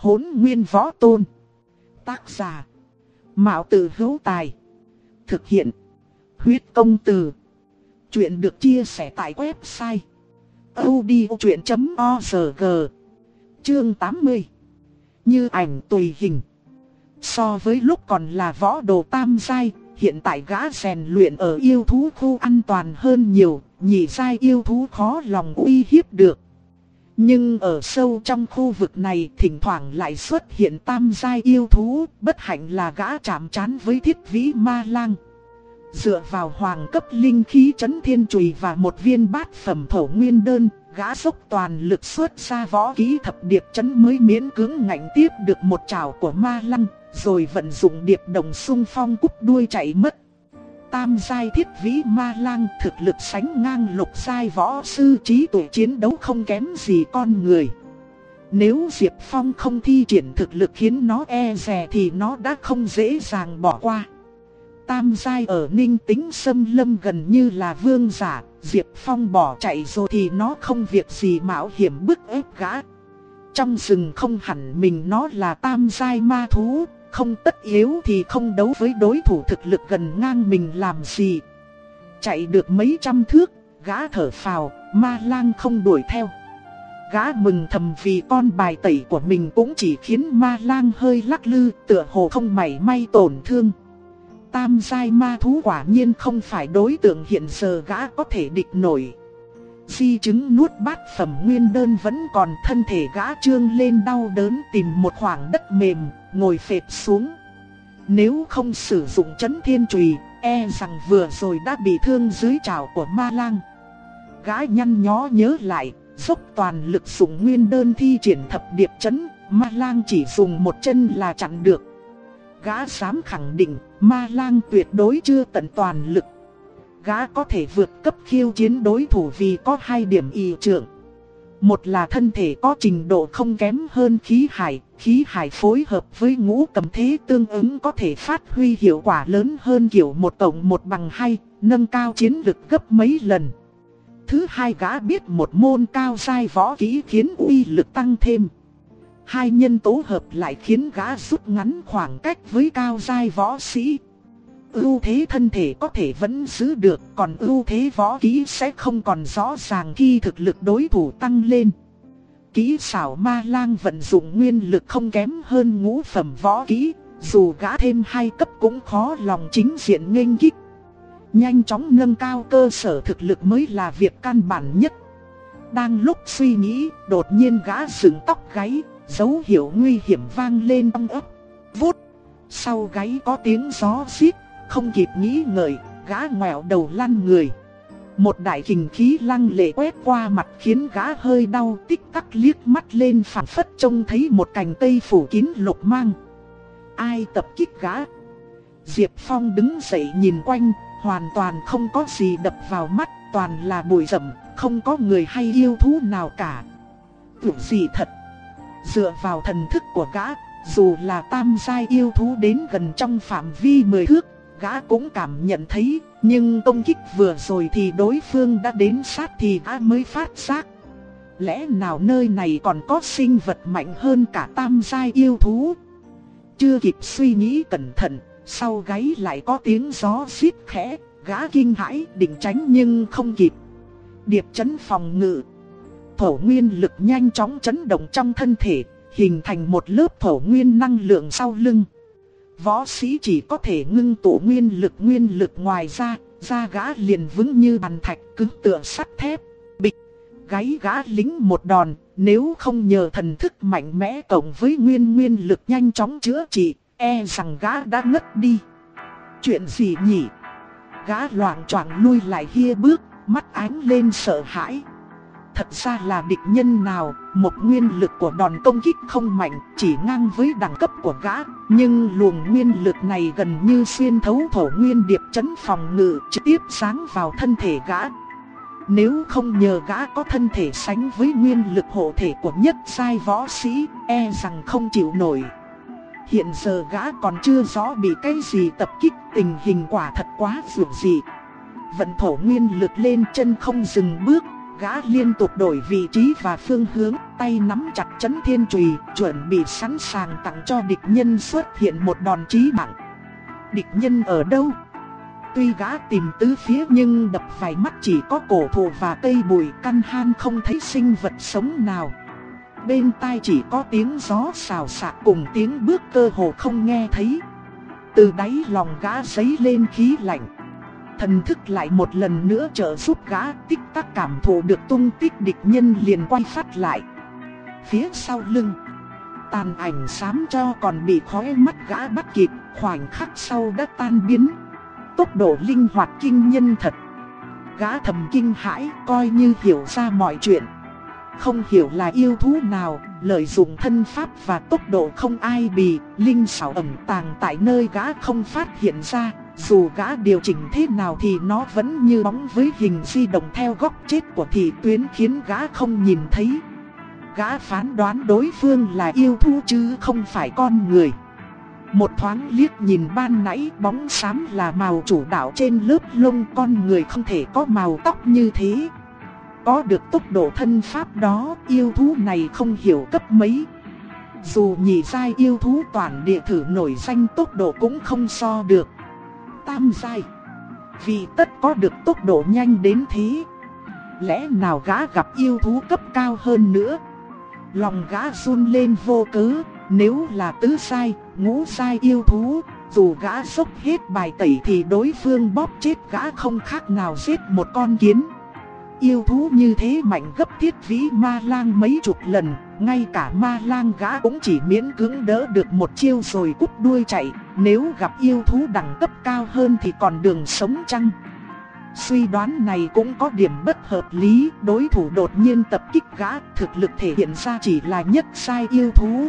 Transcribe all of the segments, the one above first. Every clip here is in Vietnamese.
Hốn nguyên võ tôn. Tác giả. Mạo tử hữu tài. Thực hiện. Huyết công từ. Chuyện được chia sẻ tại website. odchuyện.org Chương 80 Như ảnh tùy hình So với lúc còn là võ đồ tam giai, hiện tại gã rèn luyện ở yêu thú khu an toàn hơn nhiều, nhị giai yêu thú khó lòng uy hiếp được. Nhưng ở sâu trong khu vực này thỉnh thoảng lại xuất hiện tam giai yêu thú, bất hạnh là gã chạm chán với thiết vĩ ma lang. Dựa vào hoàng cấp linh khí chấn thiên chùy và một viên bát phẩm thổ nguyên đơn, gã dốc toàn lực xuất ra võ ký thập điệp chấn mới miễn cưỡng ngạnh tiếp được một trào của ma lăng, rồi vận dụng điệp đồng sung phong cúp đuôi chạy mất. Tam giai thiết vĩ ma lang thực lực sánh ngang lục giai võ sư trí tuệ chiến đấu không kém gì con người. Nếu Diệp Phong không thi triển thực lực khiến nó e rè thì nó đã không dễ dàng bỏ qua. Tam giai ở ninh tính xâm lâm gần như là vương giả, Diệp Phong bỏ chạy rồi thì nó không việc gì mạo hiểm bức ép gã. Trong rừng không hẳn mình nó là tam giai ma thú, không tất yếu thì không đấu với đối thủ thực lực gần ngang mình làm gì. Chạy được mấy trăm thước, gã thở phào, ma lang không đuổi theo. Gã mừng thầm vì con bài tẩy của mình cũng chỉ khiến ma lang hơi lắc lư, tựa hồ không mảy may tổn thương. Tam giai ma thú quả nhiên không phải đối tượng hiện giờ gã có thể địch nổi. Di chứng nuốt bát phẩm nguyên đơn vẫn còn thân thể gã trương lên đau đớn tìm một khoảng đất mềm, ngồi phệt xuống. Nếu không sử dụng chấn thiên trùy, e rằng vừa rồi đã bị thương dưới trào của ma lang. Gái nhăn nhó nhớ lại, dốc toàn lực dùng nguyên đơn thi triển thập điệp chấn, ma lang chỉ dùng một chân là chặn được. Gã dám khẳng định, ma lang tuyệt đối chưa tận toàn lực. Gã có thể vượt cấp khiêu chiến đối thủ vì có hai điểm y trưởng. Một là thân thể có trình độ không kém hơn khí hải, khí hải phối hợp với ngũ cầm thế tương ứng có thể phát huy hiệu quả lớn hơn kiểu một tổng một bằng hai, nâng cao chiến lực gấp mấy lần. Thứ hai gã biết một môn cao sai võ kỹ khiến uy lực tăng thêm. Hai nhân tố hợp lại khiến gã rút ngắn khoảng cách với cao sai võ sĩ. Ưu thế thân thể có thể vẫn giữ được, còn ưu thế võ kỹ sẽ không còn rõ ràng khi thực lực đối thủ tăng lên. Kỹ xảo ma lang vận dụng nguyên lực không kém hơn ngũ phẩm võ kỹ, dù gã thêm hai cấp cũng khó lòng chính diện nghênh kích. Nhanh chóng nâng cao cơ sở thực lực mới là việc căn bản nhất. Đang lúc suy nghĩ, đột nhiên gã dựng tóc gáy, dấu hiệu nguy hiểm vang lên trong ấp. Vút! Sau gáy có tiếng gió xít, không kịp nghĩ ngợi, gã ngoẹo đầu lăn người. Một đại kình khí lăng lệ quét qua mặt khiến gã hơi đau tích tắc liếc mắt lên phản phất trông thấy một cành cây phủ kín lục mang. Ai tập kích gã? Diệp Phong đứng dậy nhìn quanh, hoàn toàn không có gì đập vào mắt, toàn là bụi rậm, không có người hay yêu thú nào cả. Tưởng gì thật? Dựa vào thần thức của gã, dù là tam giai yêu thú đến gần trong phạm vi mười thước, gã cũng cảm nhận thấy, nhưng công kích vừa rồi thì đối phương đã đến sát thì gã mới phát giác. Lẽ nào nơi này còn có sinh vật mạnh hơn cả tam giai yêu thú? Chưa kịp suy nghĩ cẩn thận, sau gáy lại có tiếng gió xít khẽ, gã kinh hãi định tránh nhưng không kịp. Điệp chấn phòng ngự. Thổ nguyên lực nhanh chóng chấn động trong thân thể, hình thành một lớp thổ nguyên năng lượng sau lưng. Võ sĩ chỉ có thể ngưng tụ nguyên lực nguyên lực ngoài ra, da gã liền vững như bàn thạch cứng tựa sắt thép. Bịch, gáy gã lính một đòn, nếu không nhờ thần thức mạnh mẽ cộng với nguyên nguyên lực nhanh chóng chữa trị, e rằng gã đã ngất đi. Chuyện gì nhỉ? Gã loạn choạng lui lại hia bước, mắt ánh lên sợ hãi thật ra là địch nhân nào, một nguyên lực của đòn công kích không mạnh, chỉ ngang với đẳng cấp của gã, nhưng luồng nguyên lực này gần như xuyên thấu thổ nguyên điệp chấn phòng ngự trực tiếp sáng vào thân thể gã. Nếu không nhờ gã có thân thể sánh với nguyên lực hộ thể của nhất sai võ sĩ, e rằng không chịu nổi. Hiện giờ gã còn chưa rõ bị cái gì tập kích, tình hình quả thật quá dường dị. Vận thổ nguyên lực lên chân không dừng bước, Gã liên tục đổi vị trí và phương hướng, tay nắm chặt chấn thiên chùy, chuẩn bị sẵn sàng tặng cho địch nhân xuất hiện một đòn chí mạng. Địch nhân ở đâu? Tuy gã tìm tứ phía nhưng đập vài mắt chỉ có cổ thụ và cây bụi căn han không thấy sinh vật sống nào. Bên tai chỉ có tiếng gió xào xạc cùng tiếng bước cơ hồ không nghe thấy. Từ đáy lòng gã giấy lên khí lạnh. Thần thức lại một lần nữa trợ giúp gã tích tắc cảm thụ được tung tích địch nhân liền quay phát lại. Phía sau lưng, tàn ảnh xám cho còn bị khói mắt gã bắt kịp, khoảnh khắc sau đã tan biến. Tốc độ linh hoạt kinh nhân thật. Gã thầm kinh hãi coi như hiểu ra mọi chuyện. Không hiểu là yêu thú nào, lợi dụng thân pháp và tốc độ không ai bì, linh xảo ẩn tàng tại nơi gã không phát hiện ra, dù gã điều chỉnh thế nào thì nó vẫn như bóng với hình di động theo góc chết của thị tuyến khiến gã không nhìn thấy. Gã phán đoán đối phương là yêu thú chứ không phải con người. Một thoáng liếc nhìn ban nãy bóng xám là màu chủ đạo trên lớp lông con người không thể có màu tóc như thế. Có được tốc độ thân pháp đó, yêu thú này không hiểu cấp mấy. Dù nhị giai yêu thú toàn địa thử nổi danh tốc độ cũng không so được. Tam giai, vì tất có được tốc độ nhanh đến thế. Lẽ nào gã gặp yêu thú cấp cao hơn nữa? Lòng gã run lên vô cớ, nếu là tứ sai, ngũ sai yêu thú, dù gã sốc hết bài tẩy thì đối phương bóp chết gã không khác nào giết một con kiến. Yêu thú như thế mạnh gấp thiết vĩ ma lang mấy chục lần, ngay cả ma lang gã cũng chỉ miễn cưỡng đỡ được một chiêu rồi cút đuôi chạy, nếu gặp yêu thú đẳng cấp cao hơn thì còn đường sống chăng? Suy đoán này cũng có điểm bất hợp lý, đối thủ đột nhiên tập kích gã, thực lực thể hiện ra chỉ là nhất sai yêu thú.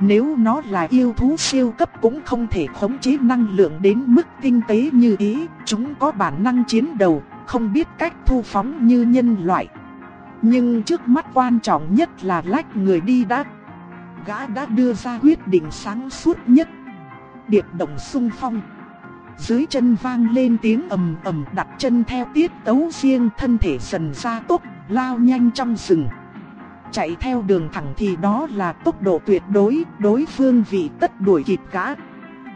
Nếu nó là yêu thú siêu cấp cũng không thể khống chế năng lượng đến mức tinh tế như ý, chúng có bản năng chiến đầu, không biết cách thu phóng như nhân loại. Nhưng trước mắt quan trọng nhất là lách người đi đã. Gã đã đưa ra quyết định sáng suốt nhất. Điệp động sung phong. Dưới chân vang lên tiếng ầm ầm đặt chân theo tiết tấu riêng thân thể dần ra tốc, lao nhanh trong rừng. Chạy theo đường thẳng thì đó là tốc độ tuyệt đối, đối phương vì tất đuổi kịp gã,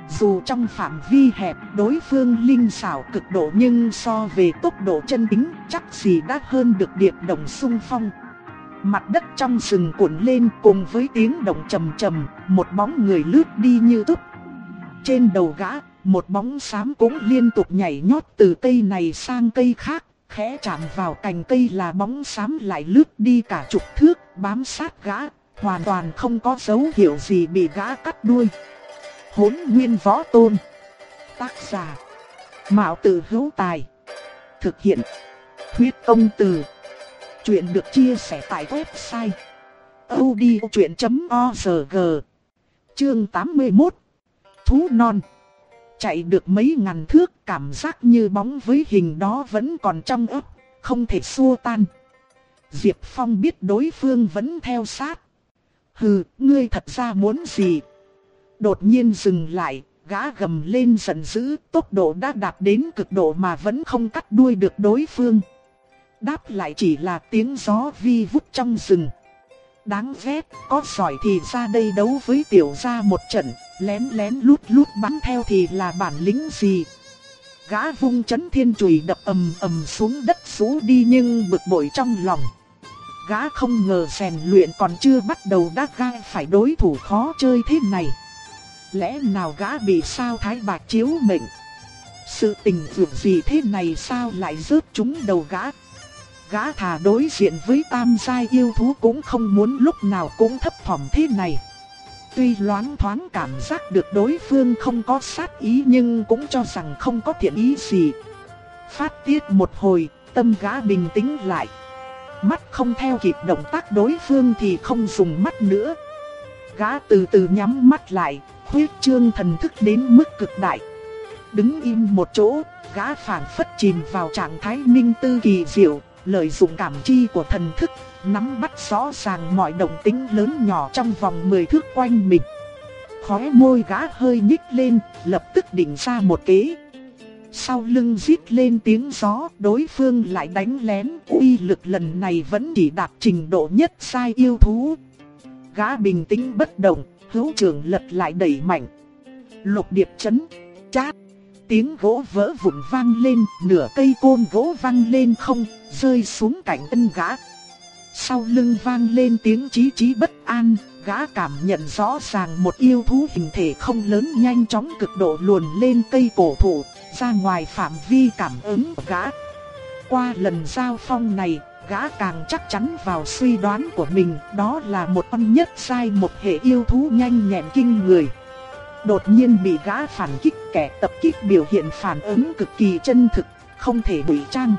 dù trong phạm vi hẹp đối phương linh xảo cực độ nhưng so về tốc độ chân tính chắc gì đã hơn được điệp đồng sung phong. Mặt đất trong rừng cuộn lên cùng với tiếng động trầm trầm, một bóng người lướt đi như tức Trên đầu gã, một bóng xám cũng liên tục nhảy nhót từ cây này sang cây khác, khẽ chạm vào cành cây là bóng xám lại lướt đi cả chục thước, bám sát gã, hoàn toàn không có dấu hiệu gì bị gã cắt đuôi. Hốn nguyên võ tôn. Tác giả. Mạo tử hữu tài. Thực hiện. Huyết công từ. Chuyện được chia sẻ tại website. odchuyện.org Chương 81 Thú non Chạy được mấy ngàn thước cảm giác như bóng với hình đó vẫn còn trong ấp, không thể xua tan. Diệp Phong biết đối phương vẫn theo sát. Hừ, ngươi thật ra muốn gì, Đột nhiên dừng lại, gã gầm lên giận dữ, tốc độ đã đạt đến cực độ mà vẫn không cắt đuôi được đối phương. Đáp lại chỉ là tiếng gió vi vút trong rừng. Đáng ghét, có giỏi thì ra đây đấu với tiểu gia một trận, lén lén lút lút bắn theo thì là bản lĩnh gì. Gã vung chấn thiên chùy đập ầm ầm xuống đất rú đi nhưng bực bội trong lòng. Gã không ngờ rèn luyện còn chưa bắt đầu đã gai phải đối thủ khó chơi thế này. Lẽ nào gã bị sao thái bạc chiếu mệnh? Sự tình vượt gì thế này sao lại rớt chúng đầu gã? Gã thà đối diện với tam giai yêu thú cũng không muốn lúc nào cũng thấp thỏm thế này. Tuy loáng thoáng cảm giác được đối phương không có sát ý nhưng cũng cho rằng không có thiện ý gì. Phát tiết một hồi, tâm gã bình tĩnh lại. Mắt không theo kịp động tác đối phương thì không dùng mắt nữa. Gã từ từ nhắm mắt lại, huyết trương thần thức đến mức cực đại. Đứng im một chỗ, gã phản phất chìm vào trạng thái minh tư kỳ diệu, lợi dụng cảm chi của thần thức, nắm bắt rõ ràng mọi động tính lớn nhỏ trong vòng 10 thước quanh mình. Khóe môi gã hơi nhích lên, lập tức định ra một kế. Sau lưng rít lên tiếng gió, đối phương lại đánh lén, uy lực lần này vẫn chỉ đạt trình độ nhất sai yêu thú. Gã bình tĩnh bất động, hữu trưởng lật lại đẩy mạnh. Lục điệp chấn, chát, tiếng gỗ vỡ vụn vang lên, nửa cây côn gỗ vang lên không, rơi xuống cạnh ân gã. Sau lưng vang lên tiếng chí chí bất an, gã cảm nhận rõ ràng một yêu thú hình thể không lớn nhanh chóng cực độ luồn lên cây cổ thụ, ra ngoài phạm vi cảm ứng của gã. Qua lần giao phong này, gã càng chắc chắn vào suy đoán của mình, đó là một con nhất sai một hệ yêu thú nhanh nhẹn kinh người. Đột nhiên bị gã phản kích kẻ tập kích biểu hiện phản ứng cực kỳ chân thực, không thể bị trang.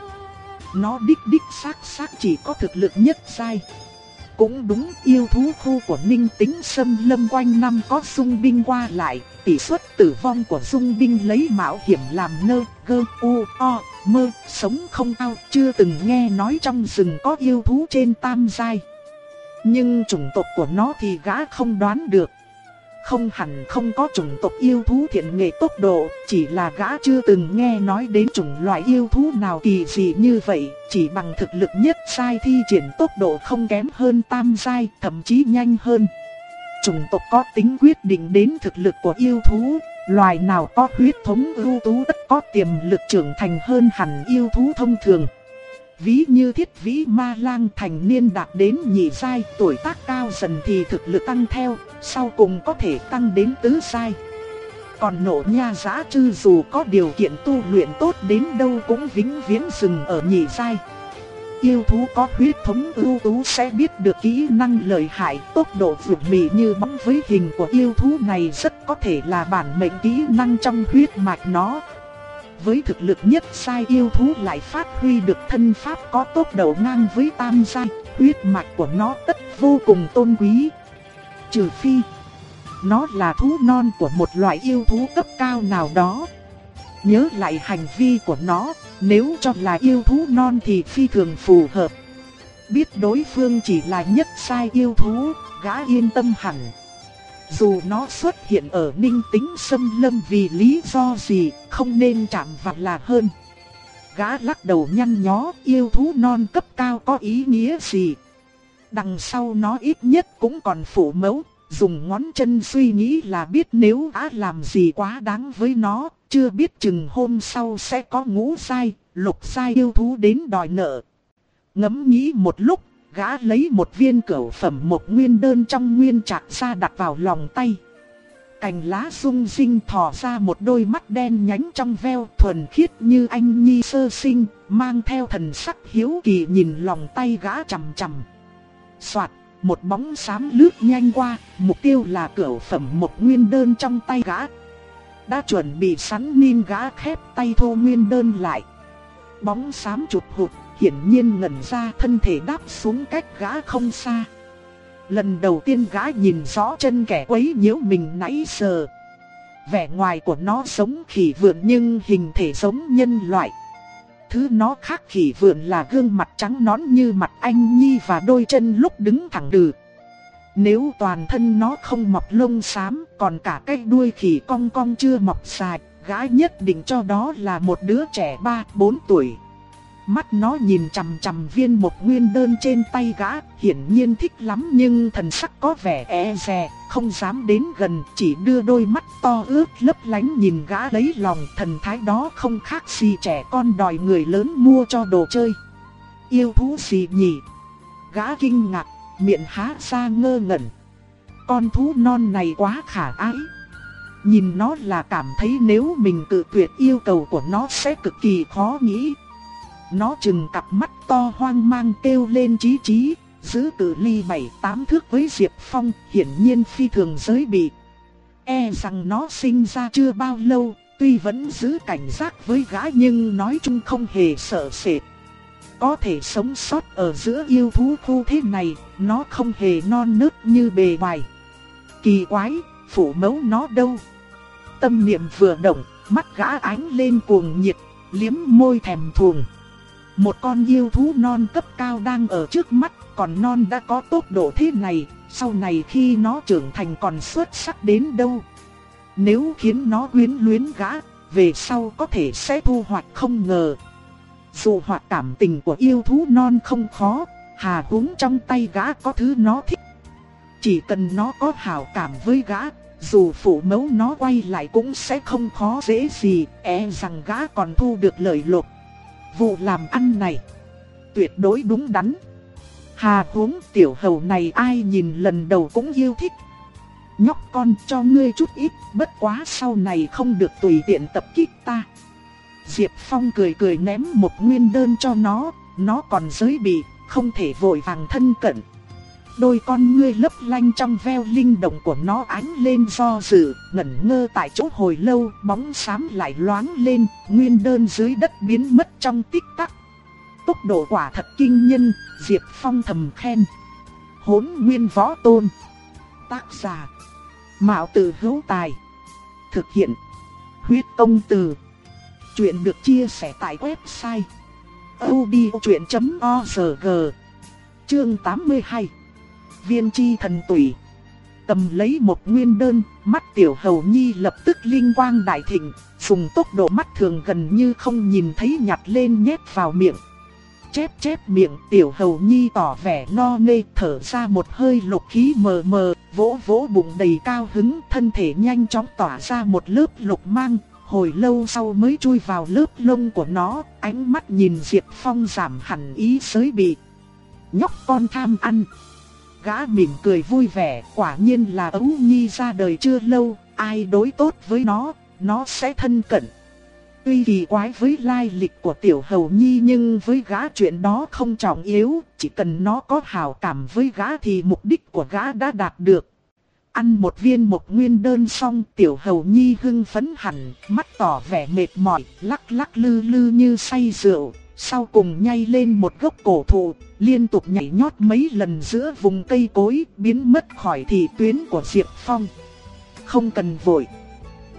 Nó đích đích xác xác chỉ có thực lực nhất sai. Cũng đúng yêu thú khu của Ninh Tính Sâm Lâm quanh năm có sung binh qua lại, tỷ suất tử vong của dung binh lấy mạo hiểm làm nơ, gơ, u, o, mơ, sống không ao, chưa từng nghe nói trong rừng có yêu thú trên tam giai. Nhưng chủng tộc của nó thì gã không đoán được. Không hẳn không có chủng tộc yêu thú thiện nghệ tốc độ, chỉ là gã chưa từng nghe nói đến chủng loại yêu thú nào kỳ dị như vậy, chỉ bằng thực lực nhất sai thi triển tốc độ không kém hơn tam sai, thậm chí nhanh hơn. Chủng tộc có tính quyết định đến thực lực của yêu thú, loài nào có huyết thống ưu tú tất có tiềm lực trưởng thành hơn hẳn yêu thú thông thường. Ví như thiết vĩ ma lang thành niên đạt đến nhị giai, tuổi tác cao dần thì thực lực tăng theo, sau cùng có thể tăng đến tứ giai. Còn nổ nha giá chư dù có điều kiện tu luyện tốt đến đâu cũng vĩnh viễn dừng ở nhị giai. Yêu thú có huyết thống ưu tú sẽ biết được kỹ năng lợi hại, tốc độ vượt mì như bóng với hình của yêu thú này rất có thể là bản mệnh kỹ năng trong huyết mạch nó với thực lực nhất sai yêu thú lại phát huy được thân pháp có tốc độ ngang với tam giai, huyết mạch của nó tất vô cùng tôn quý. Trừ phi, nó là thú non của một loại yêu thú cấp cao nào đó. Nhớ lại hành vi của nó, nếu cho là yêu thú non thì phi thường phù hợp. Biết đối phương chỉ là nhất sai yêu thú, gã yên tâm hẳn. Dù nó xuất hiện ở ninh tính xâm lâm vì lý do gì, không nên chạm vào là hơn. Gã lắc đầu nhăn nhó, yêu thú non cấp cao có ý nghĩa gì? Đằng sau nó ít nhất cũng còn phủ mẫu, dùng ngón chân suy nghĩ là biết nếu á làm gì quá đáng với nó, chưa biết chừng hôm sau sẽ có ngũ sai, lục sai yêu thú đến đòi nợ. Ngẫm nghĩ một lúc, gã lấy một viên cửu phẩm một nguyên đơn trong nguyên trạc ra đặt vào lòng tay. Cành lá sung sinh thò ra một đôi mắt đen nhánh trong veo thuần khiết như anh nhi sơ sinh, mang theo thần sắc hiếu kỳ nhìn lòng tay gã chầm chầm. Soạt, một bóng xám lướt nhanh qua, mục tiêu là cửu phẩm một nguyên đơn trong tay gã. Đã chuẩn bị sẵn nên gã khép tay thô nguyên đơn lại. Bóng xám chụp hụt, hiển nhiên ngẩn ra, thân thể đáp xuống cách gã không xa. Lần đầu tiên gã nhìn rõ chân kẻ quấy nhiễu mình nãy giờ. Vẻ ngoài của nó giống khỉ vượn nhưng hình thể giống nhân loại. Thứ nó khác khỉ vượn là gương mặt trắng nõn như mặt anh Nhi và đôi chân lúc đứng thẳng đừ. Nếu toàn thân nó không mọc lông xám, còn cả cái đuôi khỉ cong cong chưa mọc dài, gã nhất định cho đó là một đứa trẻ 3-4 tuổi. Mắt nó nhìn chằm chằm viên một nguyên đơn trên tay gã, hiển nhiên thích lắm nhưng thần sắc có vẻ e dè, không dám đến gần, chỉ đưa đôi mắt to ướt lấp lánh nhìn gã lấy lòng, thần thái đó không khác gì trẻ con đòi người lớn mua cho đồ chơi. Yêu thú gì nhỉ? Gã kinh ngạc, miệng há ra ngơ ngẩn. Con thú non này quá khả ái. Nhìn nó là cảm thấy nếu mình cự tuyệt yêu cầu của nó sẽ cực kỳ khó nghĩ. Nó chừng cặp mắt to hoang mang kêu lên chí chí, giữ cự ly bảy tám thước với Diệp Phong, hiển nhiên phi thường giới bị. E rằng nó sinh ra chưa bao lâu, tuy vẫn giữ cảnh giác với gã nhưng nói chung không hề sợ sệt. Có thể sống sót ở giữa yêu thú khu thế này, nó không hề non nớt như bề ngoài. Kỳ quái, phủ mẫu nó đâu? Tâm niệm vừa động, mắt gã ánh lên cuồng nhiệt, liếm môi thèm thuồng. Một con yêu thú non cấp cao đang ở trước mắt, còn non đã có tốc độ thế này, sau này khi nó trưởng thành còn xuất sắc đến đâu. Nếu khiến nó quyến luyến gã, về sau có thể sẽ thu hoạch không ngờ. Dù họa cảm tình của yêu thú non không khó, hà húng trong tay gã có thứ nó thích. Chỉ cần nó có hảo cảm với gã, dù phụ mẫu nó quay lại cũng sẽ không khó dễ gì, e rằng gã còn thu được lợi lộc. Vụ làm ăn này, tuyệt đối đúng đắn. Hà huống tiểu hầu này ai nhìn lần đầu cũng yêu thích. Nhóc con cho ngươi chút ít, bất quá sau này không được tùy tiện tập kích ta. Diệp Phong cười cười ném một nguyên đơn cho nó, nó còn giới bị, không thể vội vàng thân cận. Đôi con ngươi lấp lanh trong veo linh động của nó ánh lên do dự, ngẩn ngơ tại chỗ hồi lâu, bóng xám lại loáng lên, nguyên đơn dưới đất biến mất trong tích tắc. Tốc độ quả thật kinh nhân, Diệp Phong thầm khen. Hốn nguyên võ tôn. Tác giả. Mạo tử hữu tài. Thực hiện. Huyết công từ. Chuyện được chia sẻ tại website. odchuyện.org Chương 82 Viên chi thần tủy tầm lấy một nguyên đơn, mắt tiểu hầu nhi lập tức linh quang đại thịnh, dùng tốc độ mắt thường gần như không nhìn thấy nhặt lên nhét vào miệng. Chép chép miệng tiểu hầu nhi tỏ vẻ no nê thở ra một hơi lục khí mờ mờ, vỗ vỗ bụng đầy cao hứng thân thể nhanh chóng tỏa ra một lớp lục mang, hồi lâu sau mới chui vào lớp lông của nó, ánh mắt nhìn Diệp Phong giảm hẳn ý giới bị. Nhóc con tham ăn. Gã mỉm cười vui vẻ, quả nhiên là ấu nhi ra đời chưa lâu, ai đối tốt với nó, nó sẽ thân cận. Tuy kỳ quái với lai lịch của tiểu hầu nhi nhưng với gã chuyện đó không trọng yếu, chỉ cần nó có hảo cảm với gã thì mục đích của gã đã đạt được. Ăn một viên một nguyên đơn xong tiểu hầu nhi hưng phấn hẳn, mắt tỏ vẻ mệt mỏi, lắc lắc lư lư như say rượu, sau cùng nhay lên một gốc cổ thụ, liên tục nhảy nhót mấy lần giữa vùng cây cối, biến mất khỏi thị tuyến của Diệp Phong. Không cần vội.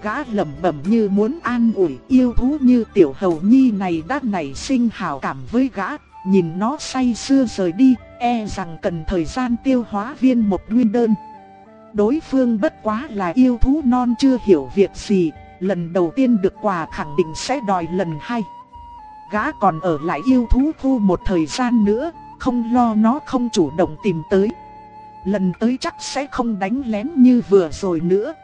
Gã lẩm bẩm như muốn an ủi yêu thú như tiểu hầu nhi này đã nảy sinh hảo cảm với gã, nhìn nó say sưa rời đi, e rằng cần thời gian tiêu hóa viên một nguyên đơn. Đối phương bất quá là yêu thú non chưa hiểu việc gì, lần đầu tiên được quà khẳng định sẽ đòi lần hai. Gã còn ở lại yêu thú khu một thời gian nữa, không lo nó không chủ động tìm tới. Lần tới chắc sẽ không đánh lén như vừa rồi nữa.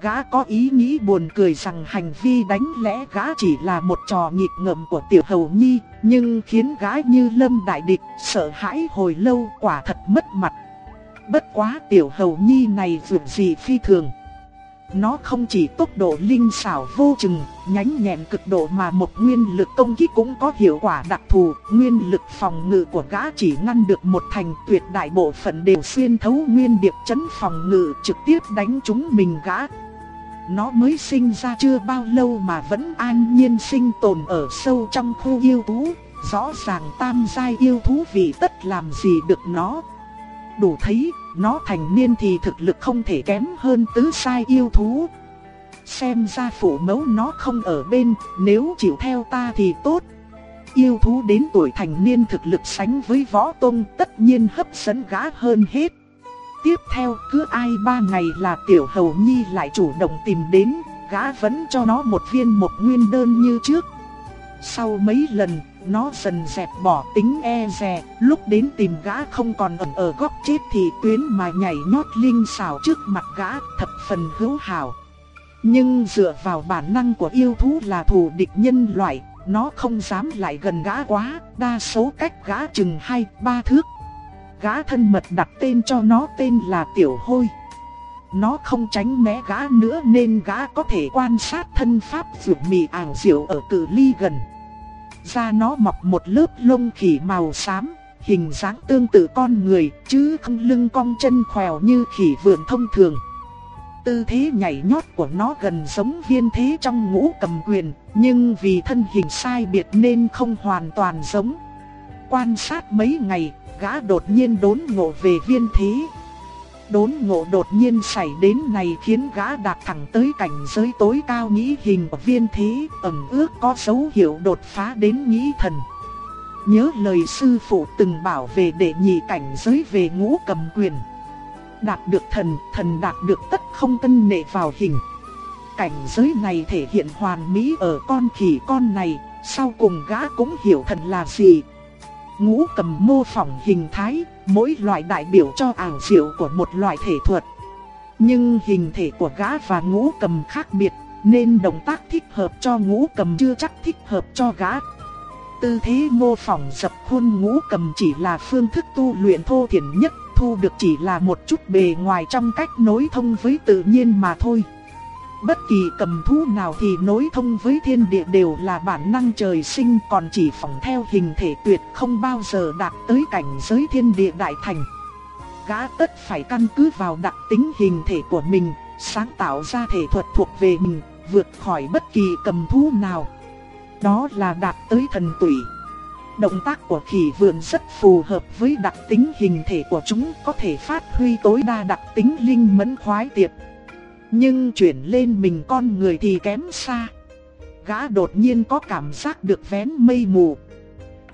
Gã có ý nghĩ buồn cười rằng hành vi đánh lẽ gã chỉ là một trò nghịch ngợm của tiểu hầu nhi, nhưng khiến gã như lâm đại địch, sợ hãi hồi lâu quả thật mất mặt. Bất quá tiểu hầu nhi này vượt gì phi thường. Nó không chỉ tốc độ linh xảo vô chừng, nhánh nhẹn cực độ mà một nguyên lực công kích cũng có hiệu quả đặc thù, nguyên lực phòng ngự của gã chỉ ngăn được một thành tuyệt đại bộ phận đều xuyên thấu nguyên điệp chấn phòng ngự trực tiếp đánh chúng mình gã. Nó mới sinh ra chưa bao lâu mà vẫn an nhiên sinh tồn ở sâu trong khu yêu thú, rõ ràng tam giai yêu thú vì tất làm gì được nó. Đủ thấy nó thành niên thì thực lực không thể kém hơn tứ sai yêu thú. Xem ra phụ mẫu nó không ở bên, nếu chịu theo ta thì tốt. Yêu thú đến tuổi thành niên thực lực sánh với võ tôn tất nhiên hấp dẫn gã hơn hết. Tiếp theo cứ ai ba ngày là tiểu hầu nhi lại chủ động tìm đến, gã vẫn cho nó một viên một nguyên đơn như trước. Sau mấy lần nó dần dẹp bỏ tính e dè, lúc đến tìm gã không còn ẩn ở góc chết thì tuyến mà nhảy nhót linh xảo trước mặt gã thập phần hữu hảo. Nhưng dựa vào bản năng của yêu thú là thù địch nhân loại, nó không dám lại gần gã quá, đa số cách gã chừng hai ba thước. Gã thân mật đặt tên cho nó tên là Tiểu Hôi. Nó không tránh né gã nữa nên gã có thể quan sát thân pháp vượt mì ảo diệu ở cự ly gần. Da nó mọc một lớp lông khỉ màu xám, hình dáng tương tự con người, chứ không lưng cong chân khèo như khỉ vượn thông thường. Tư thế nhảy nhót của nó gần giống viên thế trong ngũ cầm quyền, nhưng vì thân hình sai biệt nên không hoàn toàn giống. Quan sát mấy ngày, gã đột nhiên đốn ngộ về viên thế, đốn ngộ đột nhiên xảy đến này khiến gã đạt thẳng tới cảnh giới tối cao nghĩ hình viên thế, ẩn ước có dấu hiệu đột phá đến nghĩ thần. Nhớ lời sư phụ từng bảo về đệ nhị cảnh giới về ngũ cầm quyền. Đạt được thần, thần đạt được tất không cân nệ vào hình. cảnh giới này thể hiện hoàn mỹ ở con khỉ con này, sau cùng gã cũng hiểu thần là gì. Ngũ cầm mô phỏng hình thái, mỗi loại đại biểu cho ảo diệu của một loại thể thuật. Nhưng hình thể của gã và ngũ cầm khác biệt, nên động tác thích hợp cho ngũ cầm chưa chắc thích hợp cho gã. Tư thế mô phỏng dập khuôn ngũ cầm chỉ là phương thức tu luyện thô thiển nhất, thu được chỉ là một chút bề ngoài trong cách nối thông với tự nhiên mà thôi. Bất kỳ cầm thú nào thì nối thông với thiên địa đều là bản năng trời sinh còn chỉ phỏng theo hình thể tuyệt không bao giờ đạt tới cảnh giới thiên địa đại thành. Gã tất phải căn cứ vào đặc tính hình thể của mình, sáng tạo ra thể thuật thuộc về mình, vượt khỏi bất kỳ cầm thú nào. Đó là đạt tới thần tủy. Động tác của khỉ vượn rất phù hợp với đặc tính hình thể của chúng có thể phát huy tối đa đặc tính linh mẫn khoái tiệp. Nhưng chuyển lên mình con người thì kém xa. Gã đột nhiên có cảm giác được vén mây mù.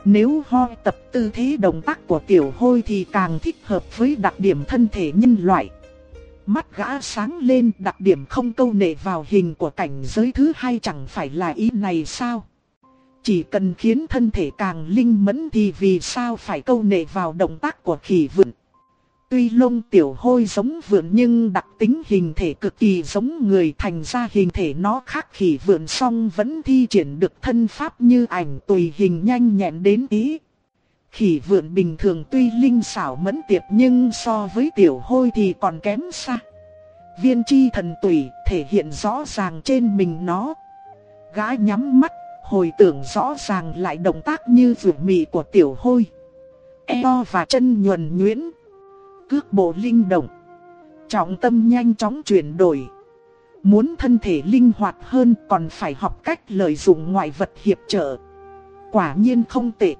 Nếu ho tập tư thế động tác của tiểu hôi thì càng thích hợp với đặc điểm thân thể nhân loại. Mắt gã sáng lên, đặc điểm không câu nệ vào hình của cảnh giới thứ hai chẳng phải là ý này sao? Chỉ cần khiến thân thể càng linh mẫn thì vì sao phải câu nệ vào động tác của khỉ vượn. Tuy lông tiểu hôi giống vượn nhưng đặc tính hình thể cực kỳ giống người, thành ra hình thể nó khác khỉ vượn song vẫn thi triển được thân pháp như ảnh tùy hình nhanh nhẹn đến ý. Khỉ vượn bình thường tuy linh xảo mẫn tiệp nhưng so với tiểu hôi thì còn kém xa. Viên chi thần tùy thể hiện rõ ràng trên mình nó. Gái nhắm mắt, hồi tưởng rõ ràng lại động tác như vượn mị của tiểu hôi. Eo và chân nhuần nhuyễn. Cước bộ linh động. Trọng tâm nhanh chóng chuyển đổi. Muốn thân thể linh hoạt hơn còn phải học cách lợi dụng ngoại vật hiệp trợ. Quả nhiên không tệ.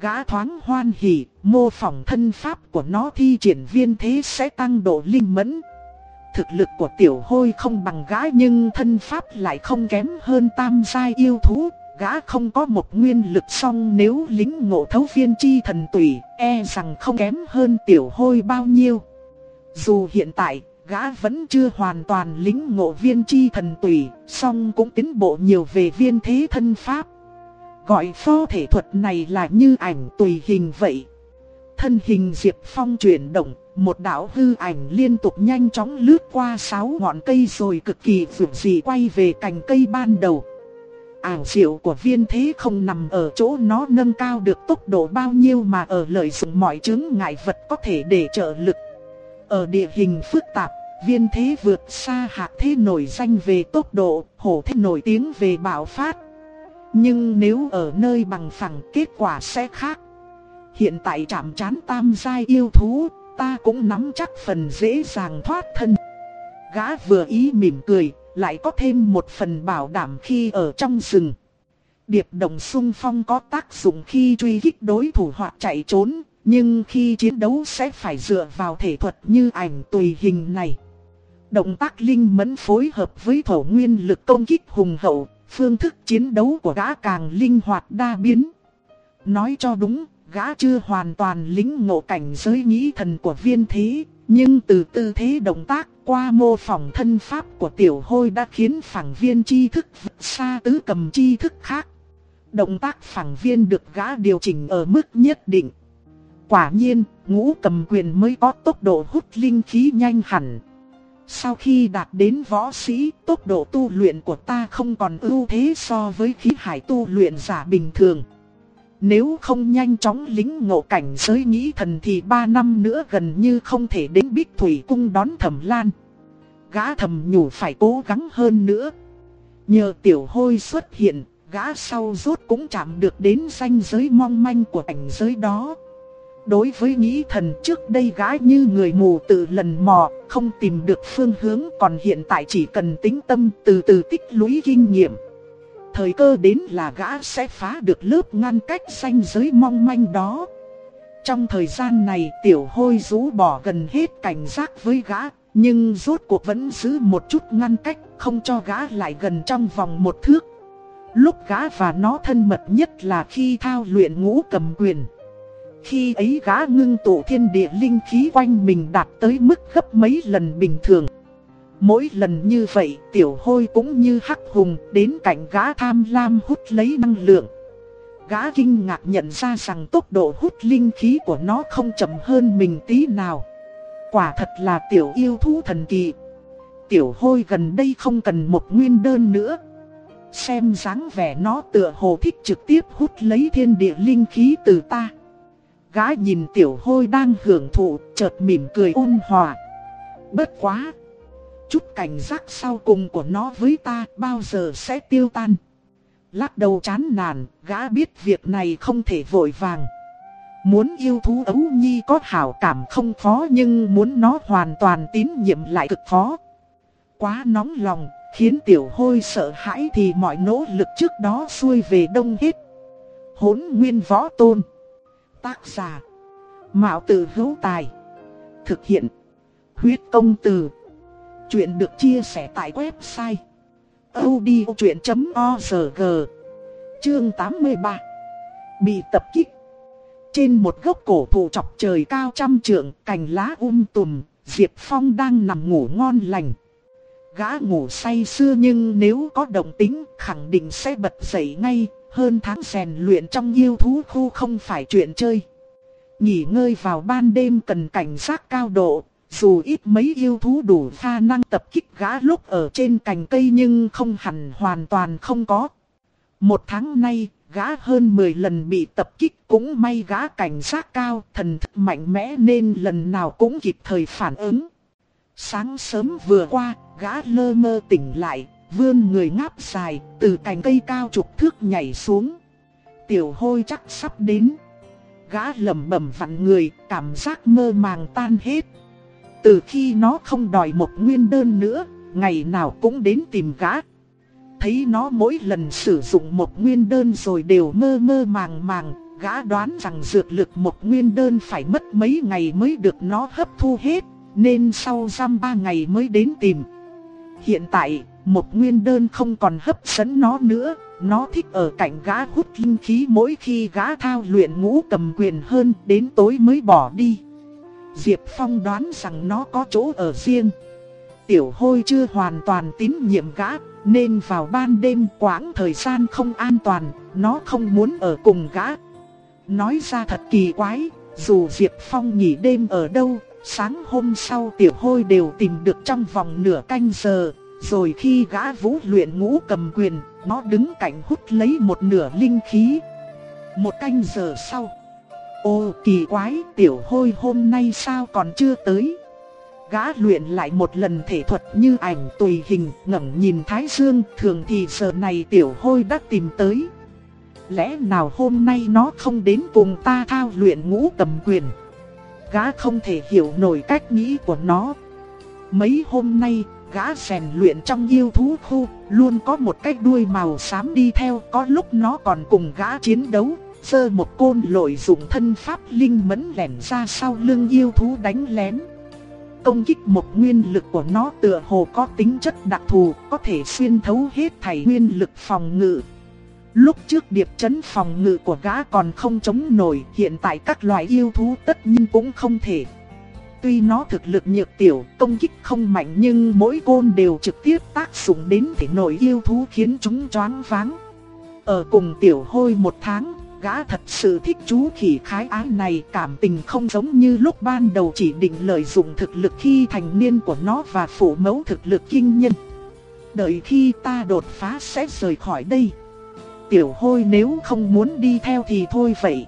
Gã thoáng hoan hỉ, mô phỏng thân pháp của nó thi triển viên thế sẽ tăng độ linh mẫn. Thực lực của tiểu hôi không bằng gái nhưng thân pháp lại không kém hơn tam giai yêu thú. Gã không có một nguyên lực song nếu lính ngộ thấu viên chi thần tùy, e rằng không kém hơn tiểu hôi bao nhiêu. Dù hiện tại, gã vẫn chưa hoàn toàn lính ngộ viên chi thần tùy, song cũng tiến bộ nhiều về viên thế thân pháp. Gọi pho thể thuật này là như ảnh tùy hình vậy. Thân hình Diệp Phong chuyển động, một đạo hư ảnh liên tục nhanh chóng lướt qua sáu ngọn cây rồi cực kỳ vượt dị quay về cành cây ban đầu. Ảo diệu của viên thế không nằm ở chỗ nó nâng cao được tốc độ bao nhiêu mà ở lợi dụng mọi chứng ngại vật có thể để trợ lực. Ở địa hình phức tạp, viên thế vượt xa hạc thế nổi danh về tốc độ, hổ thế nổi tiếng về bạo phát. Nhưng nếu ở nơi bằng phẳng kết quả sẽ khác. Hiện tại chạm chán tam giai yêu thú, ta cũng nắm chắc phần dễ dàng thoát thân. Gã vừa ý mỉm cười, lại có thêm một phần bảo đảm khi ở trong rừng. Điệp đồng sung phong có tác dụng khi truy kích đối thủ hoặc chạy trốn, nhưng khi chiến đấu sẽ phải dựa vào thể thuật như ảnh tùy hình này. Động tác linh mẫn phối hợp với thổ nguyên lực công kích hùng hậu, phương thức chiến đấu của gã càng linh hoạt đa biến. Nói cho đúng, gã chưa hoàn toàn lính ngộ cảnh giới nghĩ thần của viên thế, nhưng từ tư thế động tác qua mô phỏng thân pháp của tiểu hôi đã khiến phẳng viên tri thức vượt xa tứ cầm tri thức khác. Động tác phẳng viên được gã điều chỉnh ở mức nhất định. Quả nhiên, ngũ cầm quyền mới có tốc độ hút linh khí nhanh hẳn. Sau khi đạt đến võ sĩ, tốc độ tu luyện của ta không còn ưu thế so với khí hải tu luyện giả bình thường. Nếu không nhanh chóng lính ngộ cảnh giới nghĩ thần thì 3 năm nữa gần như không thể đến Bích Thủy Cung đón thẩm lan. Gã thầm nhủ phải cố gắng hơn nữa. Nhờ tiểu hôi xuất hiện, gã sau rốt cũng chạm được đến ranh giới mong manh của cảnh giới đó. Đối với nghĩ thần trước đây gã như người mù tự lần mò, không tìm được phương hướng còn hiện tại chỉ cần tính tâm từ từ tích lũy kinh nghiệm. Thời cơ đến là gã sẽ phá được lớp ngăn cách ranh giới mong manh đó. Trong thời gian này tiểu hôi rũ bỏ gần hết cảnh giác với gã, nhưng rốt cuộc vẫn giữ một chút ngăn cách, không cho gã lại gần trong vòng một thước. Lúc gã và nó thân mật nhất là khi thao luyện ngũ cầm quyền. Khi ấy gã ngưng tụ thiên địa linh khí quanh mình đạt tới mức gấp mấy lần bình thường. Mỗi lần như vậy tiểu hôi cũng như hắc hùng đến cạnh gã tham lam hút lấy năng lượng. Gã kinh ngạc nhận ra rằng tốc độ hút linh khí của nó không chậm hơn mình tí nào. Quả thật là tiểu yêu thú thần kỳ. Tiểu hôi gần đây không cần một nguyên đơn nữa. Xem dáng vẻ nó tựa hồ thích trực tiếp hút lấy thiên địa linh khí từ ta. Gã nhìn tiểu hôi đang hưởng thụ, chợt mỉm cười ôn hòa. Bất quá! Chút cảnh giác sau cùng của nó với ta bao giờ sẽ tiêu tan. Lắc đầu chán nản, gã biết việc này không thể vội vàng. Muốn yêu thú ấu nhi có hảo cảm không khó nhưng muốn nó hoàn toàn tín nhiệm lại cực khó. Quá nóng lòng, khiến tiểu hôi sợ hãi thì mọi nỗ lực trước đó xuôi về đông hết. Hốn nguyên võ tôn. Tác giả. Mạo tử hữu tài. Thực hiện. Huyết công từ. Chuyện được chia sẻ tại website audiochuyện.org Chương 83 Bị tập kích Trên một gốc cổ thụ chọc trời cao trăm trượng, cành lá um tùm, Diệp Phong đang nằm ngủ ngon lành. Gã ngủ say xưa nhưng nếu có động tính khẳng định sẽ bật dậy ngay, hơn tháng rèn luyện trong yêu thú khu không phải chuyện chơi. Nghỉ ngơi vào ban đêm cần cảnh giác cao độ, dù ít mấy yêu thú đủ khả năng tập kích gã lúc ở trên cành cây nhưng không hẳn hoàn toàn không có. Một tháng nay, gã hơn 10 lần bị tập kích cũng may gã cảnh giác cao, thần thức mạnh mẽ nên lần nào cũng kịp thời phản ứng. Sáng sớm vừa qua, gã lơ mơ tỉnh lại, vươn người ngáp dài, từ cành cây cao chục thước nhảy xuống. Tiểu hôi chắc sắp đến. Gã lẩm bẩm vặn người, cảm giác mơ màng tan hết. Từ khi nó không đòi một nguyên đơn nữa, ngày nào cũng đến tìm gã. Thấy nó mỗi lần sử dụng một nguyên đơn rồi đều mơ mơ màng màng, gã đoán rằng dược lực một nguyên đơn phải mất mấy ngày mới được nó hấp thu hết, nên sau giam ba ngày mới đến tìm. Hiện tại, một nguyên đơn không còn hấp dẫn nó nữa, nó thích ở cạnh gã hút linh khí mỗi khi gã thao luyện ngũ cầm quyền hơn đến tối mới bỏ đi. Diệp Phong đoán rằng nó có chỗ ở riêng. Tiểu hôi chưa hoàn toàn tín nhiệm gã, nên vào ban đêm quãng thời gian không an toàn, nó không muốn ở cùng gã. Nói ra thật kỳ quái, dù Diệp Phong nghỉ đêm ở đâu, sáng hôm sau tiểu hôi đều tìm được trong vòng nửa canh giờ, rồi khi gã vũ luyện ngũ cầm quyền, nó đứng cạnh hút lấy một nửa linh khí. Một canh giờ sau. Ô kỳ quái, tiểu hôi hôm nay sao còn chưa tới? Gã luyện lại một lần thể thuật như ảnh tùy hình, ngẩng nhìn Thái Dương, thường thì giờ này tiểu hôi đã tìm tới. Lẽ nào hôm nay nó không đến cùng ta thao luyện ngũ cầm quyền? Gã không thể hiểu nổi cách nghĩ của nó. Mấy hôm nay, gã rèn luyện trong yêu thú khu, luôn có một cái đuôi màu xám đi theo, có lúc nó còn cùng gã chiến đấu, Sơ một côn lội dụng thân pháp linh mẫn lẻn ra sau lưng yêu thú đánh lén. Công kích một nguyên lực của nó tựa hồ có tính chất đặc thù, có thể xuyên thấu hết thảy nguyên lực phòng ngự. Lúc trước điệp chấn phòng ngự của gã còn không chống nổi, hiện tại các loài yêu thú tất nhiên cũng không thể. Tuy nó thực lực nhược tiểu, công kích không mạnh nhưng mỗi côn đều trực tiếp tác dụng đến thể nội yêu thú khiến chúng choáng váng. Ở cùng tiểu hôi một tháng, gã thật sự thích chú khỉ khái ái này cảm tình không giống như lúc ban đầu chỉ định lợi dụng thực lực khi thành niên của nó và phủ mẫu thực lực kinh nhân. Đợi khi ta đột phá sẽ rời khỏi đây. Tiểu hôi nếu không muốn đi theo thì thôi vậy.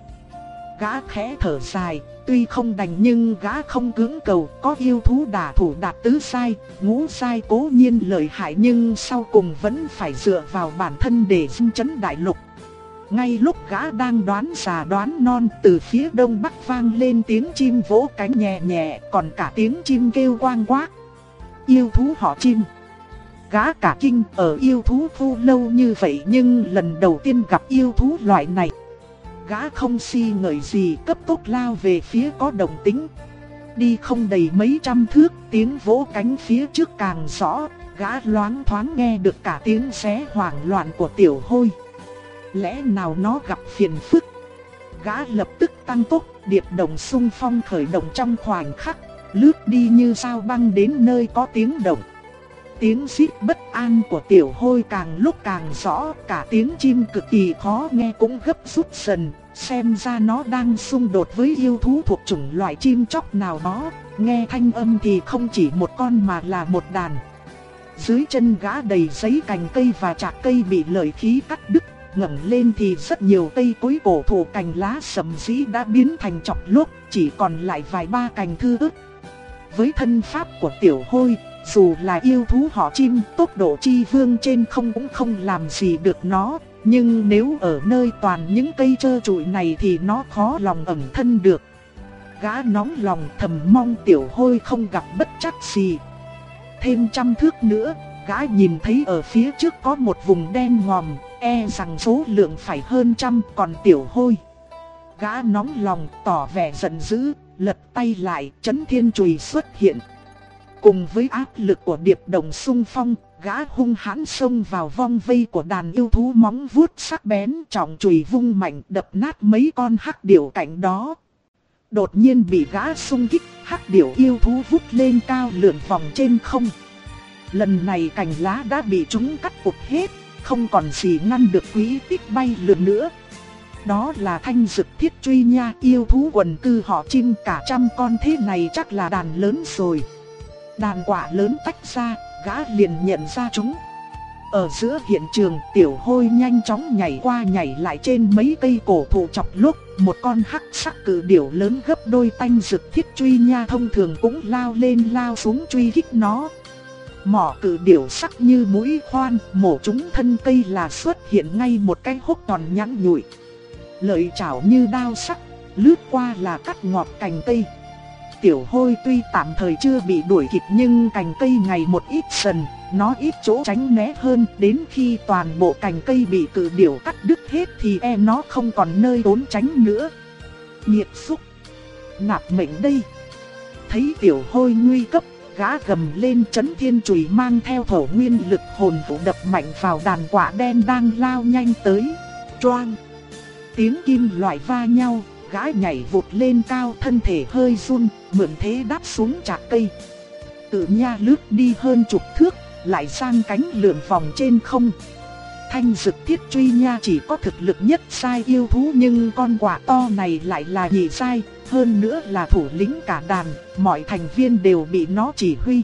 Gã khẽ thở dài, tuy không đành nhưng gã không cưỡng cầu, có yêu thú đả thủ đạt tứ sai, ngũ sai cố nhiên lợi hại nhưng sau cùng vẫn phải dựa vào bản thân để dung chấn đại lục. Ngay lúc gã đang đoán già đoán non từ phía đông bắc vang lên tiếng chim vỗ cánh nhẹ nhẹ còn cả tiếng chim kêu quang quác. Yêu thú họ chim. Gã cả kinh ở yêu thú phu lâu như vậy nhưng lần đầu tiên gặp yêu thú loại này. Gã không si ngợi gì cấp tốc lao về phía có đồng tính. Đi không đầy mấy trăm thước tiếng vỗ cánh phía trước càng rõ, gã loáng thoáng nghe được cả tiếng xé hoảng loạn của tiểu hôi lẽ nào nó gặp phiền phức. Gã lập tức tăng tốc, điệp đồng xung phong khởi động trong khoảnh khắc, lướt đi như sao băng đến nơi có tiếng động. Tiếng xít bất an của tiểu hôi càng lúc càng rõ, cả tiếng chim cực kỳ khó nghe cũng gấp rút dần, xem ra nó đang xung đột với yêu thú thuộc chủng loại chim chóc nào đó, nghe thanh âm thì không chỉ một con mà là một đàn. Dưới chân gã đầy giấy cành cây và chạc cây bị lợi khí cắt đứt, ngẩng lên thì rất nhiều cây cối cổ thụ cành lá sầm dĩ đã biến thành chọc lốt, chỉ còn lại vài ba cành thư ức. Với thân pháp của tiểu hôi, dù là yêu thú họ chim, tốc độ chi vương trên không cũng không làm gì được nó, nhưng nếu ở nơi toàn những cây trơ trụi này thì nó khó lòng ẩn thân được. Gã nóng lòng thầm mong tiểu hôi không gặp bất chắc gì. Thêm trăm thước nữa, gã nhìn thấy ở phía trước có một vùng đen ngòm, e rằng số lượng phải hơn trăm còn tiểu hôi. Gã nóng lòng tỏ vẻ giận dữ, lật tay lại, chấn thiên chùy xuất hiện. Cùng với áp lực của điệp đồng sung phong, gã hung hãn xông vào vong vây của đàn yêu thú móng vuốt sắc bén trọng chùy vung mạnh đập nát mấy con hắc điểu cạnh đó. Đột nhiên bị gã xung kích, hắc điểu yêu thú vút lên cao lượn vòng trên không. Lần này cành lá đã bị chúng cắt cụt hết, không còn gì ngăn được quý tích bay lượn nữa. Đó là thanh dực thiết truy nha yêu thú quần cư họ chim cả trăm con thế này chắc là đàn lớn rồi. Đàn quả lớn tách ra, gã liền nhận ra chúng. Ở giữa hiện trường tiểu hôi nhanh chóng nhảy qua nhảy lại trên mấy cây cổ thụ chọc lúc Một con hắc sắc cử điểu lớn gấp đôi tanh rực thiết truy nha thông thường cũng lao lên lao xuống truy kích nó Mỏ cử điểu sắc như mũi khoan mổ chúng thân cây là xuất hiện ngay một cái hốc tròn nhẵn nhụi Lợi chảo như đao sắc, lướt qua là cắt ngọt cành cây tiểu hôi tuy tạm thời chưa bị đuổi kịp nhưng cành cây ngày một ít dần, nó ít chỗ tránh né hơn, đến khi toàn bộ cành cây bị cử điểu cắt đứt hết thì em nó không còn nơi trốn tránh nữa. Nhiệt xúc, nạp mệnh đây. Thấy tiểu hôi nguy cấp, gã gầm lên chấn thiên chùy mang theo thổ nguyên lực hồn vũ đập mạnh vào đàn quả đen đang lao nhanh tới. Choang! Tiếng kim loại va nhau, gã nhảy vụt lên cao thân thể hơi run, mượn thế đáp xuống chạc cây. Tự nha lướt đi hơn chục thước, lại sang cánh lượn vòng trên không. Thanh dực thiết truy nha chỉ có thực lực nhất sai yêu thú nhưng con quả to này lại là nhị sai, hơn nữa là thủ lĩnh cả đàn, mọi thành viên đều bị nó chỉ huy.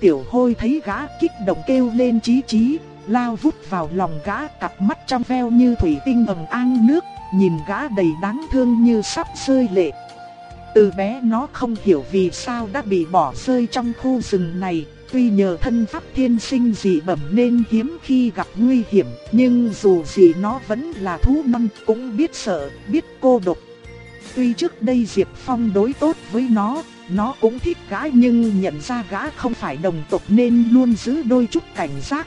Tiểu hôi thấy gã kích động kêu lên chí chí, lao vút vào lòng gã cặp mắt trong veo như thủy tinh ẩn an nước, nhìn gã đầy đáng thương như sắp rơi lệ. Từ bé nó không hiểu vì sao đã bị bỏ rơi trong khu rừng này, tuy nhờ thân pháp thiên sinh dị bẩm nên hiếm khi gặp nguy hiểm, nhưng dù gì nó vẫn là thú non, cũng biết sợ, biết cô độc. Tuy trước đây Diệp Phong đối tốt với nó, nó cũng thích gã nhưng nhận ra gã không phải đồng tộc nên luôn giữ đôi chút cảnh giác.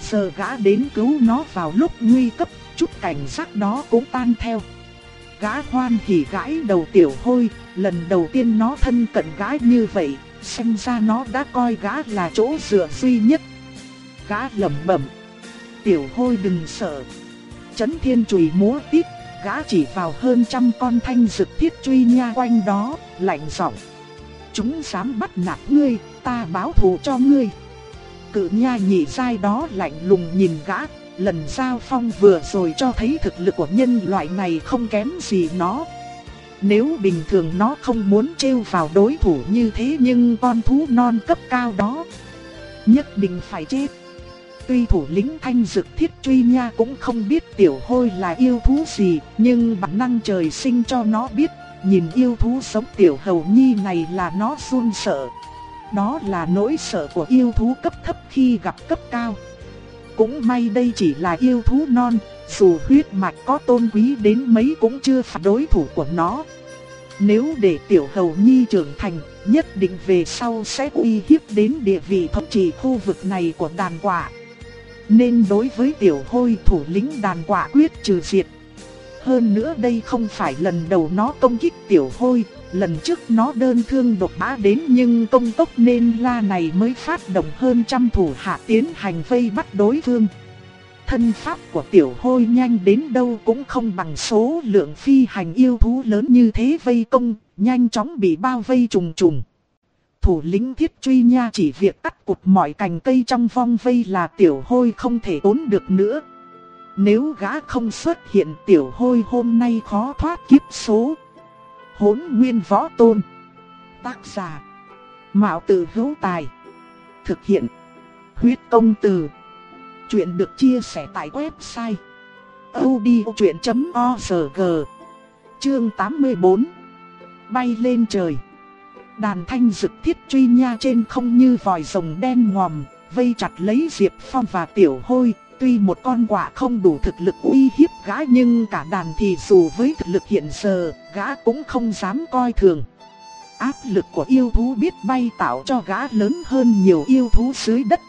Giờ gã đến cứu nó vào lúc nguy cấp, chút cảnh giác đó cũng tan theo. Gã hoan hỉ gãi đầu tiểu hôi, lần đầu tiên nó thân cận gã như vậy, xem ra nó đã coi gã là chỗ dựa duy nhất. Gã lẩm bẩm, tiểu hôi đừng sợ. Chấn thiên chùy múa tít, gã chỉ vào hơn trăm con thanh dực thiết truy nha quanh đó, lạnh giọng. Chúng dám bắt nạt ngươi, ta báo thù cho ngươi. Cự nha nhị sai đó lạnh lùng nhìn gã, lần giao phong vừa rồi cho thấy thực lực của nhân loại này không kém gì nó. Nếu bình thường nó không muốn trêu vào đối thủ như thế nhưng con thú non cấp cao đó nhất định phải chết. Tuy thủ lĩnh thanh dực thiết truy nha cũng không biết tiểu hôi là yêu thú gì, nhưng bản năng trời sinh cho nó biết, nhìn yêu thú sống tiểu hầu nhi này là nó run sợ. Đó là nỗi sợ của yêu thú cấp thấp khi gặp cấp cao. Cũng may đây chỉ là yêu thú non, dù huyết mạch có tôn quý đến mấy cũng chưa phải đối thủ của nó. Nếu để tiểu hầu nhi trưởng thành, nhất định về sau sẽ uy hiếp đến địa vị thống trị khu vực này của đàn quả. Nên đối với tiểu hôi thủ lĩnh đàn quả quyết trừ diệt. Hơn nữa đây không phải lần đầu nó công kích tiểu hôi, lần trước nó đơn thương độc mã đến nhưng công tốc nên la này mới phát động hơn trăm thủ hạ tiến hành vây bắt đối phương. Thân pháp của tiểu hôi nhanh đến đâu cũng không bằng số lượng phi hành yêu thú lớn như thế vây công, nhanh chóng bị bao vây trùng trùng. Thủ lĩnh thiết truy nha chỉ việc cắt cụt mọi cành cây trong vong vây là tiểu hôi không thể tốn được nữa. Nếu gã không xuất hiện tiểu hôi hôm nay khó thoát kiếp số. Hốn nguyên võ tôn. Tác giả. Mạo tử hữu tài. Thực hiện. Huyết công từ. Chuyện được chia sẻ tại website. odchuyện.org Chương 84 Bay lên trời Đàn thanh dực thiết truy nha trên không như vòi rồng đen ngòm, vây chặt lấy Diệp Phong và Tiểu Hôi. Tuy một con quạ không đủ thực lực uy hiếp gã nhưng cả đàn thì dù với thực lực hiện giờ, gã cũng không dám coi thường. Áp lực của yêu thú biết bay tạo cho gã lớn hơn nhiều yêu thú dưới đất.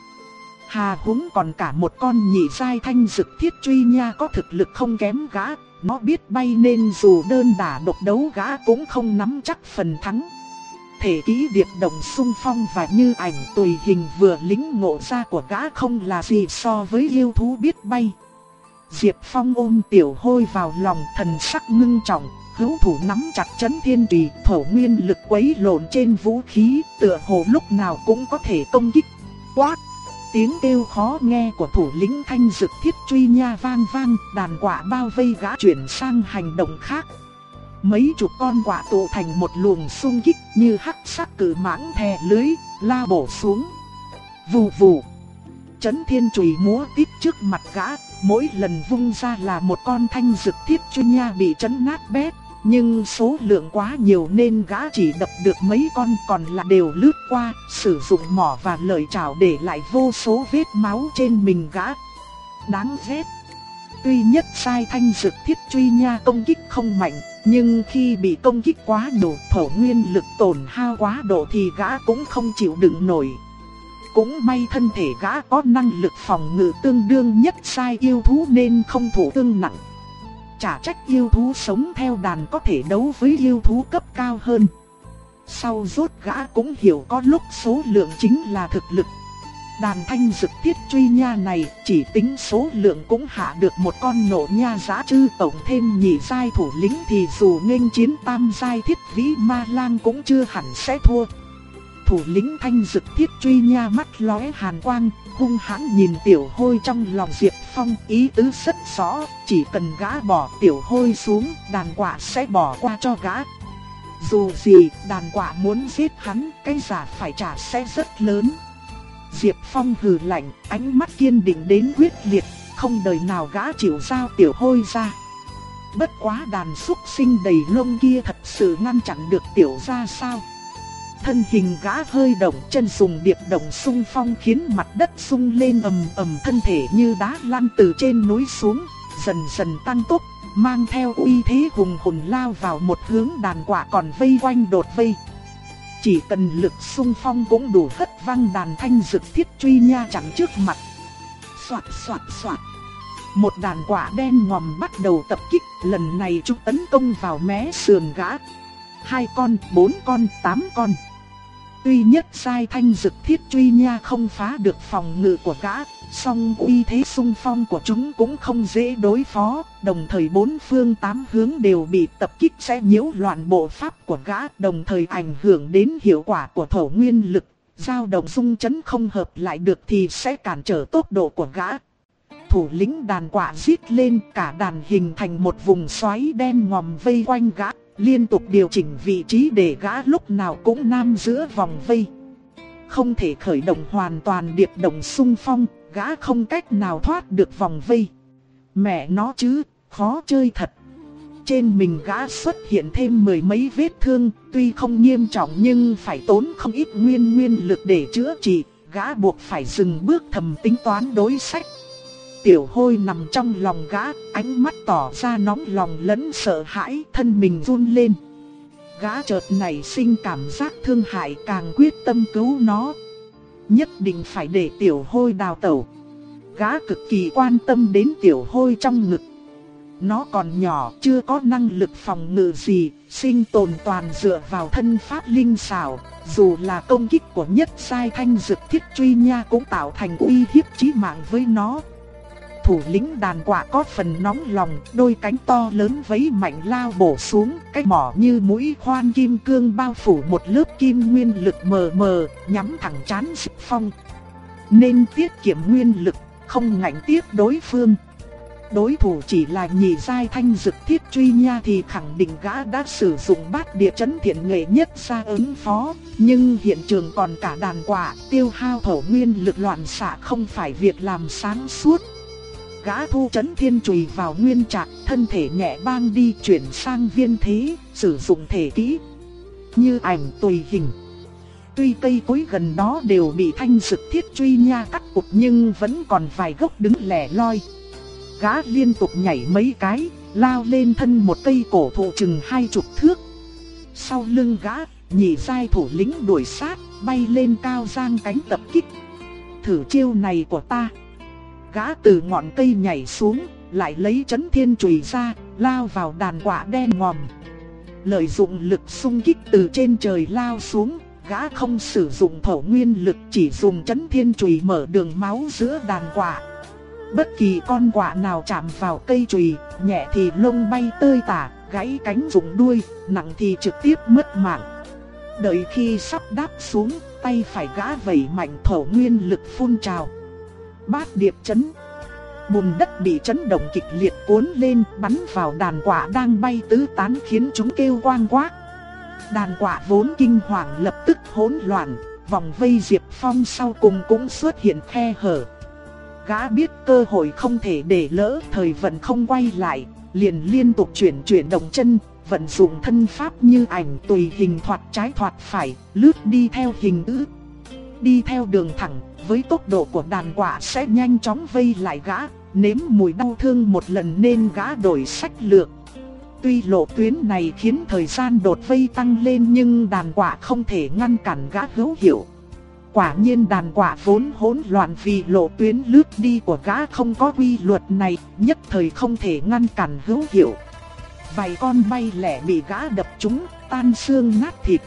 Hà húng còn cả một con nhị sai thanh dực thiết truy nha có thực lực không kém gã, nó biết bay nên dù đơn đả độc đấu gã cũng không nắm chắc phần thắng thể ký điệp động sung phong và như ảnh tùy hình vừa lính ngộ ra của gã không là gì so với yêu thú biết bay. Diệp Phong ôm tiểu hôi vào lòng thần sắc ngưng trọng, hữu thủ nắm chặt chấn thiên trì, thổ nguyên lực quấy lộn trên vũ khí, tựa hồ lúc nào cũng có thể công kích. Quát! Tiếng kêu khó nghe của thủ lĩnh thanh dực thiết truy nha vang vang, đàn quạ bao vây gã chuyển sang hành động khác, Mấy chục con quạ tụ thành một luồng xung kích như hắc sắc cử mãng thè lưới, la bổ xuống. Vù vù. Chấn thiên chùy múa tít trước mặt gã, mỗi lần vung ra là một con thanh dực thiết chu nha bị chấn nát bét. Nhưng số lượng quá nhiều nên gã chỉ đập được mấy con còn là đều lướt qua, sử dụng mỏ và lợi chảo để lại vô số vết máu trên mình gã. Đáng ghét. Tuy nhất sai thanh dực thiết truy nha công kích không mạnh, nhưng khi bị công kích quá độ, thổ nguyên lực tổn hao quá độ thì gã cũng không chịu đựng nổi. Cũng may thân thể gã có năng lực phòng ngự tương đương nhất sai yêu thú nên không thụ thương nặng. Chả trách yêu thú sống theo đàn có thể đấu với yêu thú cấp cao hơn. Sau rốt gã cũng hiểu có lúc số lượng chính là thực lực Đàn thanh dực thiết truy nha này chỉ tính số lượng cũng hạ được một con nổ nha giá chư tổng thêm nhị giai thủ lĩnh thì dù nghênh chiến tam giai thiết vĩ ma lang cũng chưa hẳn sẽ thua. Thủ lĩnh thanh dực thiết truy nha mắt lóe hàn quang, hung hãn nhìn tiểu hôi trong lòng Diệp Phong ý tứ rất rõ, chỉ cần gã bỏ tiểu hôi xuống, đàn quả sẽ bỏ qua cho gã. Dù gì, đàn quả muốn giết hắn, cái giả phải trả sẽ rất lớn. Diệp Phong hừ lạnh, ánh mắt kiên định đến quyết liệt, không đời nào gã chịu giao tiểu hôi ra. Bất quá đàn súc sinh đầy lông kia thật sự ngăn chặn được tiểu ra sao. Thân hình gã hơi động chân dùng điệp động sung phong khiến mặt đất sung lên ầm ầm thân thể như đá lăn từ trên núi xuống, dần dần tăng tốc, mang theo uy thế hùng hồn lao vào một hướng đàn quả còn vây quanh đột vây. Chỉ cần lực xung phong cũng đủ hất văng đàn thanh dực thiết truy nha chắn trước mặt. Xoạt xoạt xoạt. Một đàn quả đen ngòm bắt đầu tập kích, lần này chúng tấn công vào mé sườn gã. Hai con, bốn con, tám con. Tuy nhất sai thanh dực thiết truy nha không phá được phòng ngự của gã, song uy thế xung phong của chúng cũng không dễ đối phó, đồng thời bốn phương tám hướng đều bị tập kích sẽ nhiễu loạn bộ pháp của gã, đồng thời ảnh hưởng đến hiệu quả của thổ nguyên lực, dao động xung chấn không hợp lại được thì sẽ cản trở tốc độ của gã. Thủ lĩnh đàn quả giết lên cả đàn hình thành một vùng xoáy đen ngòm vây quanh gã, liên tục điều chỉnh vị trí để gã lúc nào cũng nam giữa vòng vây. Không thể khởi động hoàn toàn điệp động xung phong, gã không cách nào thoát được vòng vây. Mẹ nó chứ, khó chơi thật. Trên mình gã xuất hiện thêm mười mấy vết thương, tuy không nghiêm trọng nhưng phải tốn không ít nguyên nguyên lực để chữa trị, gã buộc phải dừng bước thầm tính toán đối sách. Tiểu hôi nằm trong lòng gã, ánh mắt tỏ ra nóng lòng lẫn sợ hãi, thân mình run lên. Gã chợt nảy sinh cảm giác thương hại càng quyết tâm cứu nó, nhất định phải để tiểu hôi đào tẩu. Gã cực kỳ quan tâm đến tiểu hôi trong ngực. Nó còn nhỏ, chưa có năng lực phòng ngự gì, sinh tồn toàn dựa vào thân pháp linh xảo, dù là công kích của nhất sai thanh dực thiết truy nha cũng tạo thành uy hiếp chí mạng với nó thủ lĩnh đàn quạ có phần nóng lòng, đôi cánh to lớn vấy mạnh lao bổ xuống, cái mỏ như mũi khoan kim cương bao phủ một lớp kim nguyên lực mờ mờ, nhắm thẳng chán Diệp Phong. Nên tiết kiệm nguyên lực, không ngạnh tiếp đối phương. Đối thủ chỉ là nhị giai thanh dực thiết truy nha thì khẳng định gã đã sử dụng bát địa chấn thiện nghệ nhất ra ứng phó. Nhưng hiện trường còn cả đàn quả, tiêu hao thổ nguyên lực loạn xạ không phải việc làm sáng suốt. Gã thu chấn thiên chùy vào nguyên trạng, thân thể nhẹ bang đi chuyển sang viên thế, sử dụng thể kỹ. Như ảnh tùy hình. Tuy cây cối gần đó đều bị thanh sực thiết truy nha cắt cụt nhưng vẫn còn vài gốc đứng lẻ loi gã liên tục nhảy mấy cái, lao lên thân một cây cổ thụ chừng hai chục thước. Sau lưng gã, nhị sai thủ lĩnh đuổi sát, bay lên cao giang cánh tập kích. Thử chiêu này của ta. Gã từ ngọn cây nhảy xuống, lại lấy chấn thiên chùy ra, lao vào đàn quả đen ngòm. Lợi dụng lực xung kích từ trên trời lao xuống, gã không sử dụng thổ nguyên lực chỉ dùng chấn thiên chùy mở đường máu giữa đàn quả. Bất kỳ con quạ nào chạm vào cây chùy, nhẹ thì lông bay tơi tả, gãy cánh rụng đuôi, nặng thì trực tiếp mất mạng. Đợi khi sắp đáp xuống, tay phải gã vẩy mạnh thổ nguyên lực phun trào. Bát điệp chấn. Bùn đất bị chấn động kịch liệt cuốn lên, bắn vào đàn quạ đang bay tứ tán khiến chúng kêu quang quác. Đàn quạ vốn kinh hoàng lập tức hỗn loạn, vòng vây Diệp Phong sau cùng cũng xuất hiện khe hở. Gã biết cơ hội không thể để lỡ, thời vận không quay lại, liền liên tục chuyển chuyển động chân, vận dụng thân pháp như ảnh tùy hình thoạt trái thoạt phải, lướt đi theo hình ứ. Đi theo đường thẳng, với tốc độ của đàn quả sẽ nhanh chóng vây lại gã, nếm mùi đau thương một lần nên gã đổi sách lược. Tuy lộ tuyến này khiến thời gian đột vây tăng lên nhưng đàn quả không thể ngăn cản gã hữu hiệu. Quả nhiên đàn quả vốn hỗn loạn vì lộ tuyến lướt đi của gã không có quy luật này, nhất thời không thể ngăn cản hữu hiệu. Vài con bay lẻ bị gã đập trúng, tan xương nát thịt.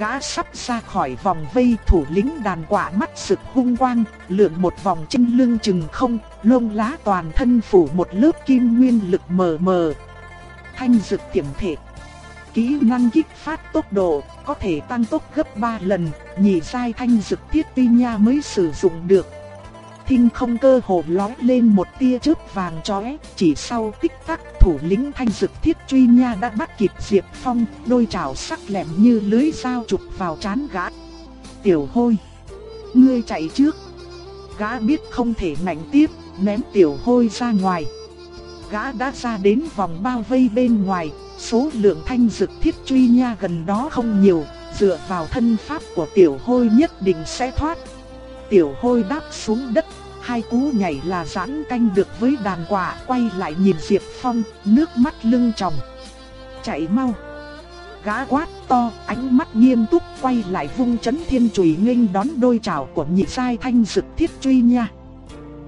Gã sắp ra khỏi vòng vây thủ lĩnh đàn quả mắt sực hung quang, lượn một vòng trên lưng chừng không, lông lá toàn thân phủ một lớp kim nguyên lực mờ mờ. Thanh dực tiềm thể Kỹ năng kích phát tốc độ, có thể tăng tốc gấp 3 lần, nhị sai thanh dực thiết ti nha mới sử dụng được. Thinh không cơ hồ lói lên một tia chớp vàng chóe, chỉ sau tích tắc thủ lĩnh thanh dực thiết truy nha đã bắt kịp Diệp Phong, đôi trảo sắc lẹm như lưới dao chụp vào chán gã. Tiểu hôi, ngươi chạy trước. Gã biết không thể mạnh tiếp, ném tiểu hôi ra ngoài. Gã đã ra đến vòng bao vây bên ngoài, Số lượng thanh dực thiết truy nha gần đó không nhiều, dựa vào thân pháp của tiểu hôi nhất định sẽ thoát. Tiểu hôi đáp xuống đất, hai cú nhảy là giãn canh được với đàn quả, quay lại nhìn Diệp Phong, nước mắt lưng tròng. Chạy mau. Gã quát to, ánh mắt nghiêm túc quay lại vung chấn thiên chùy nghênh đón đôi chảo của nhị sai thanh dực thiết truy nha.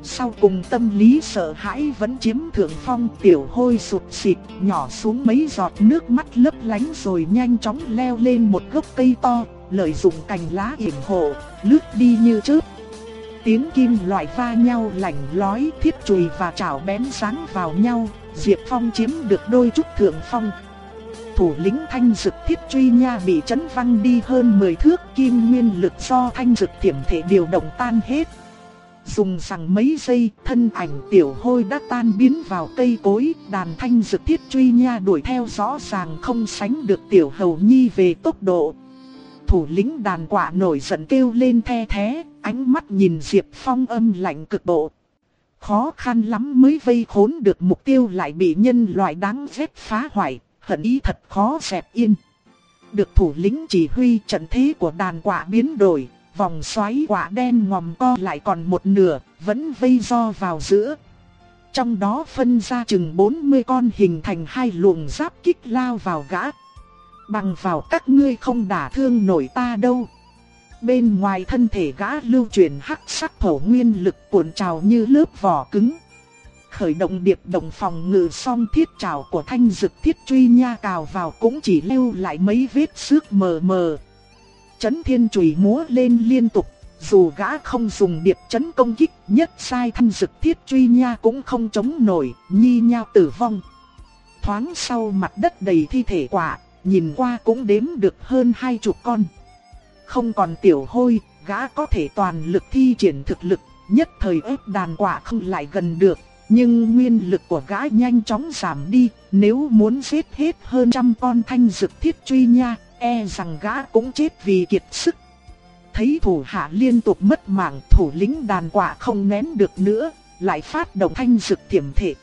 Sau cùng tâm lý sợ hãi vẫn chiếm thượng phong tiểu hôi sụt xịt nhỏ xuống mấy giọt nước mắt lấp lánh rồi nhanh chóng leo lên một gốc cây to, lợi dụng cành lá yểm hộ, lướt đi như chớp. Tiếng kim loại va nhau lạnh lói thiết chùy và chảo bén sáng vào nhau, Diệp Phong chiếm được đôi chút thượng phong. Thủ lĩnh thanh dực thiết truy nha bị chấn văng đi hơn 10 thước kim nguyên lực do thanh dực tiềm thể điều động tan hết. Dùng rằng mấy giây, thân ảnh tiểu hôi đã tan biến vào cây cối, đàn thanh dực thiết truy nha đuổi theo rõ ràng không sánh được tiểu hầu nhi về tốc độ. Thủ lĩnh đàn quả nổi giận kêu lên the thế, ánh mắt nhìn Diệp Phong âm lạnh cực độ. Khó khăn lắm mới vây khốn được mục tiêu lại bị nhân loại đáng ghét phá hoại, hận ý thật khó dẹp yên. Được thủ lĩnh chỉ huy trận thế của đàn quả biến đổi, vòng xoáy quả đen ngòm co lại còn một nửa, vẫn vây do vào giữa. Trong đó phân ra chừng 40 con hình thành hai luồng giáp kích lao vào gã. Bằng vào các ngươi không đả thương nổi ta đâu. Bên ngoài thân thể gã lưu chuyển hắc sắc thổ nguyên lực cuộn trào như lớp vỏ cứng. Khởi động điệp đồng phòng ngự song thiết trào của thanh dực thiết truy nha cào vào cũng chỉ lưu lại mấy vết xước mờ mờ. Chấn thiên chùy múa lên liên tục, dù gã không dùng điệp chấn công kích nhất sai thanh dực thiết truy nha cũng không chống nổi, nhi nha tử vong. Thoáng sau mặt đất đầy thi thể quả, nhìn qua cũng đếm được hơn hai chục con. Không còn tiểu hôi, gã có thể toàn lực thi triển thực lực, nhất thời ép đàn quả không lại gần được. Nhưng nguyên lực của gã nhanh chóng giảm đi, nếu muốn giết hết hơn trăm con thanh dực thiết truy nha, e rằng gã cũng chết vì kiệt sức. Thấy thủ hạ liên tục mất mạng, thủ lĩnh đàn quả không nén được nữa, lại phát động thanh dực tiềm thể.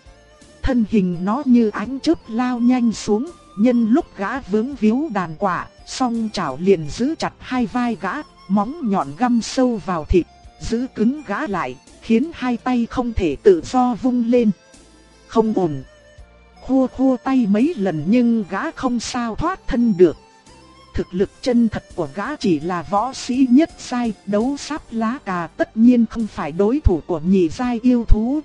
Thân hình nó như ánh chớp lao nhanh xuống, nhân lúc gã vướng víu đàn quả, song chảo liền giữ chặt hai vai gã, móng nhọn găm sâu vào thịt, giữ cứng gã lại, khiến hai tay không thể tự do vung lên. Không ổn. Khua khua tay mấy lần nhưng gã không sao thoát thân được. Thực lực chân thật của gã chỉ là võ sĩ nhất sai, đấu sắp lá cà tất nhiên không phải đối thủ của nhị giai yêu thú.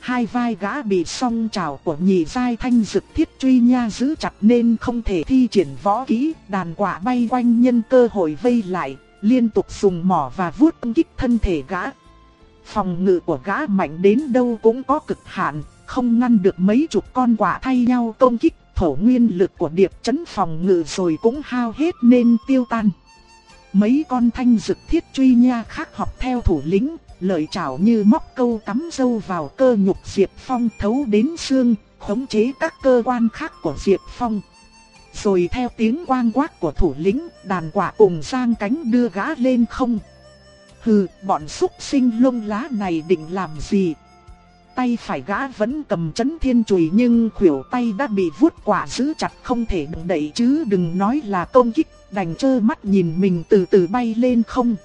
Hai vai gã bị song trào của nhị giai thanh dực thiết truy nha giữ chặt nên không thể thi triển võ kỹ, đàn quả bay quanh nhân cơ hội vây lại, liên tục dùng mỏ và vuốt kích thân thể gã. Phòng ngự của gã mạnh đến đâu cũng có cực hạn, không ngăn được mấy chục con quả thay nhau công kích, thổ nguyên lực của điệp chấn phòng ngự rồi cũng hao hết nên tiêu tan. Mấy con thanh dực thiết truy nha khác học theo thủ lĩnh, lợi chảo như móc câu cắm dâu vào cơ nhục Diệp Phong thấu đến xương, khống chế các cơ quan khác của Diệp Phong. Rồi theo tiếng quang quát của thủ lĩnh, đàn quả cùng sang cánh đưa gã lên không. Hừ, bọn xúc sinh lông lá này định làm gì? Tay phải gã vẫn cầm chấn thiên chùy nhưng khuỷu tay đã bị vuốt quả giữ chặt không thể động đậy chứ đừng nói là công kích, đành trơ mắt nhìn mình từ từ bay lên không.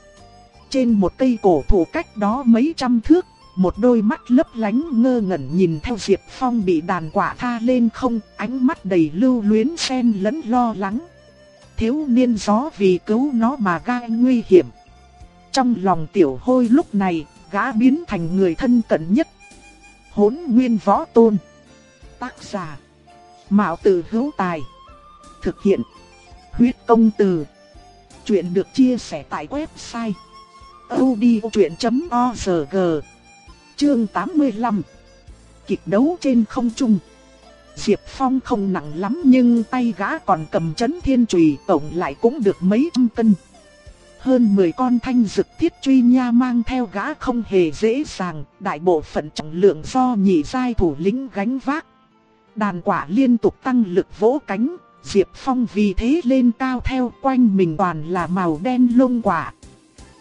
Trên một cây cổ thụ cách đó mấy trăm thước, một đôi mắt lấp lánh ngơ ngẩn nhìn theo Diệp Phong bị đàn quả tha lên không, ánh mắt đầy lưu luyến xen lẫn lo lắng. Thiếu niên gió vì cứu nó mà gai nguy hiểm. Trong lòng tiểu hôi lúc này, gã biến thành người thân cận nhất. Hốn nguyên võ tôn. Tác giả. Mạo tử hữu tài. Thực hiện. Huyết công từ. Chuyện được chia sẻ tại website odchuyện.org Chương 85 Kịch đấu trên không trung Diệp Phong không nặng lắm nhưng tay gã còn cầm chấn thiên chùy tổng lại cũng được mấy trăm cân. Hơn 10 con thanh dực thiết truy nha mang theo gã không hề dễ dàng, đại bộ phận trọng lượng do nhị giai thủ lĩnh gánh vác. Đàn quả liên tục tăng lực vỗ cánh, Diệp Phong vì thế lên cao theo quanh mình toàn là màu đen lông quả.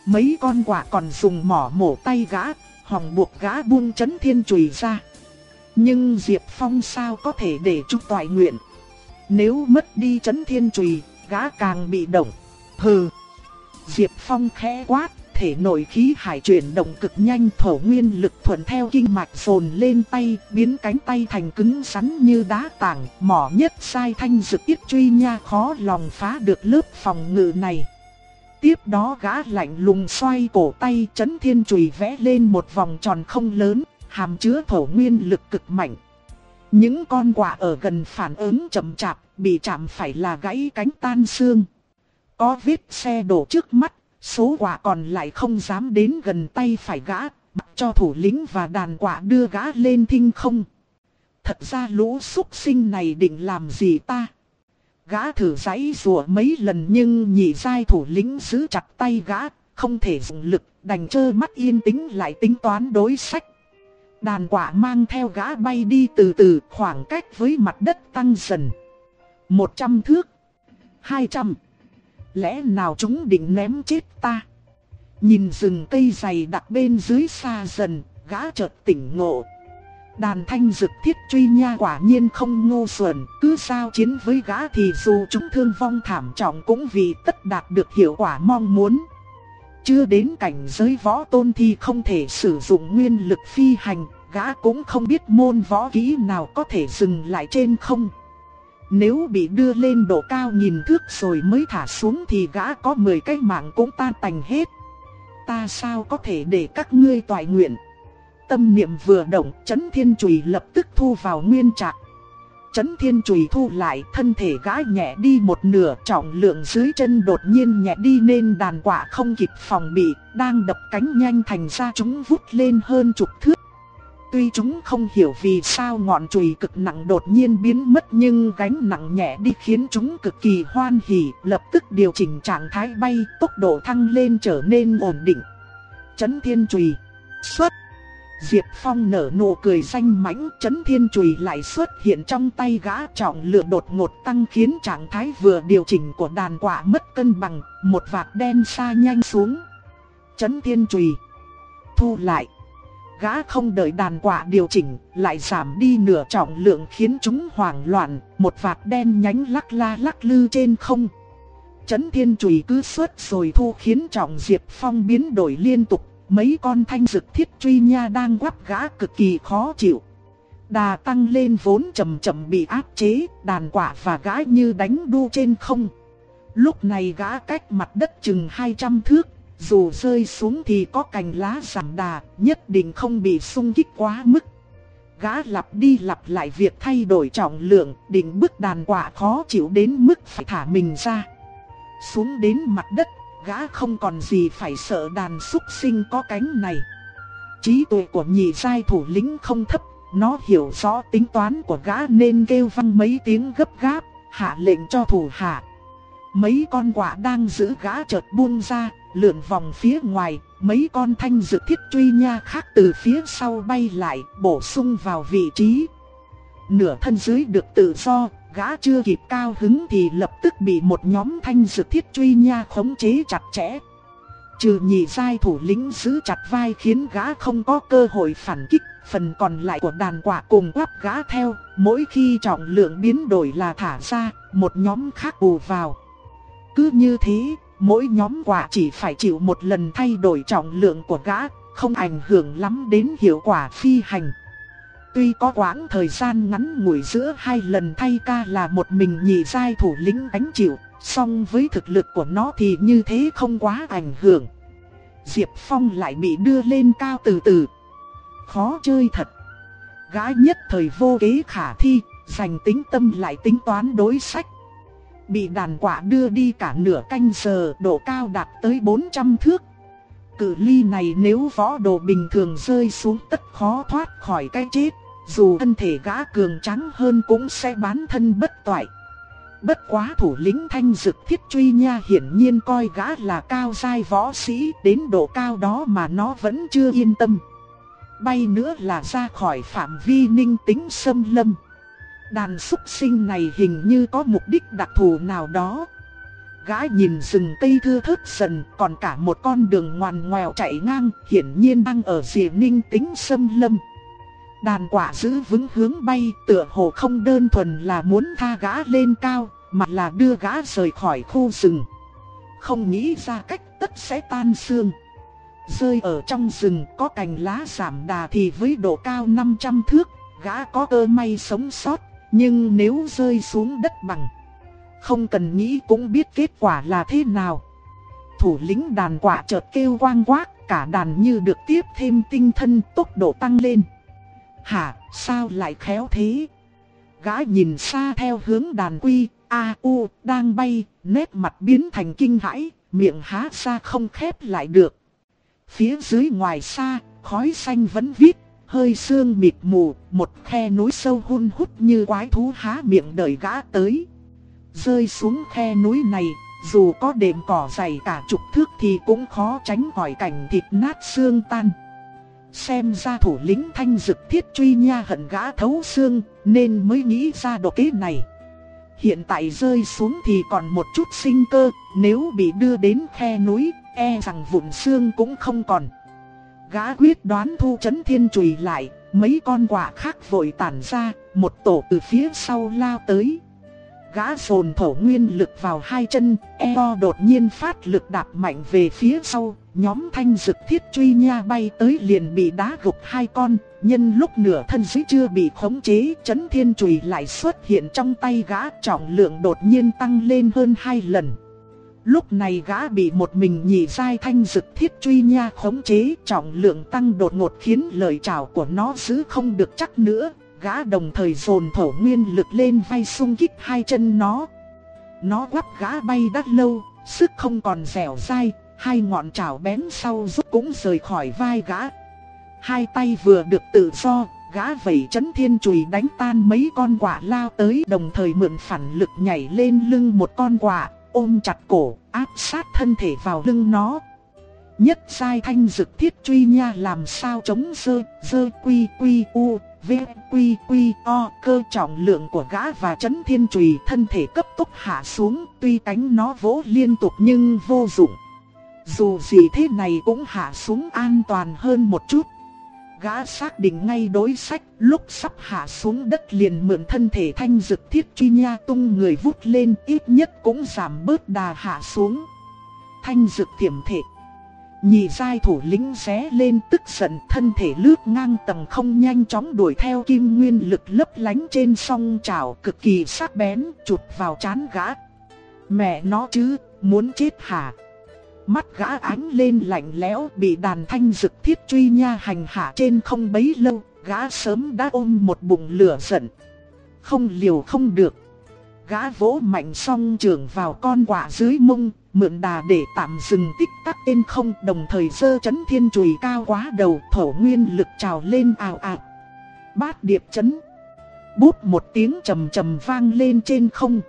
Mấy con quả còn dùng mỏ mổ tay gã, hòng buộc gã buông chấn thiên chùy ra. Nhưng Diệp Phong sao có thể để chúc toại nguyện. Nếu mất đi chấn thiên chùy, gã càng bị động. Hừ. Diệp Phong khẽ quát, thể nội khí hải chuyển động cực nhanh thổ nguyên lực thuận theo kinh mạch dồn lên tay, biến cánh tay thành cứng rắn như đá tảng, mỏ nhất sai thanh dực tiết truy nha khó lòng phá được lớp phòng ngự này. Tiếp đó gã lạnh lùng xoay cổ tay chấn thiên chùy vẽ lên một vòng tròn không lớn, hàm chứa thổ nguyên lực cực mạnh. Những con quạ ở gần phản ứng chậm chạp, bị chạm phải là gãy cánh tan xương. Có vết xe đổ trước mắt, số quạ còn lại không dám đến gần tay phải gã, mặc cho thủ lĩnh và đàn quạ đưa gã lên thinh không. Thật ra lũ xuất sinh này định làm gì ta? Gã thử giấy rùa mấy lần nhưng nhị giai thủ lĩnh giữ chặt tay gã, không thể dùng lực, đành trơ mắt yên tĩnh lại tính toán đối sách. Đàn quả mang theo gã bay đi từ từ khoảng cách với mặt đất tăng dần. Một trăm thước. Hai trăm. Lẽ nào chúng định ném chết ta? Nhìn rừng cây dày đặt bên dưới xa dần, gã chợt tỉnh ngộ. Đàn thanh dực thiết truy nha quả nhiên không ngu xuẩn, cứ sao chiến với gã thì dù chúng thương vong thảm trọng cũng vì tất đạt được hiệu quả mong muốn. Chưa đến cảnh giới võ tôn thì không thể sử dụng nguyên lực phi hành, gã cũng không biết môn võ kỹ nào có thể dừng lại trên không. Nếu bị đưa lên độ cao nhìn thước rồi mới thả xuống thì gã có 10 cái mạng cũng tan tành hết. Ta sao có thể để các ngươi toại nguyện. Tâm niệm vừa động, chấn thiên chùy lập tức thu vào nguyên trạng. chấn thiên chùy thu lại, thân thể gã nhẹ đi một nửa, trọng lượng dưới chân đột nhiên nhẹ đi nên đàn quả không kịp phòng bị, đang đập cánh nhanh thành ra chúng vút lên hơn chục thước. Tuy chúng không hiểu vì sao ngọn chùy cực nặng đột nhiên biến mất nhưng gánh nặng nhẹ đi khiến chúng cực kỳ hoan hỉ, lập tức điều chỉnh trạng thái bay, tốc độ thăng lên trở nên ổn định. Chấn thiên chùy xuất Diệp Phong nở nụ cười xanh mãnh, chấn thiên chùy lại xuất hiện trong tay gã trọng lượng đột ngột tăng khiến trạng thái vừa điều chỉnh của đàn quả mất cân bằng, một vạt đen xa nhanh xuống. Chấn thiên chùy thu lại. Gã không đợi đàn quả điều chỉnh, lại giảm đi nửa trọng lượng khiến chúng hoảng loạn, một vạt đen nhánh lắc la lắc lư trên không. Chấn thiên chùy cứ xuất rồi thu khiến trọng Diệp Phong biến đổi liên tục mấy con thanh dực thiết truy nha đang quắp gã cực kỳ khó chịu. Đà tăng lên vốn chậm chậm bị áp chế, đàn quả và gã như đánh đu trên không. Lúc này gã cách mặt đất chừng 200 thước, dù rơi xuống thì có cành lá giảm đà, nhất định không bị sung kích quá mức. Gã lặp đi lặp lại việc thay đổi trọng lượng, định bức đàn quả khó chịu đến mức phải thả mình ra. Xuống đến mặt đất gã không còn gì phải sợ đàn súc sinh có cánh này. Trí tuệ của nhị giai thủ lĩnh không thấp, nó hiểu rõ tính toán của gã nên kêu vang mấy tiếng gấp gáp, hạ lệnh cho thủ hạ. Mấy con quạ đang giữ gã chợt buông ra, lượn vòng phía ngoài, mấy con thanh dự thiết truy nha khác từ phía sau bay lại, bổ sung vào vị trí. Nửa thân dưới được tự do, gã chưa kịp cao hứng thì lập tức bị một nhóm thanh dược thiết truy nha khống chế chặt chẽ. Trừ nhị sai thủ lĩnh giữ chặt vai khiến gã không có cơ hội phản kích, phần còn lại của đàn quạ cùng quắp gã theo, mỗi khi trọng lượng biến đổi là thả ra, một nhóm khác bù vào. Cứ như thế, mỗi nhóm quạ chỉ phải chịu một lần thay đổi trọng lượng của gã, không ảnh hưởng lắm đến hiệu quả phi hành. Tuy có quãng thời gian ngắn ngủi giữa hai lần thay ca là một mình nhị giai thủ lĩnh đánh chịu, song với thực lực của nó thì như thế không quá ảnh hưởng. Diệp Phong lại bị đưa lên cao từ từ. Khó chơi thật. Gã nhất thời vô kế khả thi, dành tính tâm lại tính toán đối sách. Bị đàn quả đưa đi cả nửa canh giờ, độ cao đạt tới 400 thước. Cự ly này nếu võ đồ bình thường rơi xuống tất khó thoát khỏi cái chết. Dù thân thể gã cường trắng hơn cũng sẽ bán thân bất toại. Bất quá thủ lĩnh thanh dực thiết truy nha hiển nhiên coi gã là cao giai võ sĩ, đến độ cao đó mà nó vẫn chưa yên tâm. Bay nữa là ra khỏi phạm vi ninh tính xâm lâm. Đàn súc sinh này hình như có mục đích đặc thù nào đó. Gã nhìn rừng cây thưa thớt dần, còn cả một con đường ngoằn ngoèo chạy ngang, hiển nhiên đang ở rìa ninh tính xâm lâm. Đàn quả giữ vững hướng bay tựa hồ không đơn thuần là muốn tha gã lên cao, mà là đưa gã rời khỏi khu rừng. Không nghĩ ra cách tất sẽ tan xương. Rơi ở trong rừng có cành lá giảm đà thì với độ cao 500 thước, gã có cơ may sống sót, nhưng nếu rơi xuống đất bằng, không cần nghĩ cũng biết kết quả là thế nào. Thủ lĩnh đàn quả chợt kêu quang quát, cả đàn như được tiếp thêm tinh thần tốc độ tăng lên. Hả, sao lại khéo thế? Gã nhìn xa theo hướng đàn quy, A U đang bay, nét mặt biến thành kinh hãi, miệng há ra không khép lại được. Phía dưới ngoài xa, khói xanh vẫn vít, hơi sương mịt mù, một khe núi sâu hun hút như quái thú há miệng đợi gã tới. Rơi xuống khe núi này, dù có đệm cỏ dày cả chục thước thì cũng khó tránh khỏi cảnh thịt nát xương tan. Xem ra thủ lĩnh thanh dực thiết truy nha hận gã thấu xương nên mới nghĩ ra độ kế này. Hiện tại rơi xuống thì còn một chút sinh cơ, nếu bị đưa đến khe núi, e rằng vụn xương cũng không còn. Gã quyết đoán thu chấn thiên chùy lại, mấy con quạ khác vội tản ra, một tổ từ phía sau lao tới. Gã dồn thổ nguyên lực vào hai chân, eo đột nhiên phát lực đạp mạnh về phía sau, nhóm thanh dực thiết truy nha bay tới liền bị đá gục hai con, nhân lúc nửa thân dưới chưa bị khống chế, chấn thiên chùy lại xuất hiện trong tay gã trọng lượng đột nhiên tăng lên hơn hai lần. Lúc này gã bị một mình nhị sai thanh dực thiết truy nha khống chế trọng lượng tăng đột ngột khiến lời chào của nó giữ không được chắc nữa, gã đồng thời dồn thổ nguyên lực lên vai sung kích hai chân nó. Nó quắp gã bay đắt lâu, sức không còn dẻo dai, hai ngọn trảo bén sau giúp cũng rời khỏi vai gã. Hai tay vừa được tự do, gã vẩy chấn thiên chùy đánh tan mấy con quạ lao tới đồng thời mượn phản lực nhảy lên lưng một con quạ, ôm chặt cổ, áp sát thân thể vào lưng nó. Nhất sai thanh dực thiết truy nha làm sao chống dơ, dơ quy quy u, v quy quy o cơ trọng lượng của gã và chấn thiên trùy thân thể cấp tốc hạ xuống tuy cánh nó vỗ liên tục nhưng vô dụng. Dù gì thế này cũng hạ xuống an toàn hơn một chút. Gã xác định ngay đối sách, lúc sắp hạ xuống đất liền mượn thân thể thanh dực thiết truy nha tung người vút lên ít nhất cũng giảm bớt đà hạ xuống. Thanh dực tiềm thể. Nhị giai thủ lĩnh xé lên tức giận thân thể lướt ngang tầng không nhanh chóng đuổi theo kim nguyên lực lấp lánh trên song trào cực kỳ sắc bén chụp vào chán gã. Mẹ nó chứ, muốn chết hả? Mắt gã ánh lên lạnh lẽo bị đàn thanh dực thiết truy nha hành hạ trên không bấy lâu, gã sớm đã ôm một bụng lửa giận. Không liều không được. Gã vỗ mạnh song trường vào con quạ dưới mông, mượn đà để tạm dừng tích tắc trên không đồng thời dơ chấn thiên chùy cao quá đầu thổ nguyên lực trào lên ào ào. Bát điệp chấn. Bút một tiếng trầm trầm vang lên trên không.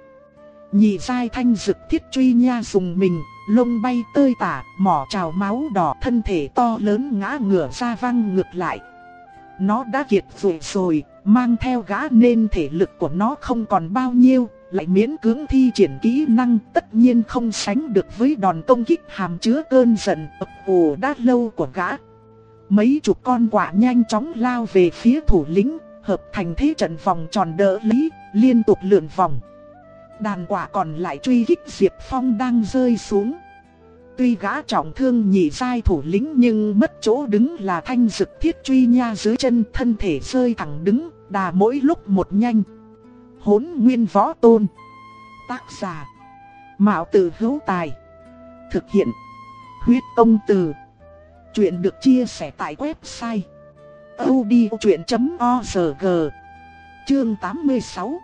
Nhị sai thanh dực thiết truy nha dùng mình lông bay tơi tả, mỏ trào máu đỏ thân thể to lớn ngã ngửa ra văng ngược lại. Nó đã kiệt rồi rồi, mang theo gã nên thể lực của nó không còn bao nhiêu, lại miễn cưỡng thi triển kỹ năng tất nhiên không sánh được với đòn công kích hàm chứa cơn giận ập ồ đã lâu của gã. Mấy chục con quạ nhanh chóng lao về phía thủ lĩnh, hợp thành thế trận vòng tròn đỡ lý, liên tục lượn vòng. Đàn quả còn lại truy kích Diệp Phong đang rơi xuống. Tuy gã trọng thương nhị sai thủ lĩnh nhưng mất chỗ đứng là thanh dực thiết truy nha dưới chân thân thể rơi thẳng đứng, đà mỗi lúc một nhanh. Hốn nguyên võ tôn. Tác giả. Mạo tử hữu tài. Thực hiện. Huyết công từ. Chuyện được chia sẻ tại website. odchuyện.org Chương 86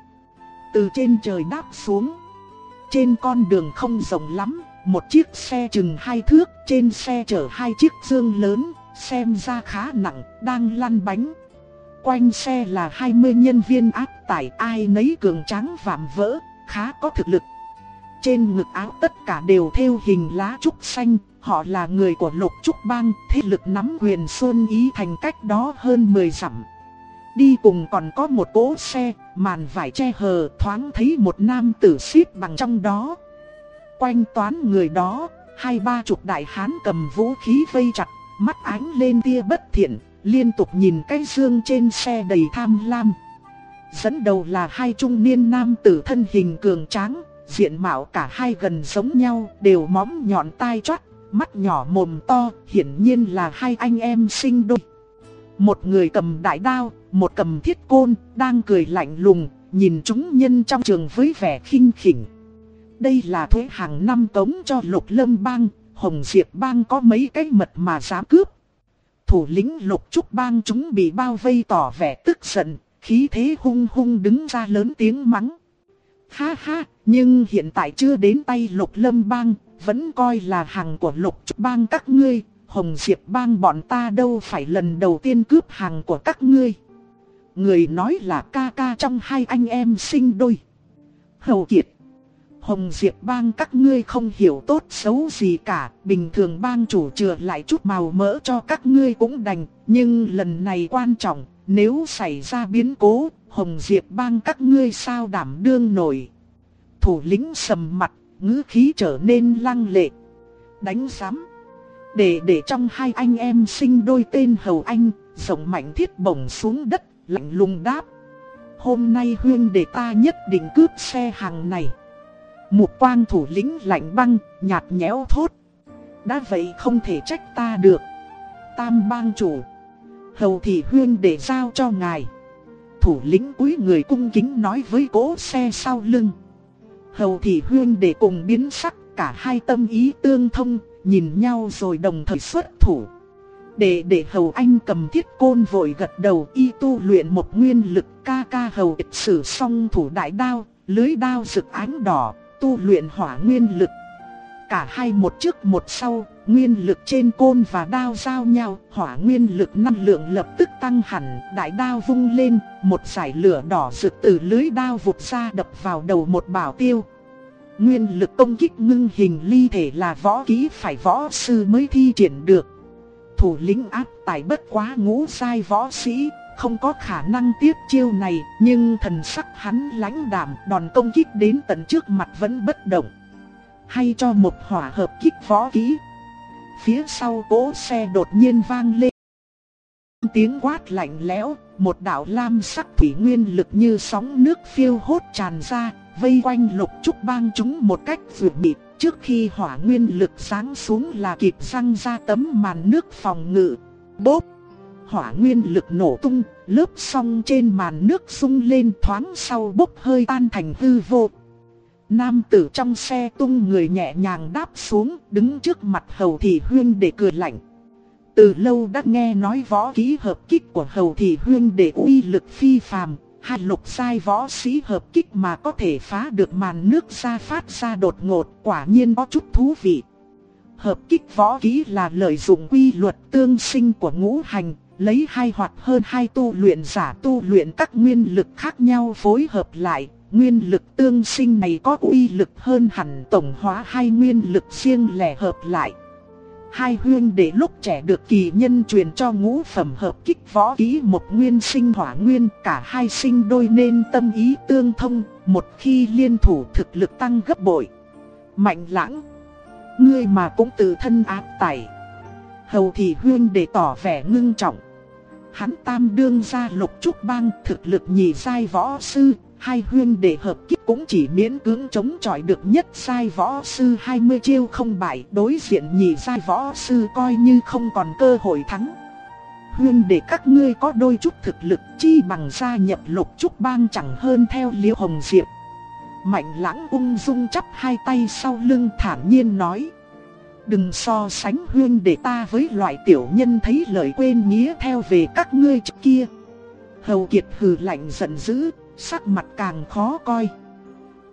từ trên trời đáp xuống. Trên con đường không rộng lắm, một chiếc xe chừng hai thước, trên xe chở hai chiếc dương lớn, xem ra khá nặng, đang lăn bánh. Quanh xe là 20 nhân viên áp tải ai nấy cường tráng vạm vỡ, khá có thực lực. Trên ngực áo tất cả đều theo hình lá trúc xanh, họ là người của lục trúc bang, thế lực nắm quyền xuân ý thành cách đó hơn 10 dặm. Đi cùng còn có một cỗ xe, màn vải che hờ thoáng thấy một nam tử xít bằng trong đó. Quanh toán người đó, hai ba chục đại hán cầm vũ khí vây chặt, mắt ánh lên tia bất thiện, liên tục nhìn cái dương trên xe đầy tham lam. Dẫn đầu là hai trung niên nam tử thân hình cường tráng, diện mạo cả hai gần giống nhau, đều móng nhọn tai chót, mắt nhỏ mồm to, hiển nhiên là hai anh em sinh đôi. Một người cầm đại đao, một cầm thiết côn, đang cười lạnh lùng, nhìn chúng nhân trong trường với vẻ khinh khỉnh. Đây là thuế hàng năm cống cho lục lâm bang, hồng diệp bang có mấy cái mật mà dám cướp. Thủ lĩnh lục trúc bang chúng bị bao vây tỏ vẻ tức giận, khí thế hung hung đứng ra lớn tiếng mắng. Ha ha, nhưng hiện tại chưa đến tay lục lâm bang, vẫn coi là hàng của lục trúc bang các ngươi, hồng diệp bang bọn ta đâu phải lần đầu tiên cướp hàng của các ngươi. Người nói là ca ca trong hai anh em sinh đôi. Hầu Kiệt. Hồng Diệp bang các ngươi không hiểu tốt xấu gì cả, bình thường bang chủ chừa lại chút màu mỡ cho các ngươi cũng đành, nhưng lần này quan trọng, nếu xảy ra biến cố, Hồng Diệp bang các ngươi sao đảm đương nổi. Thủ lĩnh sầm mặt, ngữ khí trở nên lăng lệ. Đánh giám. Để để trong hai anh em sinh đôi tên Hầu Anh, rộng mạnh thiết bổng xuống đất lạnh lùng đáp. Hôm nay huyên để ta nhất định cướp xe hàng này. Mục quang thủ lĩnh lạnh băng, nhạt nhẽo thốt. Đã vậy không thể trách ta được. Tam bang chủ. Hầu thị huyên để giao cho ngài. Thủ lĩnh quý người cung kính nói với cỗ xe sau lưng. Hầu thị huyên để cùng biến sắc cả hai tâm ý tương thông, nhìn nhau rồi đồng thời xuất thủ. Để để hầu anh cầm thiết côn vội gật đầu y tu luyện một nguyên lực ca ca hầu sử song thủ đại đao, lưới đao rực ánh đỏ, tu luyện hỏa nguyên lực. Cả hai một trước một sau, nguyên lực trên côn và đao giao nhau, hỏa nguyên lực năng lượng lập tức tăng hẳn, đại đao vung lên, một giải lửa đỏ rực từ lưới đao vụt ra đập vào đầu một bảo tiêu. Nguyên lực công kích ngưng hình ly thể là võ kỹ phải võ sư mới thi triển được. Thủ lĩnh áp tài bất quá ngũ sai võ sĩ, không có khả năng tiếp chiêu này, nhưng thần sắc hắn lãnh đạm đòn công kích đến tận trước mặt vẫn bất động. Hay cho một hỏa hợp kích võ kỹ. Phía sau cỗ xe đột nhiên vang lên. Tiếng quát lạnh lẽo, một đạo lam sắc thủy nguyên lực như sóng nước phiêu hốt tràn ra, vây quanh lục trúc bang chúng một cách vượt bịp. Trước khi hỏa nguyên lực sáng xuống là kịp răng ra tấm màn nước phòng ngự. Bốp! Hỏa nguyên lực nổ tung, lớp song trên màn nước sung lên thoáng sau bốc hơi tan thành hư vô. Nam tử trong xe tung người nhẹ nhàng đáp xuống, đứng trước mặt hầu thị huyên để cười lạnh. Từ lâu đã nghe nói võ ký hợp kích của hầu thị huyên để uy lực phi phàm, hai lục sai võ sĩ hợp kích mà có thể phá được màn nước ra phát ra đột ngột, quả nhiên có chút thú vị. Hợp kích võ ký là lợi dụng quy luật tương sinh của ngũ hành, lấy hai hoặc hơn hai tu luyện giả tu luyện các nguyên lực khác nhau phối hợp lại. Nguyên lực tương sinh này có uy lực hơn hẳn tổng hóa hai nguyên lực riêng lẻ hợp lại. Hai huyên để lúc trẻ được kỳ nhân truyền cho ngũ phẩm hợp kích võ kỹ một nguyên sinh hỏa nguyên cả hai sinh đôi nên tâm ý tương thông, một khi liên thủ thực lực tăng gấp bội. Mạnh lãng, ngươi mà cũng tự thân áp tải. Hầu thì huyên để tỏ vẻ ngưng trọng. Hắn tam đương ra lục trúc bang thực lực nhị sai võ sư, hai huyên đệ hợp kích cũng chỉ miễn cưỡng chống chọi được nhất sai võ sư 20 chiêu không bại đối diện nhị sai võ sư coi như không còn cơ hội thắng. Huyên để các ngươi có đôi chút thực lực chi bằng gia nhập lục trúc bang chẳng hơn theo liễu hồng diệp. Mạnh lãng ung dung chắp hai tay sau lưng thản nhiên nói. Đừng so sánh huyên để ta với loại tiểu nhân thấy lời quên nghĩa theo về các ngươi trước kia. Hầu Kiệt hừ lạnh giận dữ, sắc mặt càng khó coi.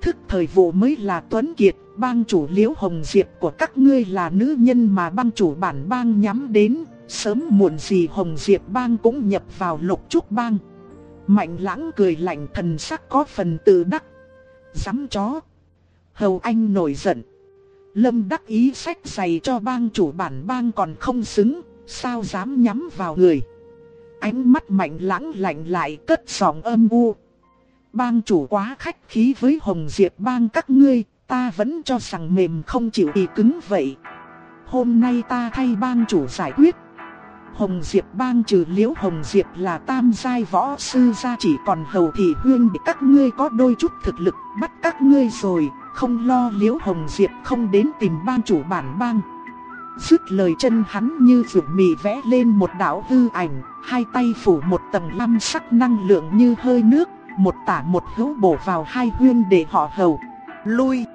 Thức thời vụ mới là Tuấn Kiệt, bang chủ liễu hồng diệp của các ngươi là nữ nhân mà bang chủ bản bang nhắm đến, sớm muộn gì hồng diệp bang cũng nhập vào lục trúc bang. Mạnh lãng cười lạnh thần sắc có phần tự đắc. Dám chó. Hầu anh nổi giận. Lâm đắc ý sách giày cho bang chủ bản bang còn không xứng, sao dám nhắm vào người. Ánh mắt mạnh lãng lạnh lại cất giọng âm u. Bang chủ quá khách khí với Hồng Diệp bang các ngươi, ta vẫn cho rằng mềm không chịu ý cứng vậy. Hôm nay ta thay bang chủ giải quyết. Hồng Diệp bang trừ liễu Hồng Diệp là tam giai võ sư ra chỉ còn hầu thị huyên để các ngươi có đôi chút thực lực bắt các ngươi rồi, không lo liễu Hồng Diệp không đến tìm bang chủ bản bang. Dứt lời chân hắn như rượu mì vẽ lên một đạo hư ảnh, hai tay phủ một tầng lâm sắc năng lượng như hơi nước, một tả một hữu bổ vào hai huyên để họ hầu. Lui!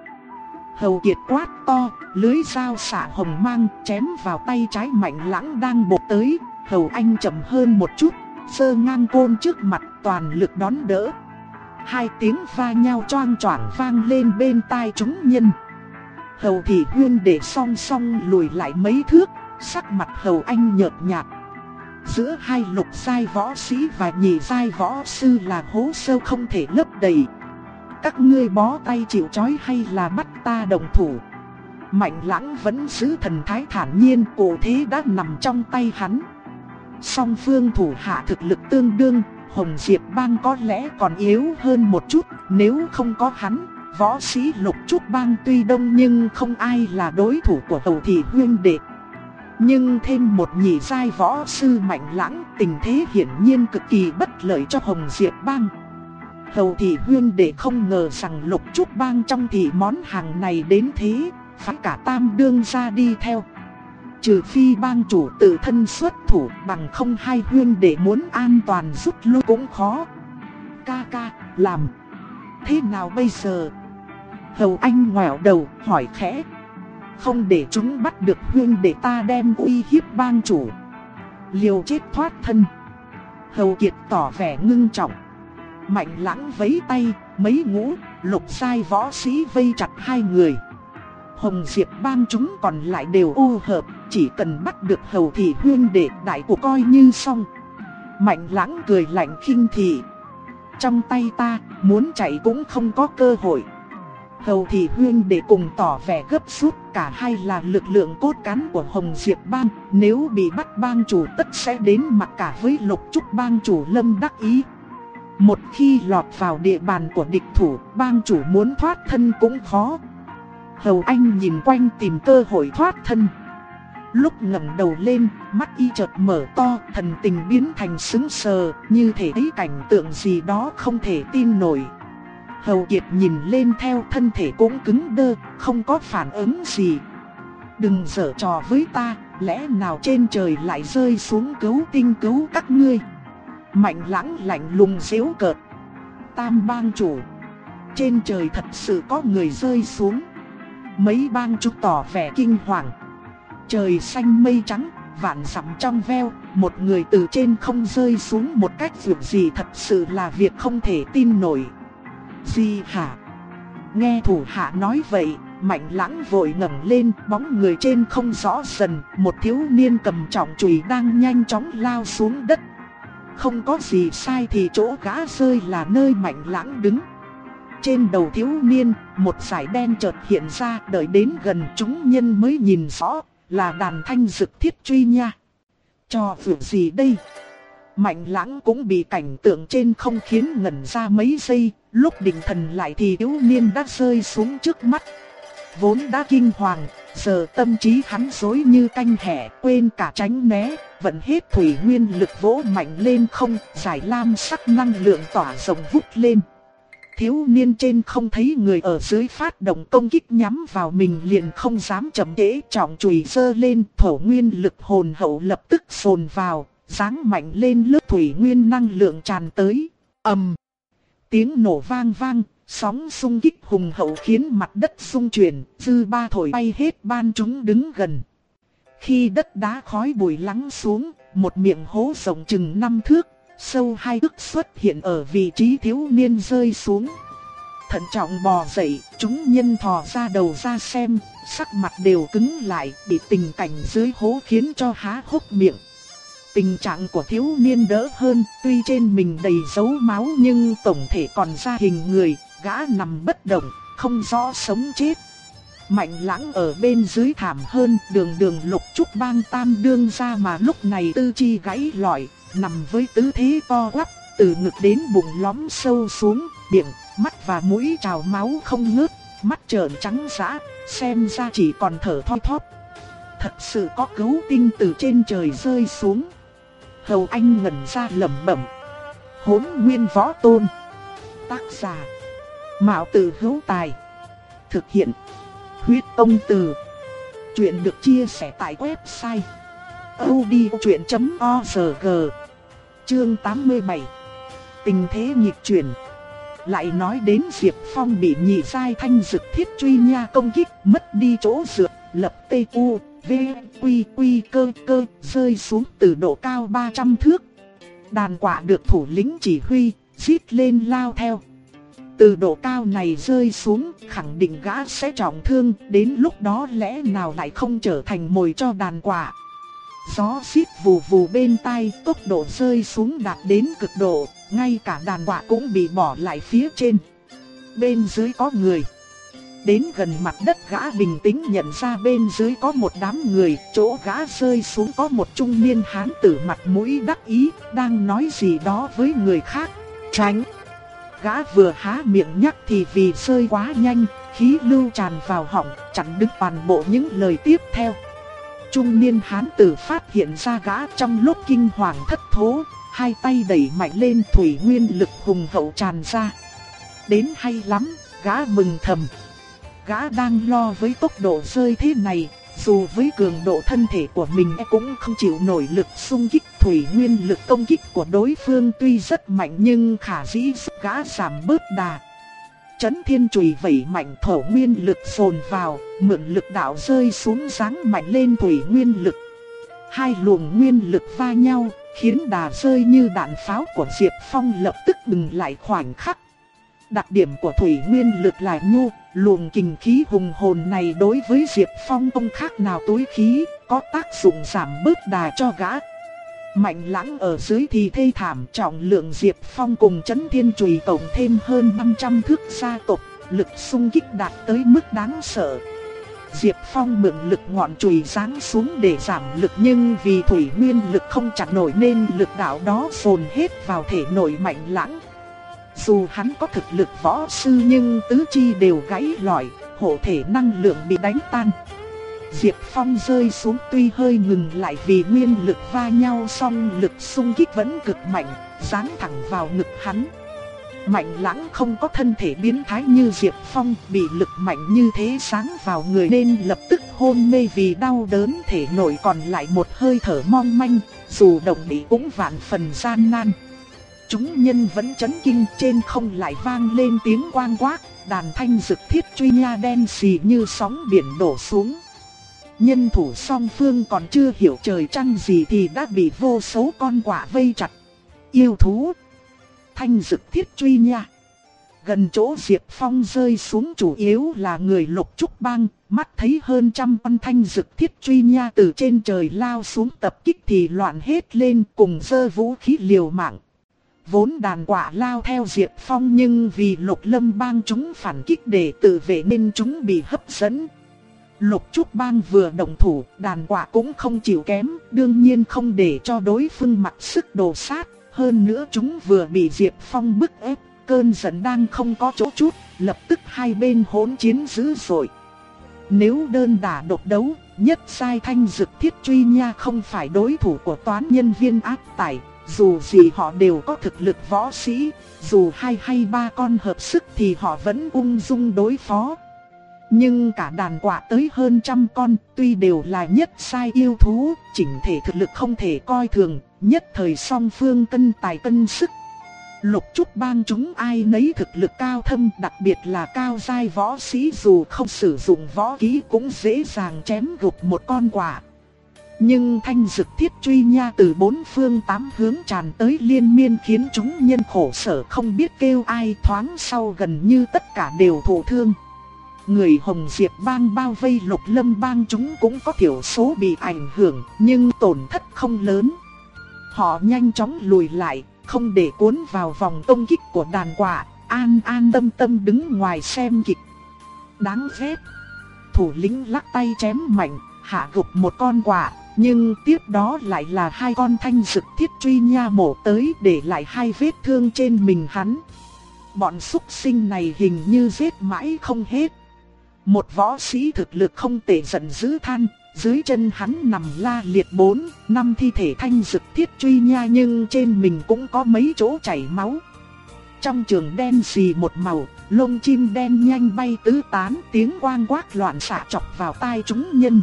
Hầu kiệt quát to, lưới dao xả hồng mang chém vào tay trái mạnh lãng đang bột tới, hầu anh chậm hơn một chút, sơ ngang côn trước mặt toàn lực đón đỡ. Hai tiếng va nhau choang choảng vang lên bên tai chúng nhân. Hầu thị huyên để song song lùi lại mấy thước, sắc mặt hầu anh nhợt nhạt. Giữa hai lục sai võ sĩ và nhị sai võ sư là hố sâu không thể lấp đầy. Các ngươi bó tay chịu chói hay là bắt ta đồng thủ. Mạnh lãng vẫn giữ thần thái thản nhiên cổ thế đã nằm trong tay hắn. Song phương thủ hạ thực lực tương đương, Hồng Diệp Bang có lẽ còn yếu hơn một chút, nếu không có hắn, võ sĩ lục trúc bang tuy đông nhưng không ai là đối thủ của hầu thị huyên đệ. Nhưng thêm một nhị giai võ sư mạnh lãng tình thế hiển nhiên cực kỳ bất lợi cho Hồng Diệp Bang. Hầu thị huyên đệ không ngờ rằng lục trúc bang trong thị món hàng này đến thế, phải cả tam đương ra đi theo. Trừ phi bang chủ tự thân xuất thủ bằng không hai huyên để muốn an toàn rút lui cũng khó. Ca ca, làm. Thế nào bây giờ? Hầu anh ngoẹo đầu, hỏi khẽ. Không để chúng bắt được huyên để ta đem uy hiếp bang chủ. liều chết thoát thân. Hầu Kiệt tỏ vẻ ngưng trọng. Mạnh lãng vấy tay, mấy ngũ, lục sai võ sĩ vây chặt hai người. Hồng Diệp bang chúng còn lại đều ô hợp, chỉ cần bắt được hầu thị huyên để đại của coi như xong. Mạnh lãng cười lạnh khinh thị. Trong tay ta, muốn chạy cũng không có cơ hội. Hầu thị huyên để cùng tỏ vẻ gấp rút cả hai là lực lượng cốt cán của Hồng Diệp Bang Nếu bị bắt bang chủ tất sẽ đến mặt cả với lục trúc bang chủ lâm đắc ý Một khi lọt vào địa bàn của địch thủ bang chủ muốn thoát thân cũng khó Hầu Anh nhìn quanh tìm cơ hội thoát thân Lúc ngẩng đầu lên, mắt y chợt mở to, thần tình biến thành sững sờ, như thể thấy cảnh tượng gì đó không thể tin nổi. Hầu Kiệt nhìn lên theo thân thể cũng cứng đơ, không có phản ứng gì. Đừng giở trò với ta, lẽ nào trên trời lại rơi xuống cứu tinh cứu các ngươi. Mạnh lãng lạnh lùng xíu cợt. Tam bang chủ. Trên trời thật sự có người rơi xuống. Mấy bang chủ tỏ vẻ kinh hoàng. Trời xanh mây trắng, vạn dặm trong veo, một người từ trên không rơi xuống một cách vượt gì thật sự là việc không thể tin nổi. Gì hả? Nghe thủ hạ nói vậy, mạnh lãng vội ngẩng lên, bóng người trên không rõ dần, một thiếu niên cầm trọng chùy đang nhanh chóng lao xuống đất. Không có gì sai thì chỗ gã rơi là nơi mạnh lãng đứng. Trên đầu thiếu niên, một sải đen chợt hiện ra, đợi đến gần chúng nhân mới nhìn rõ, là đàn thanh dực thiết truy nha. Cho việc gì đây? Mạnh lãng cũng bị cảnh tượng trên không khiến ngẩn ra mấy giây, lúc định thần lại thì thiếu niên đã rơi xuống trước mắt. Vốn đã kinh hoàng, giờ tâm trí hắn rối như canh hẻ, quên cả tránh né, vẫn hết thủy nguyên lực vỗ mạnh lên không, giải lam sắc năng lượng tỏa rộng vút lên. Thiếu niên trên không thấy người ở dưới phát động công kích nhắm vào mình liền không dám chậm trễ trọng chùy sơ lên thổ nguyên lực hồn hậu lập tức sồn vào, giáng mạnh lên lớp thủy nguyên năng lượng tràn tới. ầm, tiếng nổ vang vang, sóng xung kích hùng hậu khiến mặt đất xung chuyển, dư ba thổi bay hết ban chúng đứng gần. Khi đất đá khói bụi lắng xuống, một miệng hố rộng chừng năm thước, sâu hai ức xuất hiện ở vị trí thiếu niên rơi xuống. Thận trọng bò dậy, chúng nhân thò ra đầu ra xem, sắc mặt đều cứng lại, bị tình cảnh dưới hố khiến cho há hốc miệng. Tình trạng của thiếu niên đỡ hơn, tuy trên mình đầy dấu máu nhưng tổng thể còn ra hình người, gã nằm bất động, không rõ sống chết. Mạnh lãng ở bên dưới thảm hơn, đường đường lục trúc bang tam đương ra mà lúc này tư chi gãy lỏi, nằm với tư thế to quắp, từ ngực đến bụng lõm sâu xuống, miệng, mắt và mũi trào máu không ngớt, mắt trợn trắng dã, xem ra chỉ còn thở thoi thóp. Thật sự có cứu tinh từ trên trời rơi xuống. Hầu Anh ngẩn ra lẩm bẩm. Hỗn Nguyên Võ Tôn. Tác giả: Mạo Tử Hữu Tài. Thực hiện: Huyết Ông Từ. Chuyện được chia sẻ tại website audiochuyện.org Chương 87. Tình thế nhịp chuyển. Lại nói đến Diệp Phong bị nhị sai thanh dực thiết truy nha công kích, mất đi chỗ dựa, lập tê u, V, Quy, Quy cơ cơ, rơi xuống từ độ cao 300 thước. Đàn quả được thủ lĩnh chỉ huy, giết lên lao theo. Từ độ cao này rơi xuống, khẳng định gã sẽ trọng thương, đến lúc đó lẽ nào lại không trở thành mồi cho đàn quả. Gió xít vù vù bên tai, tốc độ rơi xuống đạt đến cực độ, ngay cả đàn quạ cũng bị bỏ lại phía trên. Bên dưới có người. Đến gần mặt đất gã bình tĩnh nhận ra bên dưới có một đám người, chỗ gã rơi xuống có một trung niên hán tử mặt mũi đắc ý, đang nói gì đó với người khác. Tránh! Gã vừa há miệng nhắc thì vì rơi quá nhanh, khí lưu tràn vào họng, chặn đứt toàn bộ những lời tiếp theo. Trung niên hán tử phát hiện ra gã trong lúc kinh hoàng thất thố, hai tay đẩy mạnh lên thủy nguyên lực hùng hậu tràn ra. Đến hay lắm, gã mừng thầm gã đang lo với tốc độ rơi thế này, dù với cường độ thân thể của mình e cũng không chịu nổi lực xung kích thủy nguyên lực công kích của đối phương tuy rất mạnh nhưng khả dĩ gã giảm bớt đà. Chấn thiên chùy vẩy mạnh thổ nguyên lực phồn vào, mượn lực đạo rơi xuống dáng mạnh lên thủy nguyên lực. Hai luồng nguyên lực va nhau, khiến đà rơi như đạn pháo của Diệp Phong lập tức ngừng lại khoảnh khắc. Đặc điểm của thủy nguyên lực là nhu, luồng kình khí hùng hồn này đối với Diệp Phong không khác nào túi khí, có tác dụng giảm bớt đà cho gã. Mạnh lãng ở dưới thì thê thảm trọng lượng Diệp Phong cùng chấn thiên chùy tổng thêm hơn 500 thước gia tộc, lực xung kích đạt tới mức đáng sợ. Diệp Phong mượn lực ngọn chùy giáng xuống để giảm lực nhưng vì thủy nguyên lực không chặt nổi nên lực đạo đó dồn hết vào thể nội mạnh lãng. Dù hắn có thực lực võ sư nhưng tứ chi đều gãy lỏi, hộ thể năng lượng bị đánh tan. Diệp Phong rơi xuống tuy hơi ngừng lại vì nguyên lực va nhau song lực xung kích vẫn cực mạnh, giáng thẳng vào ngực hắn. Mạnh lãng không có thân thể biến thái như Diệp Phong bị lực mạnh như thế sáng vào người nên lập tức hôn mê vì đau đớn thể nội còn lại một hơi thở mong manh, dù động bị cũng vạn phần gian nan. Chúng nhân vẫn chấn kinh trên không lại vang lên tiếng quang quát, đàn thanh rực thiết truy nha đen xì như sóng biển đổ xuống. Nhân thủ song phương còn chưa hiểu trời trăng gì thì đã bị vô số con quả vây chặt. Yêu thú thanh dực thiết truy nha. Gần chỗ Diệp Phong rơi xuống chủ yếu là người lục trúc bang, mắt thấy hơn trăm con thanh dực thiết truy nha từ trên trời lao xuống tập kích thì loạn hết lên cùng dơ vũ khí liều mạng. Vốn đàn quả lao theo Diệp Phong nhưng vì lục lâm bang chúng phản kích để tự vệ nên chúng bị hấp dẫn. Lục trúc bang vừa động thủ, đàn quả cũng không chịu kém, đương nhiên không để cho đối phương mặc sức đồ sát, hơn nữa chúng vừa bị Diệp Phong bức ép, cơn giận đang không có chỗ chút, lập tức hai bên hỗn chiến dữ dội. Nếu đơn đả độc đấu, nhất sai thanh dực thiết truy nha không phải đối thủ của toán nhân viên áp tải, dù gì họ đều có thực lực võ sĩ, dù hai hay ba con hợp sức thì họ vẫn ung dung đối phó. Nhưng cả đàn quạ tới hơn trăm con, tuy đều là nhất sai yêu thú, chỉnh thể thực lực không thể coi thường, nhất thời song phương cân tài cân sức. Lục trúc bang chúng ai nấy thực lực cao thâm đặc biệt là cao giai võ sĩ dù không sử dụng võ kỹ cũng dễ dàng chém gục một con quả. Nhưng thanh dực thiết truy nha từ bốn phương tám hướng tràn tới liên miên khiến chúng nhân khổ sở không biết kêu ai thoáng sau gần như tất cả đều thổ thương. Người Hồng Diệp bang bao vây lục lâm bang chúng cũng có thiểu số bị ảnh hưởng nhưng tổn thất không lớn. Họ nhanh chóng lùi lại, không để cuốn vào vòng công kích của đàn quạ, an an tâm tâm đứng ngoài xem kịch. Đáng ghét. Thủ lĩnh lắc tay chém mạnh, hạ gục một con quạ, nhưng tiếp đó lại là hai con thanh dực thiết truy nha mổ tới để lại hai vết thương trên mình hắn. Bọn súc sinh này hình như giết mãi không hết. Một võ sĩ thực lực không tệ giận dữ than, dưới chân hắn nằm la liệt bốn, năm thi thể thanh dực thiết truy nha nhưng trên mình cũng có mấy chỗ chảy máu. Trong trường đen xì một màu, lông chim đen nhanh bay tứ tán tiếng quang quát loạn xạ chọc vào tai chúng nhân.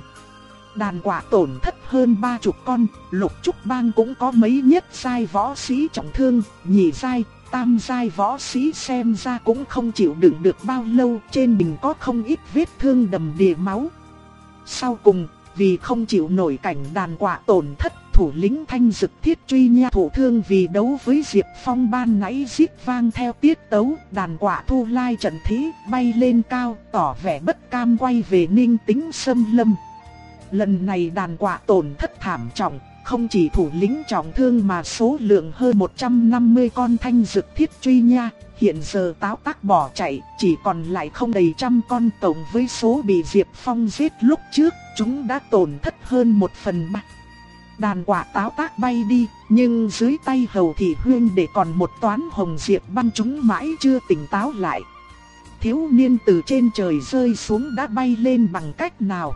Đàn quả tổn thất hơn ba chục con, lục trúc bang cũng có mấy nhất sai võ sĩ trọng thương, nhị sai, tam giai võ sĩ xem ra cũng không chịu đựng được bao lâu, trên mình có không ít vết thương đầm đìa máu. Sau cùng, vì không chịu nổi cảnh đàn quạ tổn thất, thủ lĩnh thanh dực thiết truy nha thủ thương vì đấu với Diệp Phong ban nãy giết vang theo tiết tấu, đàn quạ thu lai trận thí bay lên cao, tỏ vẻ bất cam quay về ninh tính sâm lâm. Lần này đàn quạ tổn thất thảm trọng, không chỉ thủ lĩnh trọng thương mà số lượng hơn 150 con thanh dực thiết truy nha, hiện giờ táo tác bỏ chạy, chỉ còn lại không đầy trăm con tổng với số bị Diệp Phong giết lúc trước, chúng đã tổn thất hơn một phần ba. Đàn quả táo tác bay đi, nhưng dưới tay hầu thị huyên để còn một toán hồng diệp băng chúng mãi chưa tỉnh táo lại. Thiếu niên từ trên trời rơi xuống đã bay lên bằng cách nào?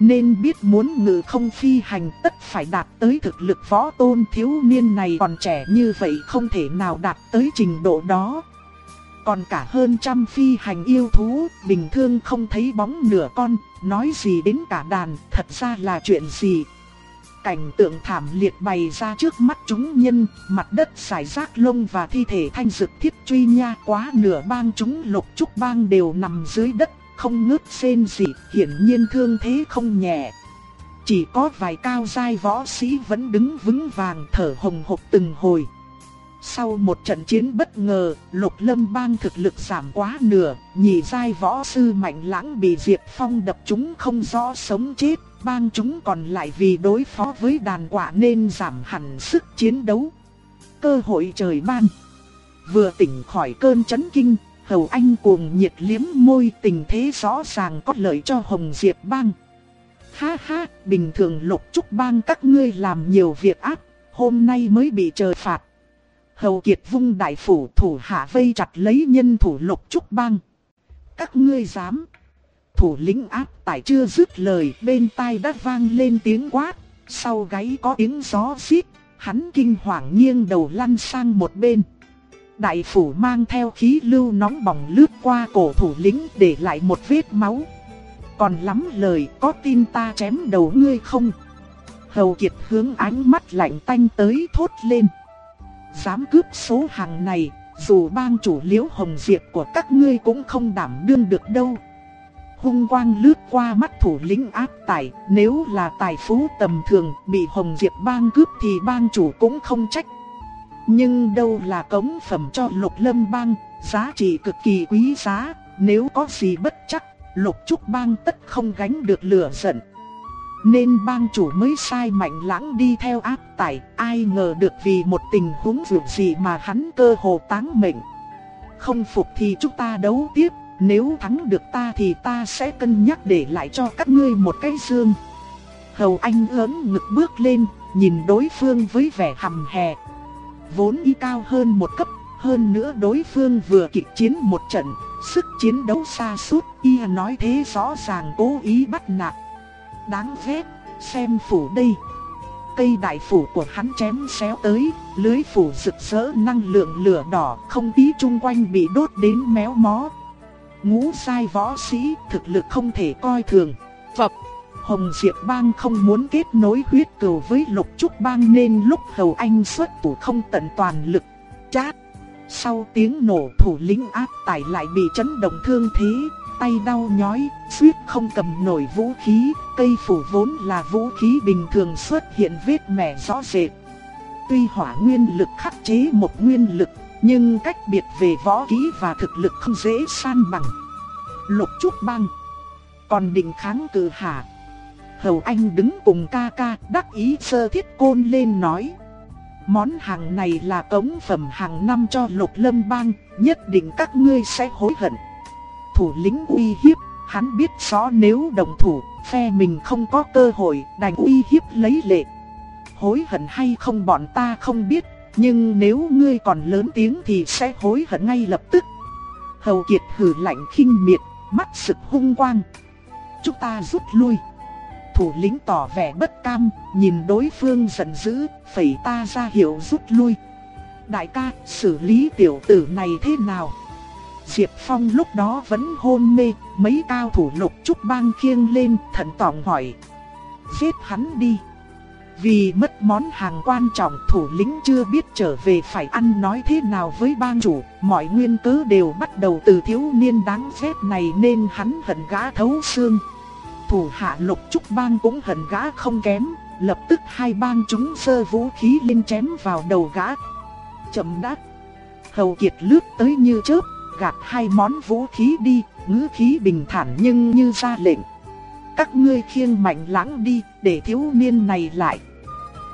Nên biết muốn ngự không phi hành tất phải đạt tới thực lực võ tôn thiếu niên này còn trẻ như vậy không thể nào đạt tới trình độ đó. Còn cả hơn trăm phi hành yêu thú, bình thường không thấy bóng nửa con, nói gì đến cả đàn, thật ra là chuyện gì. Cảnh tượng thảm liệt bày ra trước mắt chúng nhân, mặt đất xài rác lông và thi thể thanh dực thiết truy nha quá nửa bang chúng lục trúc bang đều nằm dưới đất không ngớt xên gì, hiển nhiên thương thế không nhẹ. chỉ có vài cao giai võ sĩ vẫn đứng vững vàng thở hồng hộc từng hồi. Sau một trận chiến bất ngờ, Lục Lâm Bang thực lực giảm quá nửa, nhị giai võ sư mạnh lãng bị Diệp Phong đập chúng không rõ sống chết, bang chúng còn lại vì đối phó với đàn quạ nên giảm hẳn sức chiến đấu. Cơ hội trời ban. Vừa tỉnh khỏi cơn chấn kinh, Hầu Anh cuồng nhiệt liếm môi tình thế rõ ràng có lợi cho Hồng Diệp Bang. Ha ha, bình thường lục trúc bang các ngươi làm nhiều việc ác, hôm nay mới bị trời phạt. Hầu Kiệt vung đại phủ thủ hạ vây chặt lấy nhân thủ lục trúc bang. Các ngươi dám. Thủ lĩnh áp tải chưa dứt lời bên tai đã vang lên tiếng quát. Sau gáy có tiếng gió xít, hắn kinh hoàng nghiêng đầu lăn sang một bên. Đại phủ mang theo khí lưu nóng bỏng lướt qua cổ thủ lĩnh để lại một vết máu. Còn lắm lời có tin ta chém đầu ngươi không? Hầu Kiệt hướng ánh mắt lạnh tanh tới thốt lên. Dám cướp số hàng này, dù bang chủ liễu hồng diệp của các ngươi cũng không đảm đương được đâu. Hung quang lướt qua mắt thủ lĩnh áp tải, nếu là tài phú tầm thường bị hồng diệp bang cướp thì bang chủ cũng không trách. Nhưng đâu là cống phẩm cho lục lâm bang, giá trị cực kỳ quý giá, nếu có gì bất chắc, lục trúc bang tất không gánh được lửa giận. Nên bang chủ mới sai mạnh lãng đi theo áp tải, ai ngờ được vì một tình huống vượt gì mà hắn cơ hồ táng mệnh. Không phục thì chúng ta đấu tiếp, nếu thắng được ta thì ta sẽ cân nhắc để lại cho các ngươi một cái dương. Hầu Anh ớn ngực bước lên, nhìn đối phương với vẻ hầm hè. Vốn y cao hơn một cấp, hơn nữa đối phương vừa kịch chiến một trận, sức chiến đấu xa suốt, y nói thế rõ ràng cố ý bắt nạt đáng ghét, xem phủ đây. Cây đại phủ của hắn chém xéo tới, lưới phủ rực rỡ năng lượng lửa đỏ không tí chung quanh bị đốt đến méo mó. Ngũ sai võ sĩ thực lực không thể coi thường. Phập Hồng Diệp Bang không muốn kết nối huyết cừu với lục trúc bang nên lúc hầu anh xuất thủ không tận toàn lực. Chát! Sau tiếng nổ thủ lĩnh áp tải lại bị chấn động thương thế, tay đau nhói, suýt không cầm nổi vũ khí, cây phủ vốn là vũ khí bình thường xuất hiện vết mẻ rõ rệt. Tuy hỏa nguyên lực khắc chế một nguyên lực, nhưng cách biệt về võ kỹ và thực lực không dễ san bằng. Lục Trúc Bang Còn định kháng cự hạ. Hầu Anh đứng cùng ca ca đắc ý sơ thiết côn lên nói. Món hàng này là cống phẩm hàng năm cho Lục Lâm Bang, nhất định các ngươi sẽ hối hận thủ lĩnh uy hiếp, hắn biết rõ nếu đồng thủ, phe mình không có cơ hội, đành uy hiếp lấy lệ. Hối hận hay không bọn ta không biết, nhưng nếu ngươi còn lớn tiếng thì sẽ hối hận ngay lập tức. Hầu Kiệt hừ lạnh khinh miệt, mắt sực hung quang. Chúng ta rút lui. Thủ lĩnh tỏ vẻ bất cam, nhìn đối phương giận dữ, phẩy ta ra hiệu rút lui. Đại ca, xử lý tiểu tử này thế nào? Diệp Phong lúc đó vẫn hôn mê, mấy cao thủ lục trúc bang khiêng lên, thận tỏng hỏi. Giết hắn đi. Vì mất món hàng quan trọng thủ lĩnh chưa biết trở về phải ăn nói thế nào với bang chủ, mọi nguyên cớ đều bắt đầu từ thiếu niên đáng ghét này nên hắn hận gã thấu xương. Thủ hạ lục trúc bang cũng hận gã không kém, lập tức hai bang chúng sơ vũ khí lên chém vào đầu gã. Chậm đắt. Hầu Kiệt lướt tới như chớp, gạt hai món vũ khí đi, ngữ khí bình thản nhưng như ra lệnh. Các ngươi khiêng mạnh lãng đi, để thiếu niên này lại.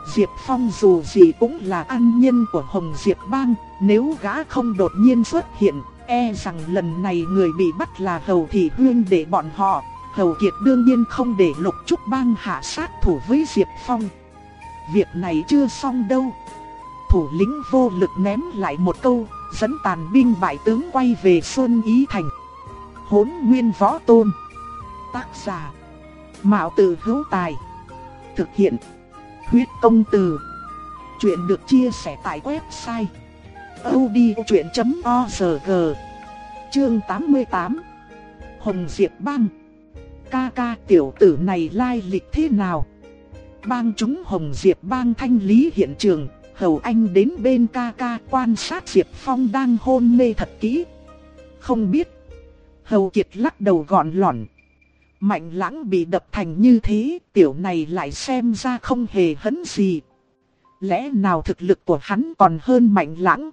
Diệp Phong dù gì cũng là an nhân của Hồng Diệp Bang, nếu gã không đột nhiên xuất hiện, e rằng lần này người bị bắt là Hầu Thị Hương để bọn họ. Hầu Kiệt đương nhiên không để lục trúc bang hạ sát thủ với Diệp Phong. Việc này chưa xong đâu. Thủ lĩnh vô lực ném lại một câu, dẫn tàn binh bại tướng quay về Xuân Ý Thành. Hốn nguyên võ tôn. Tác giả. Mạo tử hữu tài. Thực hiện. Huyết công từ. Chuyện được chia sẻ tại website. odchuyện.org Chương 88 Hồng Diệp Bang Ca ca tiểu tử này lai lịch thế nào? Bang chúng Hồng Diệp Bang thanh lý hiện trường Hầu Anh đến bên ca ca quan sát Diệp Phong đang hôn mê thật kỹ. Không biết. Hầu Kiệt lắc đầu gọn lỏn. Mạnh lãng bị đập thành như thế, tiểu này lại xem ra không hề hấn gì. Lẽ nào thực lực của hắn còn hơn mạnh lãng?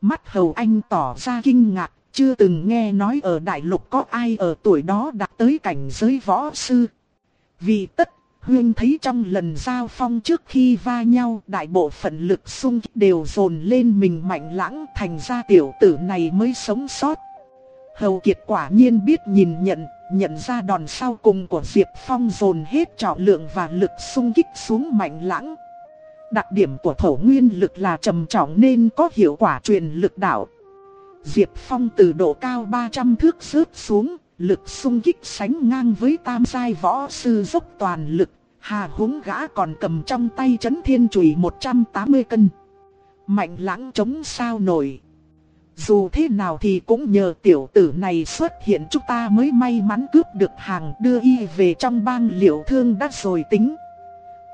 Mắt hầu anh tỏ ra kinh ngạc, chưa từng nghe nói ở đại lục có ai ở tuổi đó đạt tới cảnh giới võ sư. Vì tất, Huyên thấy trong lần giao phong trước khi va nhau đại bộ phận lực xung đều dồn lên mình mạnh lãng thành ra tiểu tử này mới sống sót. Hầu Kiệt quả nhiên biết nhìn nhận, nhận ra đòn sau cùng của Diệp Phong dồn hết trọng lượng và lực xung kích xuống mạnh lãng. Đặc điểm của thổ nguyên lực là trầm trọng nên có hiệu quả truyền lực đạo. Diệp Phong từ độ cao 300 thước rớt xuống, lực xung kích sánh ngang với tam giai võ sư dốc toàn lực. Hà húng gã còn cầm trong tay chấn thiên chùy 180 cân. Mạnh lãng chống sao nổi. Dù thế nào thì cũng nhờ tiểu tử này xuất hiện chúng ta mới may mắn cướp được hàng đưa y về trong bang liệu thương đắt rồi tính.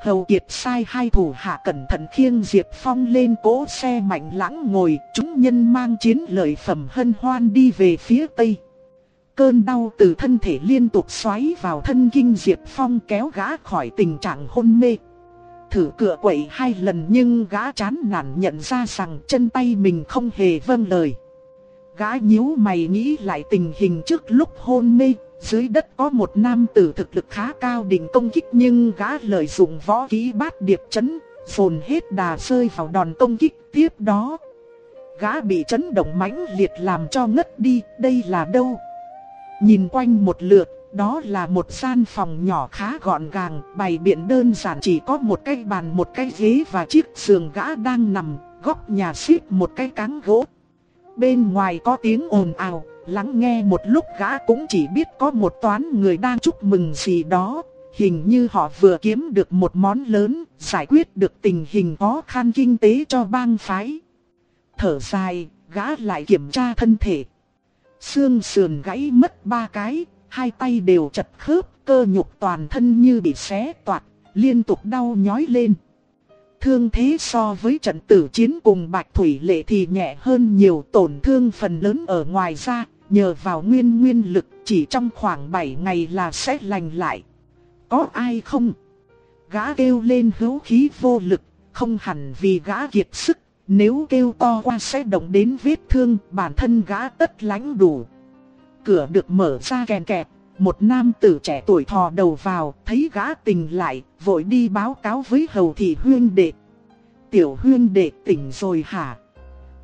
Hầu Kiệt sai hai thủ hạ cẩn thận khiêng Diệp Phong lên cỗ xe mạnh lãng ngồi, chúng nhân mang chiến lợi phẩm hân hoan đi về phía tây. Cơn đau từ thân thể liên tục xoáy vào thân kinh Diệp Phong kéo gã khỏi tình trạng hôn mê. Thử cựa quậy hai lần nhưng gã chán nản nhận ra rằng chân tay mình không hề vâng lời. Gã nhíu mày nghĩ lại tình hình trước lúc hôn mê, dưới đất có một nam tử thực lực khá cao đỉnh công kích nhưng gã lợi dụng võ kỹ bát điệp chấn, phồn hết đà rơi vào đòn công kích tiếp đó. Gã bị chấn động mãnh liệt làm cho ngất đi, đây là đâu? Nhìn quanh một lượt, đó là một gian phòng nhỏ khá gọn gàng, bày biện đơn giản chỉ có một cái bàn, một cái ghế và chiếc giường gã đang nằm, góc nhà xếp một cái cáng gỗ. Bên ngoài có tiếng ồn ào, lắng nghe một lúc gã cũng chỉ biết có một toán người đang chúc mừng gì đó. Hình như họ vừa kiếm được một món lớn, giải quyết được tình hình khó khăn kinh tế cho bang phái. Thở dài, gã lại kiểm tra thân thể. Xương sườn gãy mất ba cái, hai tay đều chật khớp, cơ nhục toàn thân như bị xé toạc, liên tục đau nhói lên. Thương thế so với trận tử chiến cùng Bạch Thủy Lệ thì nhẹ hơn nhiều tổn thương phần lớn ở ngoài ra, nhờ vào nguyên nguyên lực chỉ trong khoảng 7 ngày là sẽ lành lại. Có ai không? Gã kêu lên hữu khí vô lực, không hẳn vì gã kiệt sức, nếu kêu to qua sẽ động đến vết thương bản thân gã tất lãnh đủ. Cửa được mở ra kèn kẹt, một nam tử trẻ tuổi thò đầu vào, thấy gã tỉnh lại, vội đi báo cáo với hầu thị huyên đệ. Tiểu huyên đệ tỉnh rồi hả?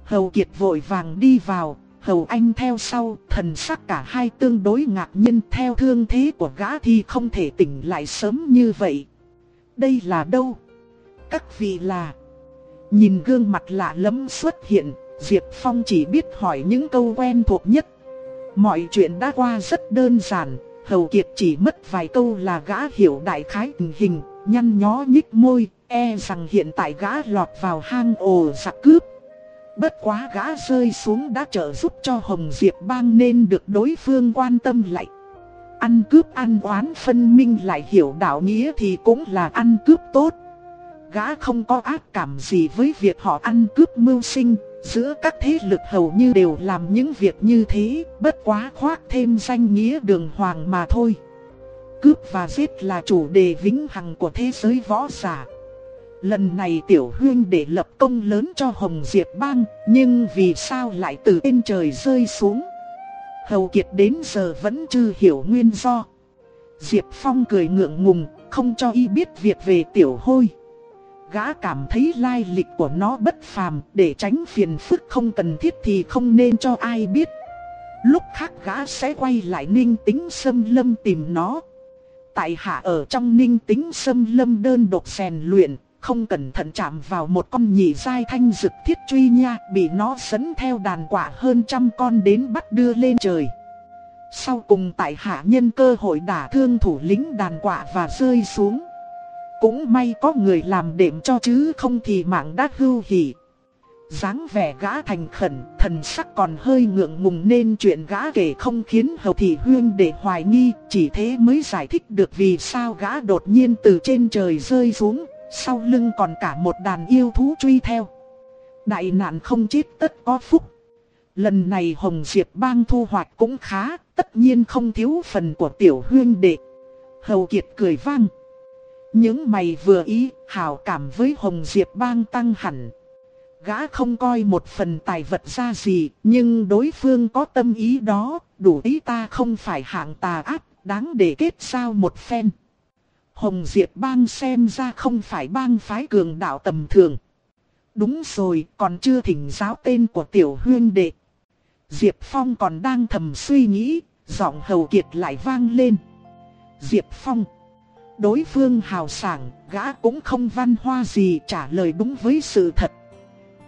Hầu kiệt vội vàng đi vào, hầu anh theo sau, thần sắc cả hai tương đối ngạc nhiên theo thương thế của gã thì không thể tỉnh lại sớm như vậy. Đây là đâu? Các vị là... Nhìn gương mặt lạ lẫm xuất hiện, Diệp Phong chỉ biết hỏi những câu quen thuộc nhất. Mọi chuyện đã qua rất đơn giản, Hầu Kiệt chỉ mất vài câu là gã hiểu đại khái tình hình, nhăn nhó nhích môi, e rằng hiện tại gã lọt vào hang ổ giặc cướp. Bất quá gã rơi xuống đã trợ giúp cho Hồng Diệp bang nên được đối phương quan tâm lại. Ăn cướp ăn oán phân minh lại hiểu đạo nghĩa thì cũng là ăn cướp tốt. Gã không có ác cảm gì với việc họ ăn cướp mưu sinh, giữa các thế lực hầu như đều làm những việc như thế, bất quá khoác thêm danh nghĩa đường hoàng mà thôi. Cướp và giết là chủ đề vĩnh hằng của thế giới võ giả. Lần này tiểu huyên để lập công lớn cho Hồng Diệp Bang, nhưng vì sao lại từ trên trời rơi xuống? Hầu Kiệt đến giờ vẫn chưa hiểu nguyên do. Diệp Phong cười ngượng ngùng, không cho y biết việc về tiểu hôi. Gã cảm thấy lai lịch của nó bất phàm, để tránh phiền phức không cần thiết thì không nên cho ai biết. Lúc khác gã sẽ quay lại ninh tính sâm lâm tìm nó. Tại hạ ở trong ninh tính sâm lâm đơn độc rèn luyện, không cẩn thận chạm vào một con nhị dai thanh dực thiết truy nha, bị nó dẫn theo đàn quả hơn trăm con đến bắt đưa lên trời. Sau cùng tại hạ nhân cơ hội đả thương thủ lĩnh đàn quả và rơi xuống. Cũng may có người làm đệm cho chứ không thì mạng đã hưu hỉ. dáng vẻ gã thành khẩn, thần sắc còn hơi ngượng ngùng nên chuyện gã kể không khiến hầu thị huyên để hoài nghi, chỉ thế mới giải thích được vì sao gã đột nhiên từ trên trời rơi xuống, sau lưng còn cả một đàn yêu thú truy theo. Đại nạn không chết tất có phúc. Lần này Hồng Diệp bang thu hoạch cũng khá, tất nhiên không thiếu phần của tiểu huyên đệ. Hầu Kiệt cười vang. Những mày vừa ý, hảo cảm với Hồng Diệp bang tăng hẳn. Gã không coi một phần tài vật ra gì, nhưng đối phương có tâm ý đó, đủ ý ta không phải hạng tà ác, đáng để kết giao một phen. Hồng Diệp bang xem ra không phải bang phái cường đạo tầm thường. Đúng rồi, còn chưa thỉnh giáo tên của tiểu huyên đệ. Diệp Phong còn đang thầm suy nghĩ, giọng hầu kiệt lại vang lên. Diệp Phong. Đối phương hào sảng, gã cũng không văn hoa gì trả lời đúng với sự thật.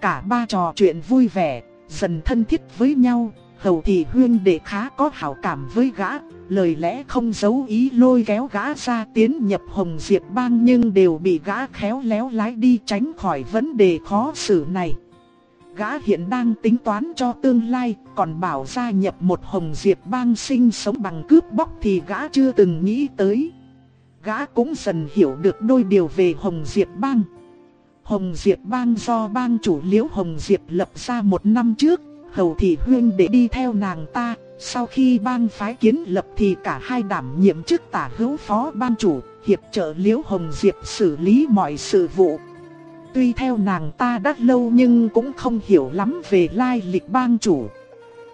Cả ba trò chuyện vui vẻ, dần thân thiết với nhau, hầu thì huyên đệ khá có hảo cảm với gã, lời lẽ không giấu ý lôi kéo gã ra tiến nhập Hồng Diệp Bang nhưng đều bị gã khéo léo lái đi tránh khỏi vấn đề khó xử này. Gã hiện đang tính toán cho tương lai, còn bảo gia nhập một Hồng Diệp Bang sinh sống bằng cướp bóc thì gã chưa từng nghĩ tới. Gã cũng dần hiểu được đôi điều về Hồng Diệp Bang. Hồng Diệp Bang do bang chủ liễu Hồng Diệp lập ra một năm trước, hầu thị huyên để đi theo nàng ta, sau khi bang phái kiến lập thì cả hai đảm nhiệm chức tả hữu phó ban chủ, hiệp trợ Liễu Hồng Diệp xử lý mọi sự vụ. Tuy theo nàng ta đã lâu nhưng cũng không hiểu lắm về lai lịch bang chủ.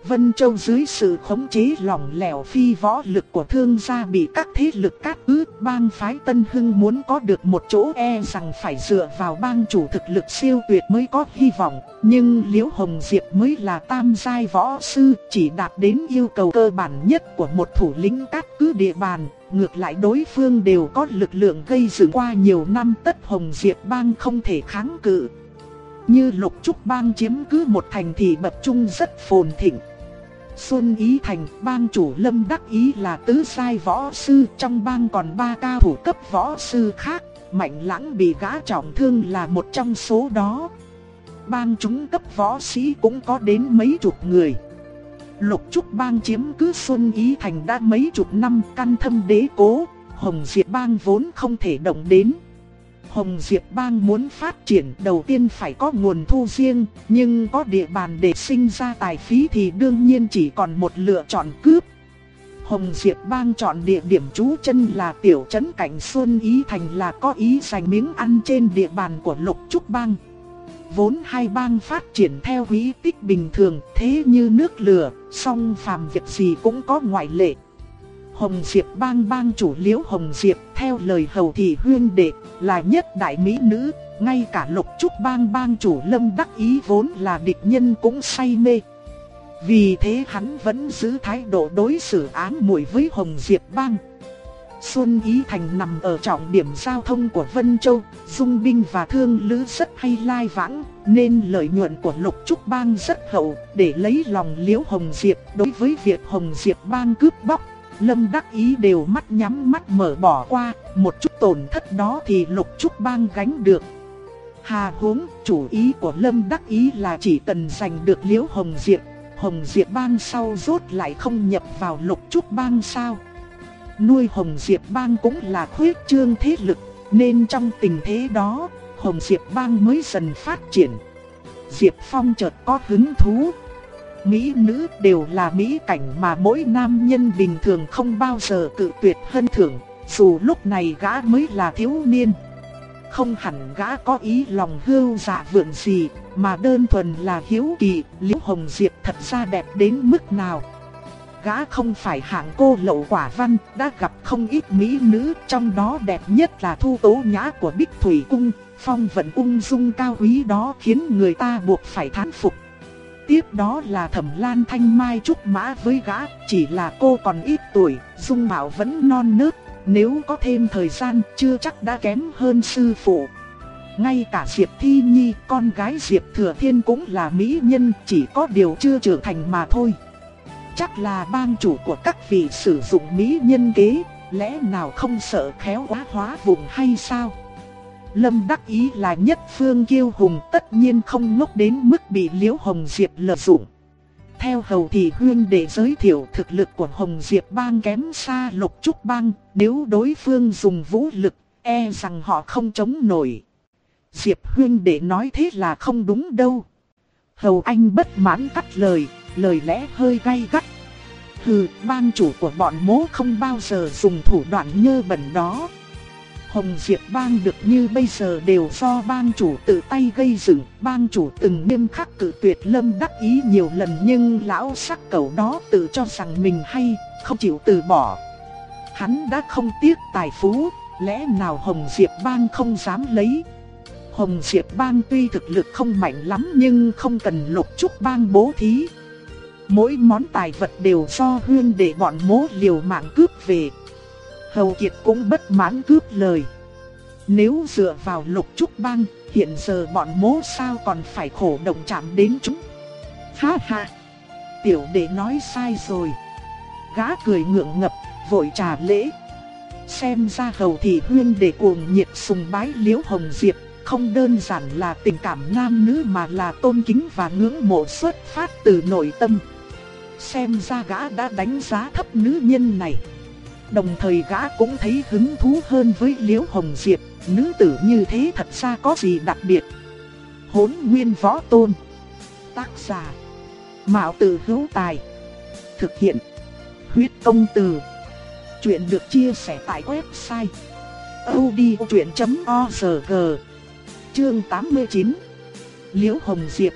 Vân Châu dưới sự khống chế lỏng lẻo phi võ lực của thương gia bị các thế lực cát ướt, bang phái Tân Hưng muốn có được một chỗ e rằng phải dựa vào bang chủ thực lực siêu tuyệt mới có hy vọng. Nhưng Liễu Hồng Diệp mới là tam giai võ sư, chỉ đạt đến yêu cầu cơ bản nhất của một thủ lĩnh cát cứ địa bàn. Ngược lại đối phương đều có lực lượng gây dựng qua nhiều năm, tất Hồng Diệp bang không thể kháng cự. Như lục trúc bang chiếm cứ một thành thị bập trung rất phồn thịnh. Xuân Ý Thành, bang chủ Lâm Đắc Ý là tứ sai võ sư, trong bang còn ba cao thủ cấp võ sư khác, Mạnh Lãng bị gã trọng thương là một trong số đó. Bang chúng cấp võ sĩ cũng có đến mấy chục người. Lục Trúc bang chiếm cứ Xuân Ý Thành đã mấy chục năm căn thâm đế cố, Hồng Diệp bang vốn không thể động đến. Hồng Diệp Bang muốn phát triển đầu tiên phải có nguồn thu riêng, nhưng có địa bàn để sinh ra tài phí thì đương nhiên chỉ còn một lựa chọn cướp. Hồng Diệp Bang chọn địa điểm trú chân là tiểu trấn cảnh Xuân Ý Thành là có ý giành miếng ăn trên địa bàn của Lục Trúc Bang. Vốn hai bang phát triển theo quý tích bình thường thế như nước lửa, song phàm việc gì cũng có ngoại lệ. Hồng Diệp bang bang chủ liễu Hồng Diệp theo lời hầu thị huyên đệ là nhất đại mỹ nữ, ngay cả lục trúc bang bang chủ lâm đắc ý vốn là địch nhân cũng say mê. Vì thế hắn vẫn giữ thái độ đối xử ám muội với Hồng Diệp bang. Xuân Ý Thành nằm ở trọng điểm giao thông của Vân Châu, dung binh và thương lữ rất hay lai vãng, nên lợi nhuận của Lục Trúc Bang rất hậu, để lấy lòng Liễu Hồng Diệp đối với việc Hồng Diệp Bang cướp bóc Lâm đắc ý đều mắt nhắm mắt mở bỏ qua, một chút tổn thất đó thì lục trúc bang gánh được. Hà huống, chủ ý của Lâm đắc ý là chỉ cần giành được liễu hồng diệp, hồng diệp bang sau rốt lại không nhập vào lục trúc bang sao. Nuôi hồng diệp bang cũng là khuyết trương thế lực, nên trong tình thế đó, hồng diệp bang mới dần phát triển. Diệp Phong chợt có hứng thú, Mỹ nữ đều là mỹ cảnh mà mỗi nam nhân bình thường không bao giờ tự tuyệt hân thưởng, dù lúc này gã mới là thiếu niên. Không hẳn gã có ý lòng hưu dạ vượng gì, mà đơn thuần là hiếu kỳ, Liễu Hồng Diệp thật ra đẹp đến mức nào. Gã không phải hạng cô lậu quả văn, đã gặp không ít mỹ nữ, trong đó đẹp nhất là thu tố nhã của Bích Thủy Cung, phong vận ung dung cao quý đó khiến người ta buộc phải thán phục tiếp đó là thẩm lan thanh mai trúc mã với gã, chỉ là cô còn ít tuổi, dung mạo vẫn non nớt, nếu có thêm thời gian chưa chắc đã kém hơn sư phụ. Ngay cả Diệp Thi Nhi, con gái Diệp Thừa Thiên cũng là mỹ nhân, chỉ có điều chưa trưởng thành mà thôi. Chắc là bang chủ của các vị sử dụng mỹ nhân kế, lẽ nào không sợ khéo quá hóa vùng hay sao? Lâm đắc ý là nhất phương kiêu hùng tất nhiên không ngốc đến mức bị Liễu Hồng Diệp lợi dụng. Theo hầu thì huyên để giới thiệu thực lực của Hồng Diệp bang kém xa lục trúc bang, nếu đối phương dùng vũ lực, e rằng họ không chống nổi. Diệp huyên để nói thế là không đúng đâu. Hầu anh bất mãn cắt lời, lời lẽ hơi gay gắt. Hừ, bang chủ của bọn mố không bao giờ dùng thủ đoạn nhơ bẩn đó. Hồng Diệp bang được như bây giờ đều do bang chủ tự tay gây dựng, bang chủ từng nghiêm khắc cử tuyệt lâm đắc ý nhiều lần nhưng lão sắc cầu đó tự cho rằng mình hay, không chịu từ bỏ. Hắn đã không tiếc tài phú, lẽ nào Hồng Diệp bang không dám lấy. Hồng Diệp bang tuy thực lực không mạnh lắm nhưng không cần lục trúc bang bố thí. Mỗi món tài vật đều do huyên để bọn mố liều mạng cướp về. Hầu Kiệt cũng bất mãn cướp lời. Nếu dựa vào lục trúc bang, hiện giờ bọn mố sao còn phải khổ động chạm đến chúng. Ha ha! Tiểu đệ nói sai rồi. Gã cười ngượng ngập, vội trả lễ. Xem ra hầu thị huyên để cuồng nhiệt sùng bái liễu hồng diệp, không đơn giản là tình cảm nam nữ mà là tôn kính và ngưỡng mộ xuất phát từ nội tâm. Xem ra gã đã đánh giá thấp nữ nhân này. Đồng thời gã cũng thấy hứng thú hơn với Liễu Hồng Diệp, nữ tử như thế thật ra có gì đặc biệt. Hốn nguyên võ tôn. Tác giả. Mạo tử hữu tài. Thực hiện. Huyết công từ. Chuyện được chia sẻ tại website. odchuyện.org Chương 89 Liễu Hồng Diệp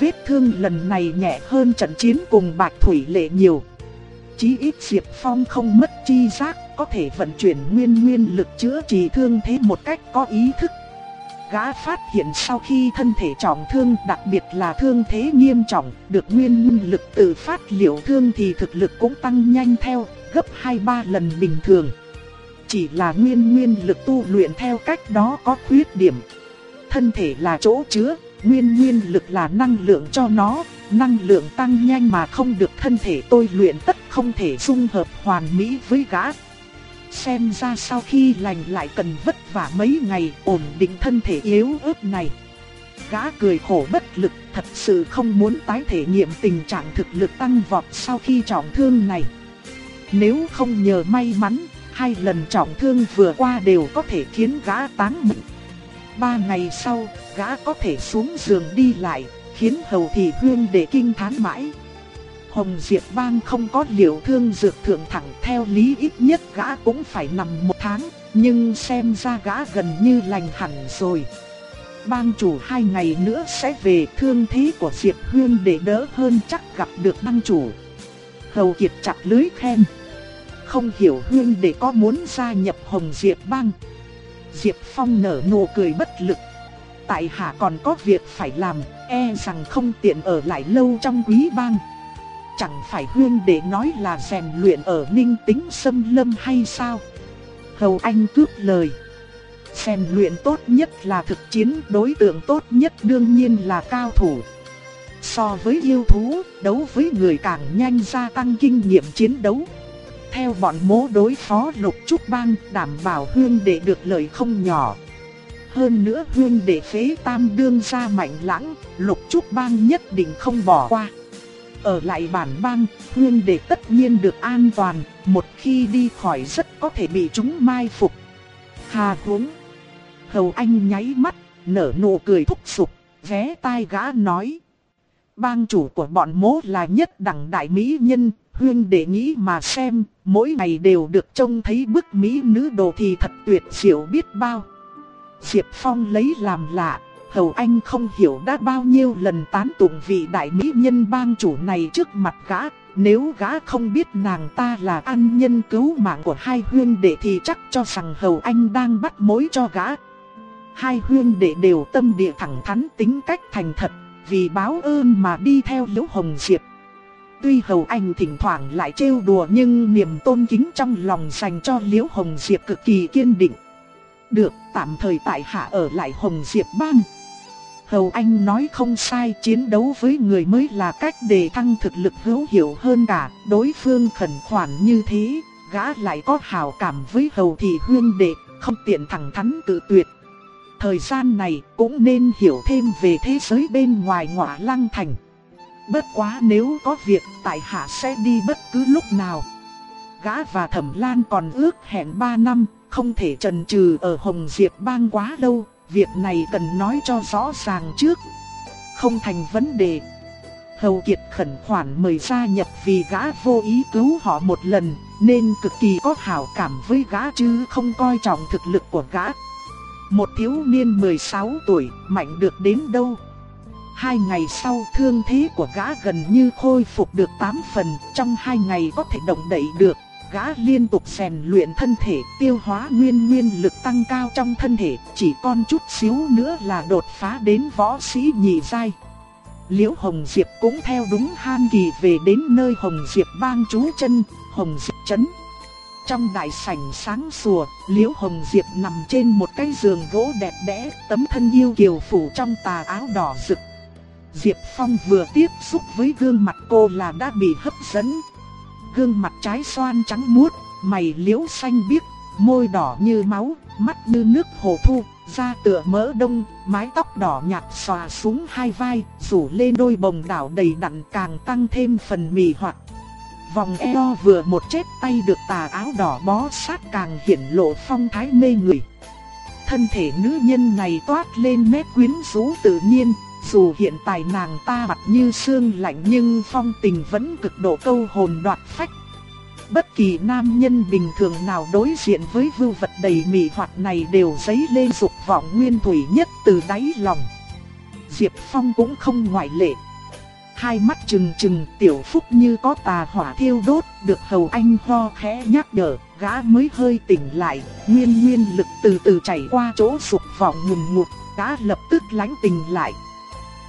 Vết thương lần này nhẹ hơn trận chiến cùng Bạch Thủy Lệ nhiều chí ít Diệp Phong không mất chi giác, có thể vận chuyển nguyên nguyên lực chữa trị thương thế một cách có ý thức. Gã phát hiện sau khi thân thể trọng thương đặc biệt là thương thế nghiêm trọng, được nguyên nguyên lực tự phát liệu thương thì thực lực cũng tăng nhanh theo, gấp 2-3 lần bình thường. Chỉ là nguyên nguyên lực tu luyện theo cách đó có khuyết điểm. Thân thể là chỗ chứa, nguyên nguyên lực là năng lượng cho nó, năng lượng tăng nhanh mà không được thân thể tôi luyện tất không thể dung hợp hoàn mỹ với gã. Xem ra sau khi lành lại cần vất vả mấy ngày ổn định thân thể yếu ớt này. Gã cười khổ bất lực thật sự không muốn tái thể nghiệm tình trạng thực lực tăng vọt sau khi trọng thương này. Nếu không nhờ may mắn, hai lần trọng thương vừa qua đều có thể khiến gã táng mệnh. Ba ngày sau, gã có thể xuống giường đi lại, khiến hầu thị huyên để kinh thán mãi. Hồng Diệp Bang không có liều thương dược thượng thẳng theo lý ít nhất gã cũng phải nằm một tháng, nhưng xem ra gã gần như lành hẳn rồi. Bang chủ hai ngày nữa sẽ về thương thế của Diệp Huyên để đỡ hơn chắc gặp được bang chủ. Hầu Kiệt chặt lưới khen. Không hiểu Huyên để có muốn gia nhập Hồng Diệp Bang. Diệp Phong nở nụ cười bất lực. Tại hạ còn có việc phải làm, e rằng không tiện ở lại lâu trong quý bang. Chẳng phải huyên để nói là rèn luyện ở ninh tính Sâm lâm hay sao? Hầu Anh cướp lời. Rèn luyện tốt nhất là thực chiến, đối tượng tốt nhất đương nhiên là cao thủ. So với yêu thú, đấu với người càng nhanh gia tăng kinh nghiệm chiến đấu. Theo bọn mố đối phó lục trúc bang đảm bảo huyên để được lợi không nhỏ. Hơn nữa huyên để phế tam đương ra mạnh lãng, lục trúc bang nhất định không bỏ qua. Ở lại bản bang, huyên để tất nhiên được an toàn, một khi đi khỏi rất có thể bị chúng mai phục. Hà huống. Hầu Anh nháy mắt, nở nụ cười thúc sụp vé tai gã nói. Bang chủ của bọn mố là nhất đẳng đại mỹ nhân, huyên để nghĩ mà xem, mỗi ngày đều được trông thấy bức mỹ nữ đồ thì thật tuyệt diệu biết bao. Diệp Phong lấy làm lạ, Hầu Anh không hiểu đã bao nhiêu lần tán tụng vị đại mỹ nhân bang chủ này trước mặt gã. Nếu gã không biết nàng ta là an nhân cứu mạng của hai huyên đệ thì chắc cho rằng Hầu Anh đang bắt mối cho gã. Hai huyên đệ đều tâm địa thẳng thắn tính cách thành thật, vì báo ơn mà đi theo Liễu Hồng Diệp. Tuy Hầu Anh thỉnh thoảng lại trêu đùa nhưng niềm tôn kính trong lòng dành cho Liễu Hồng Diệp cực kỳ kiên định. Được, tạm thời tại hạ ở lại Hồng Diệp Bang. Hầu Anh nói không sai, chiến đấu với người mới là cách để thăng thực lực hữu hiệu hơn cả, đối phương khẩn khoản như thế, gã lại có hào cảm với Hầu Thị Huyên Đệ, không tiện thẳng thắn tự tuyệt. Thời gian này cũng nên hiểu thêm về thế giới bên ngoài ngọa lăng thành. Bất quá nếu có việc, tại hạ sẽ đi bất cứ lúc nào. Gã và Thẩm Lan còn ước hẹn 3 năm, không thể trần trừ ở Hồng Diệp bang quá lâu, việc này cần nói cho rõ ràng trước. Không thành vấn đề. Hầu Kiệt khẩn khoản mời gia nhập vì gã vô ý cứu họ một lần, nên cực kỳ có hảo cảm với gã chứ không coi trọng thực lực của gã. Một thiếu niên 16 tuổi, mạnh được đến đâu? Hai ngày sau thương thế của gã gần như khôi phục được 8 phần, trong hai ngày có thể động đậy được. Gã liên tục rèn luyện thân thể, tiêu hóa nguyên nguyên lực tăng cao trong thân thể, chỉ còn chút xíu nữa là đột phá đến võ sĩ nhị giai. Liễu Hồng Diệp cũng theo đúng han kỳ về đến nơi Hồng Diệp bang trú chân, Hồng Diệp chấn. Trong đại sảnh sáng sủa, Liễu Hồng Diệp nằm trên một cái giường gỗ đẹp đẽ, tấm thân yêu kiều phủ trong tà áo đỏ rực. Diệp Phong vừa tiếp xúc với gương mặt cô là đã bị hấp dẫn. Gương mặt trái xoan trắng muốt, mày liễu xanh biếc, môi đỏ như máu, mắt như nước hồ thu, da tựa mỡ đông, mái tóc đỏ nhạt xòa xuống hai vai, rủ lên đôi bồng đảo đầy đặn càng tăng thêm phần mì hoạt. Vòng eo vừa một chết tay được tà áo đỏ bó sát càng hiển lộ phong thái mê người. Thân thể nữ nhân này toát lên nét quyến rũ tự nhiên, dù hiện tại nàng ta mặt như xương lạnh nhưng phong tình vẫn cực độ câu hồn đoạt phách. Bất kỳ nam nhân bình thường nào đối diện với vưu vật đầy mị hoặc này đều dấy lên dục vọng nguyên thủy nhất từ đáy lòng. Diệp Phong cũng không ngoại lệ. Hai mắt trừng trừng tiểu phúc như có tà hỏa thiêu đốt, được hầu anh ho khẽ nhắc nhở, gã mới hơi tỉnh lại, nguyên nguyên lực từ từ chảy qua chỗ sụp vọng ngùn ngụt, gã lập tức lánh tình lại.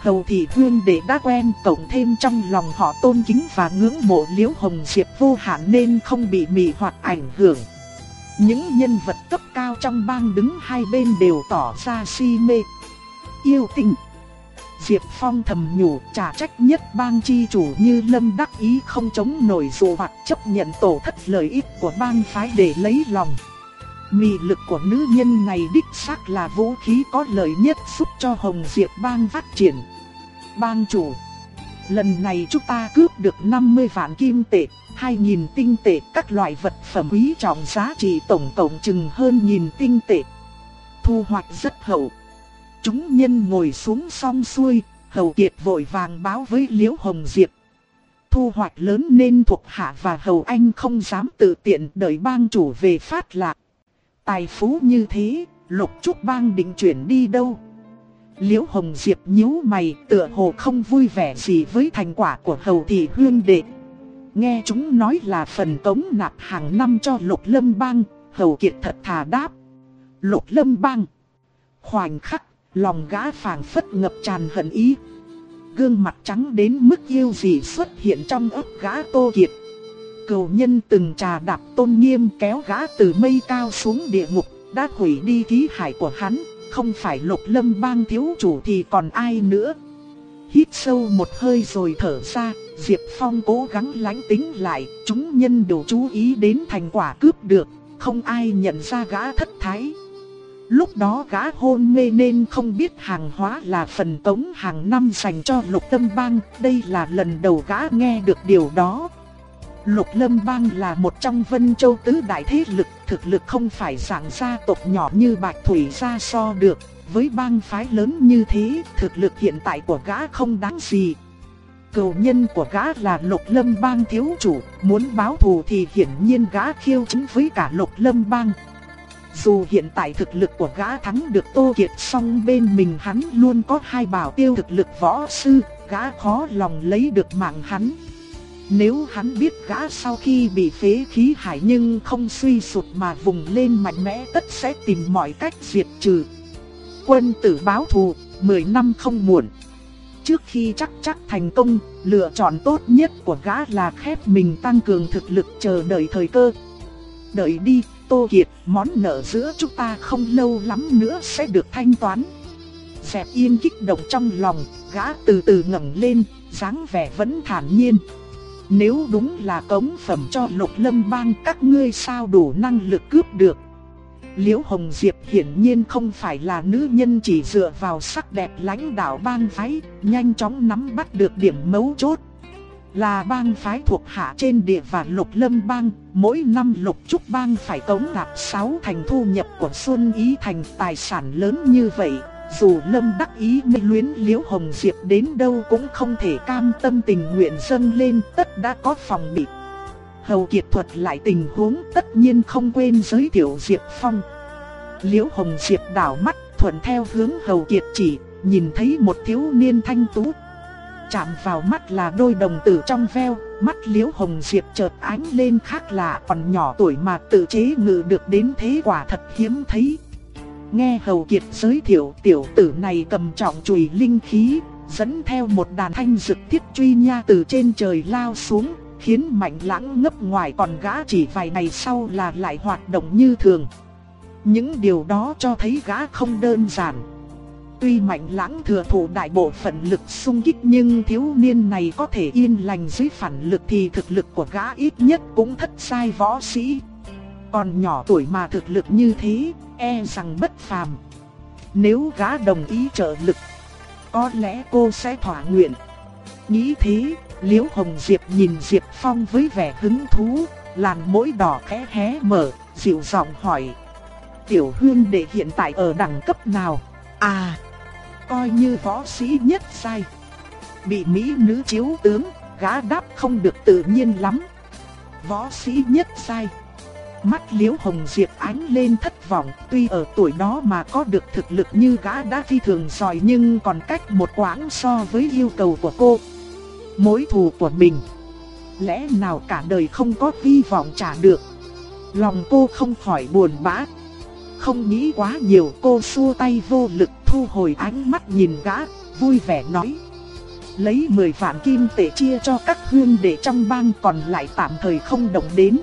Hầu thị huyên để đã quen, cộng thêm trong lòng họ tôn kính và ngưỡng mộ liễu hồng diệp vô hạn nên không bị mị hoặc ảnh hưởng. Những nhân vật cấp cao trong bang đứng hai bên đều tỏ ra si mê. Yêu tình. Diệp Phong thầm nhủ trả trách nhất bang chi chủ như Lâm Đắc Ý không chống nổi dù hoặc chấp nhận tổ thất lợi ích của bang phái để lấy lòng. Mị lực của nữ nhân này đích xác là vũ khí có lợi nhất giúp cho Hồng Diệp bang phát triển. Bang chủ, lần này chúng ta cướp được 50 vạn kim tệ, 2.000 tinh tệ các loại vật phẩm quý trọng giá trị tổng cộng chừng hơn nghìn tinh tệ. Thu hoạch rất hậu. Chúng nhân ngồi xuống song xuôi, Hầu Kiệt vội vàng báo với Liễu Hồng Diệp. Thu hoạch lớn nên thuộc hạ và Hầu Anh không dám tự tiện đợi bang chủ về phát lạc. Tài phú như thế, lục trúc bang định chuyển đi đâu? Liễu Hồng Diệp nhíu mày tựa hồ không vui vẻ gì với thành quả của Hầu Thị Hương Đệ. Nghe chúng nói là phần tống nạp hàng năm cho Lục Lâm Bang, Hầu Kiệt thật thà đáp. Lục Lâm Bang. Khoảnh khắc, lòng gã phảng phất ngập tràn hận ý. Gương mặt trắng đến mức yêu gì xuất hiện trong ấp gã Tô Kiệt. Cầu nhân từng trà đạp tôn nghiêm kéo gã từ mây cao xuống địa ngục, đã hủy đi khí hải của hắn, không phải lục lâm bang thiếu chủ thì còn ai nữa. Hít sâu một hơi rồi thở ra, Diệp Phong cố gắng lánh tính lại, chúng nhân đều chú ý đến thành quả cướp được, không ai nhận ra gã thất thái. Lúc đó gã hôn mê nên không biết hàng hóa là phần tống hàng năm dành cho lục tâm bang, đây là lần đầu gã nghe được điều đó. Lục Lâm Bang là một trong Vân Châu tứ đại thế lực, thực lực không phải dạng gia tộc nhỏ như Bạch Thủy gia so được, với bang phái lớn như thế, thực lực hiện tại của gã không đáng gì. Cầu nhân của gã là Lục Lâm Bang thiếu chủ, muốn báo thù thì hiển nhiên gã khiêu chiến với cả Lục Lâm Bang. Dù hiện tại thực lực của gã thắng được Tô Kiệt song bên mình hắn luôn có hai bảo tiêu thực lực võ sư, gã khó lòng lấy được mạng hắn. Nếu hắn biết gã sau khi bị phế khí hải nhưng không suy sụt mà vùng lên mạnh mẽ tất sẽ tìm mọi cách diệt trừ. Quân tử báo thù, 10 năm không muộn. Trước khi chắc chắc thành công, lựa chọn tốt nhất của gã là khép mình tăng cường thực lực chờ đợi thời cơ. Đợi đi, Tô Kiệt, món nợ giữa chúng ta không lâu lắm nữa sẽ được thanh toán. Dẹp yên kích động trong lòng, gã từ từ ngẩng lên, dáng vẻ vẫn thản nhiên. Nếu đúng là cống phẩm cho lục lâm bang các ngươi sao đủ năng lực cướp được. Liễu Hồng Diệp hiển nhiên không phải là nữ nhân chỉ dựa vào sắc đẹp lãnh đạo bang phái, nhanh chóng nắm bắt được điểm mấu chốt. Là bang phái thuộc hạ trên địa và lục lâm bang, mỗi năm lục trúc bang phải cống nạp 6 thành thu nhập của Xuân Ý thành tài sản lớn như vậy, dù Lâm đắc ý mê luyến Liễu Hồng Diệp đến đâu cũng không thể cam tâm tình nguyện dâng lên tất đã có phòng bị. Hầu Kiệt thuật lại tình huống tất nhiên không quên giới thiệu Diệp Phong. Liễu Hồng Diệp đảo mắt thuận theo hướng Hầu Kiệt chỉ, nhìn thấy một thiếu niên thanh tú. Chạm vào mắt là đôi đồng tử trong veo, mắt Liễu Hồng Diệp chợt ánh lên khác lạ còn nhỏ tuổi mà tự chế ngự được đến thế quả thật hiếm thấy. Nghe Hầu Kiệt giới thiệu tiểu tử này cầm trọng chùy linh khí, dẫn theo một đàn thanh dực thiết truy nha từ trên trời lao xuống, khiến mạnh lãng ngấp ngoài còn gã chỉ vài ngày sau là lại hoạt động như thường. Những điều đó cho thấy gã không đơn giản. Tuy mạnh lãng thừa thủ đại bộ phận lực xung kích nhưng thiếu niên này có thể yên lành dưới phản lực thì thực lực của gã ít nhất cũng thất sai võ sĩ. Còn nhỏ tuổi mà thực lực như thế, e rằng bất phàm. Nếu gã đồng ý trợ lực, có lẽ cô sẽ thỏa nguyện. Nghĩ thế, Liễu Hồng Diệp nhìn Diệp Phong với vẻ hứng thú, làn môi đỏ khẽ hé mở, dịu giọng hỏi. Tiểu Hương đệ hiện tại ở đẳng cấp nào? À, coi như võ sĩ nhất sai. Bị mỹ nữ chiếu tướng, gã đáp không được tự nhiên lắm. Võ sĩ nhất sai. Mắt liễu hồng diệp ánh lên thất vọng, tuy ở tuổi đó mà có được thực lực như gã đã phi thường giỏi nhưng còn cách một quãng so với yêu cầu của cô. Mối thù của mình, lẽ nào cả đời không có hy vọng trả được. Lòng cô không khỏi buồn bã. Không nghĩ quá nhiều cô xua tay vô lực thu hồi ánh mắt nhìn gã, vui vẻ nói. Lấy 10 vạn kim tệ chia cho các hương để trong bang còn lại tạm thời không động đến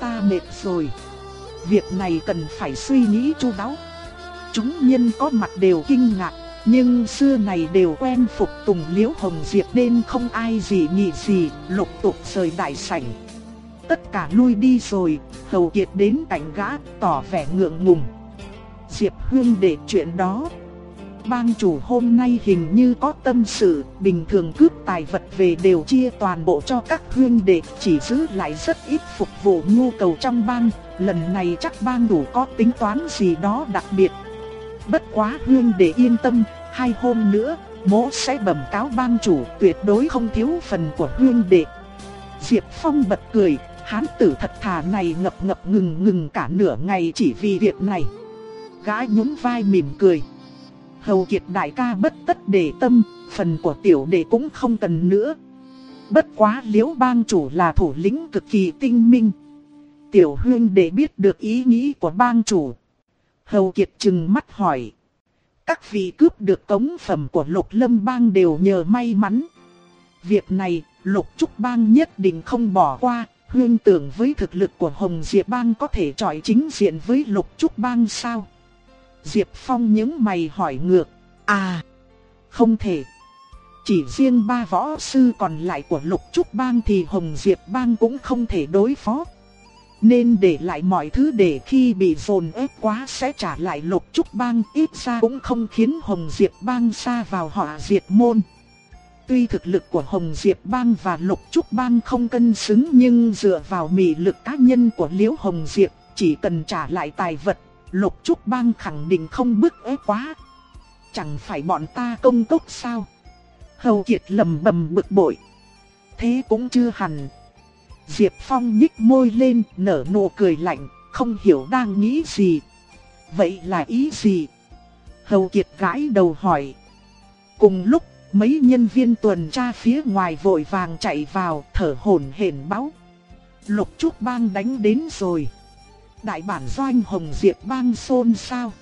ta mệt rồi. Việc này cần phải suy nghĩ chu đáo. Chúng nhân có mặt đều kinh ngạc, nhưng xưa này đều quen phục tùng liễu hồng diệp nên không ai gì nghĩ gì, lục tục rời đại sảnh. Tất cả lui đi rồi, hầu kiệt đến cạnh gã, tỏ vẻ ngượng ngùng. Diệp Hương để chuyện đó bang chủ hôm nay hình như có tâm sự, bình thường cướp tài vật về đều chia toàn bộ cho các huyên đệ, chỉ giữ lại rất ít phục vụ nhu cầu trong bang, lần này chắc bang đủ có tính toán gì đó đặc biệt. Bất quá huyên đệ yên tâm, hai hôm nữa, mỗ sẽ bẩm cáo bang chủ tuyệt đối không thiếu phần của huyên đệ. Diệp Phong bật cười, hán tử thật thà này ngập ngập ngừng ngừng cả nửa ngày chỉ vì việc này. gái nhún vai mỉm cười. Hầu Kiệt đại ca bất tất để tâm, phần của tiểu đệ cũng không cần nữa. Bất quá liễu bang chủ là thủ lĩnh cực kỳ tinh minh. Tiểu huyên để biết được ý nghĩ của bang chủ. Hầu Kiệt chừng mắt hỏi. Các vị cướp được cống phẩm của lục lâm bang đều nhờ may mắn. Việc này, lục trúc bang nhất định không bỏ qua. Huyên tưởng với thực lực của Hồng Diệp bang có thể trọi chính diện với lục trúc bang sao? Diệp Phong những mày hỏi ngược. À, không thể. Chỉ riêng ba võ sư còn lại của lục trúc bang thì Hồng Diệp bang cũng không thể đối phó. Nên để lại mọi thứ để khi bị dồn ép quá sẽ trả lại lục trúc bang ít ra cũng không khiến Hồng Diệp bang xa vào họa diệt môn. Tuy thực lực của Hồng Diệp bang và lục trúc bang không cân xứng nhưng dựa vào mị lực cá nhân của Liễu Hồng Diệp chỉ cần trả lại tài vật Lục Trúc Bang khẳng định không bức ép quá. Chẳng phải bọn ta công tốc sao? Hầu Kiệt lầm bầm bực bội. Thế cũng chưa hẳn. Diệp Phong nhích môi lên nở nụ cười lạnh, không hiểu đang nghĩ gì. Vậy là ý gì? Hầu Kiệt gãi đầu hỏi. Cùng lúc, mấy nhân viên tuần tra phía ngoài vội vàng chạy vào, thở hổn hển báo. Lục Trúc Bang đánh đến rồi đại bản doanh Hồng Diệp bang xôn xao.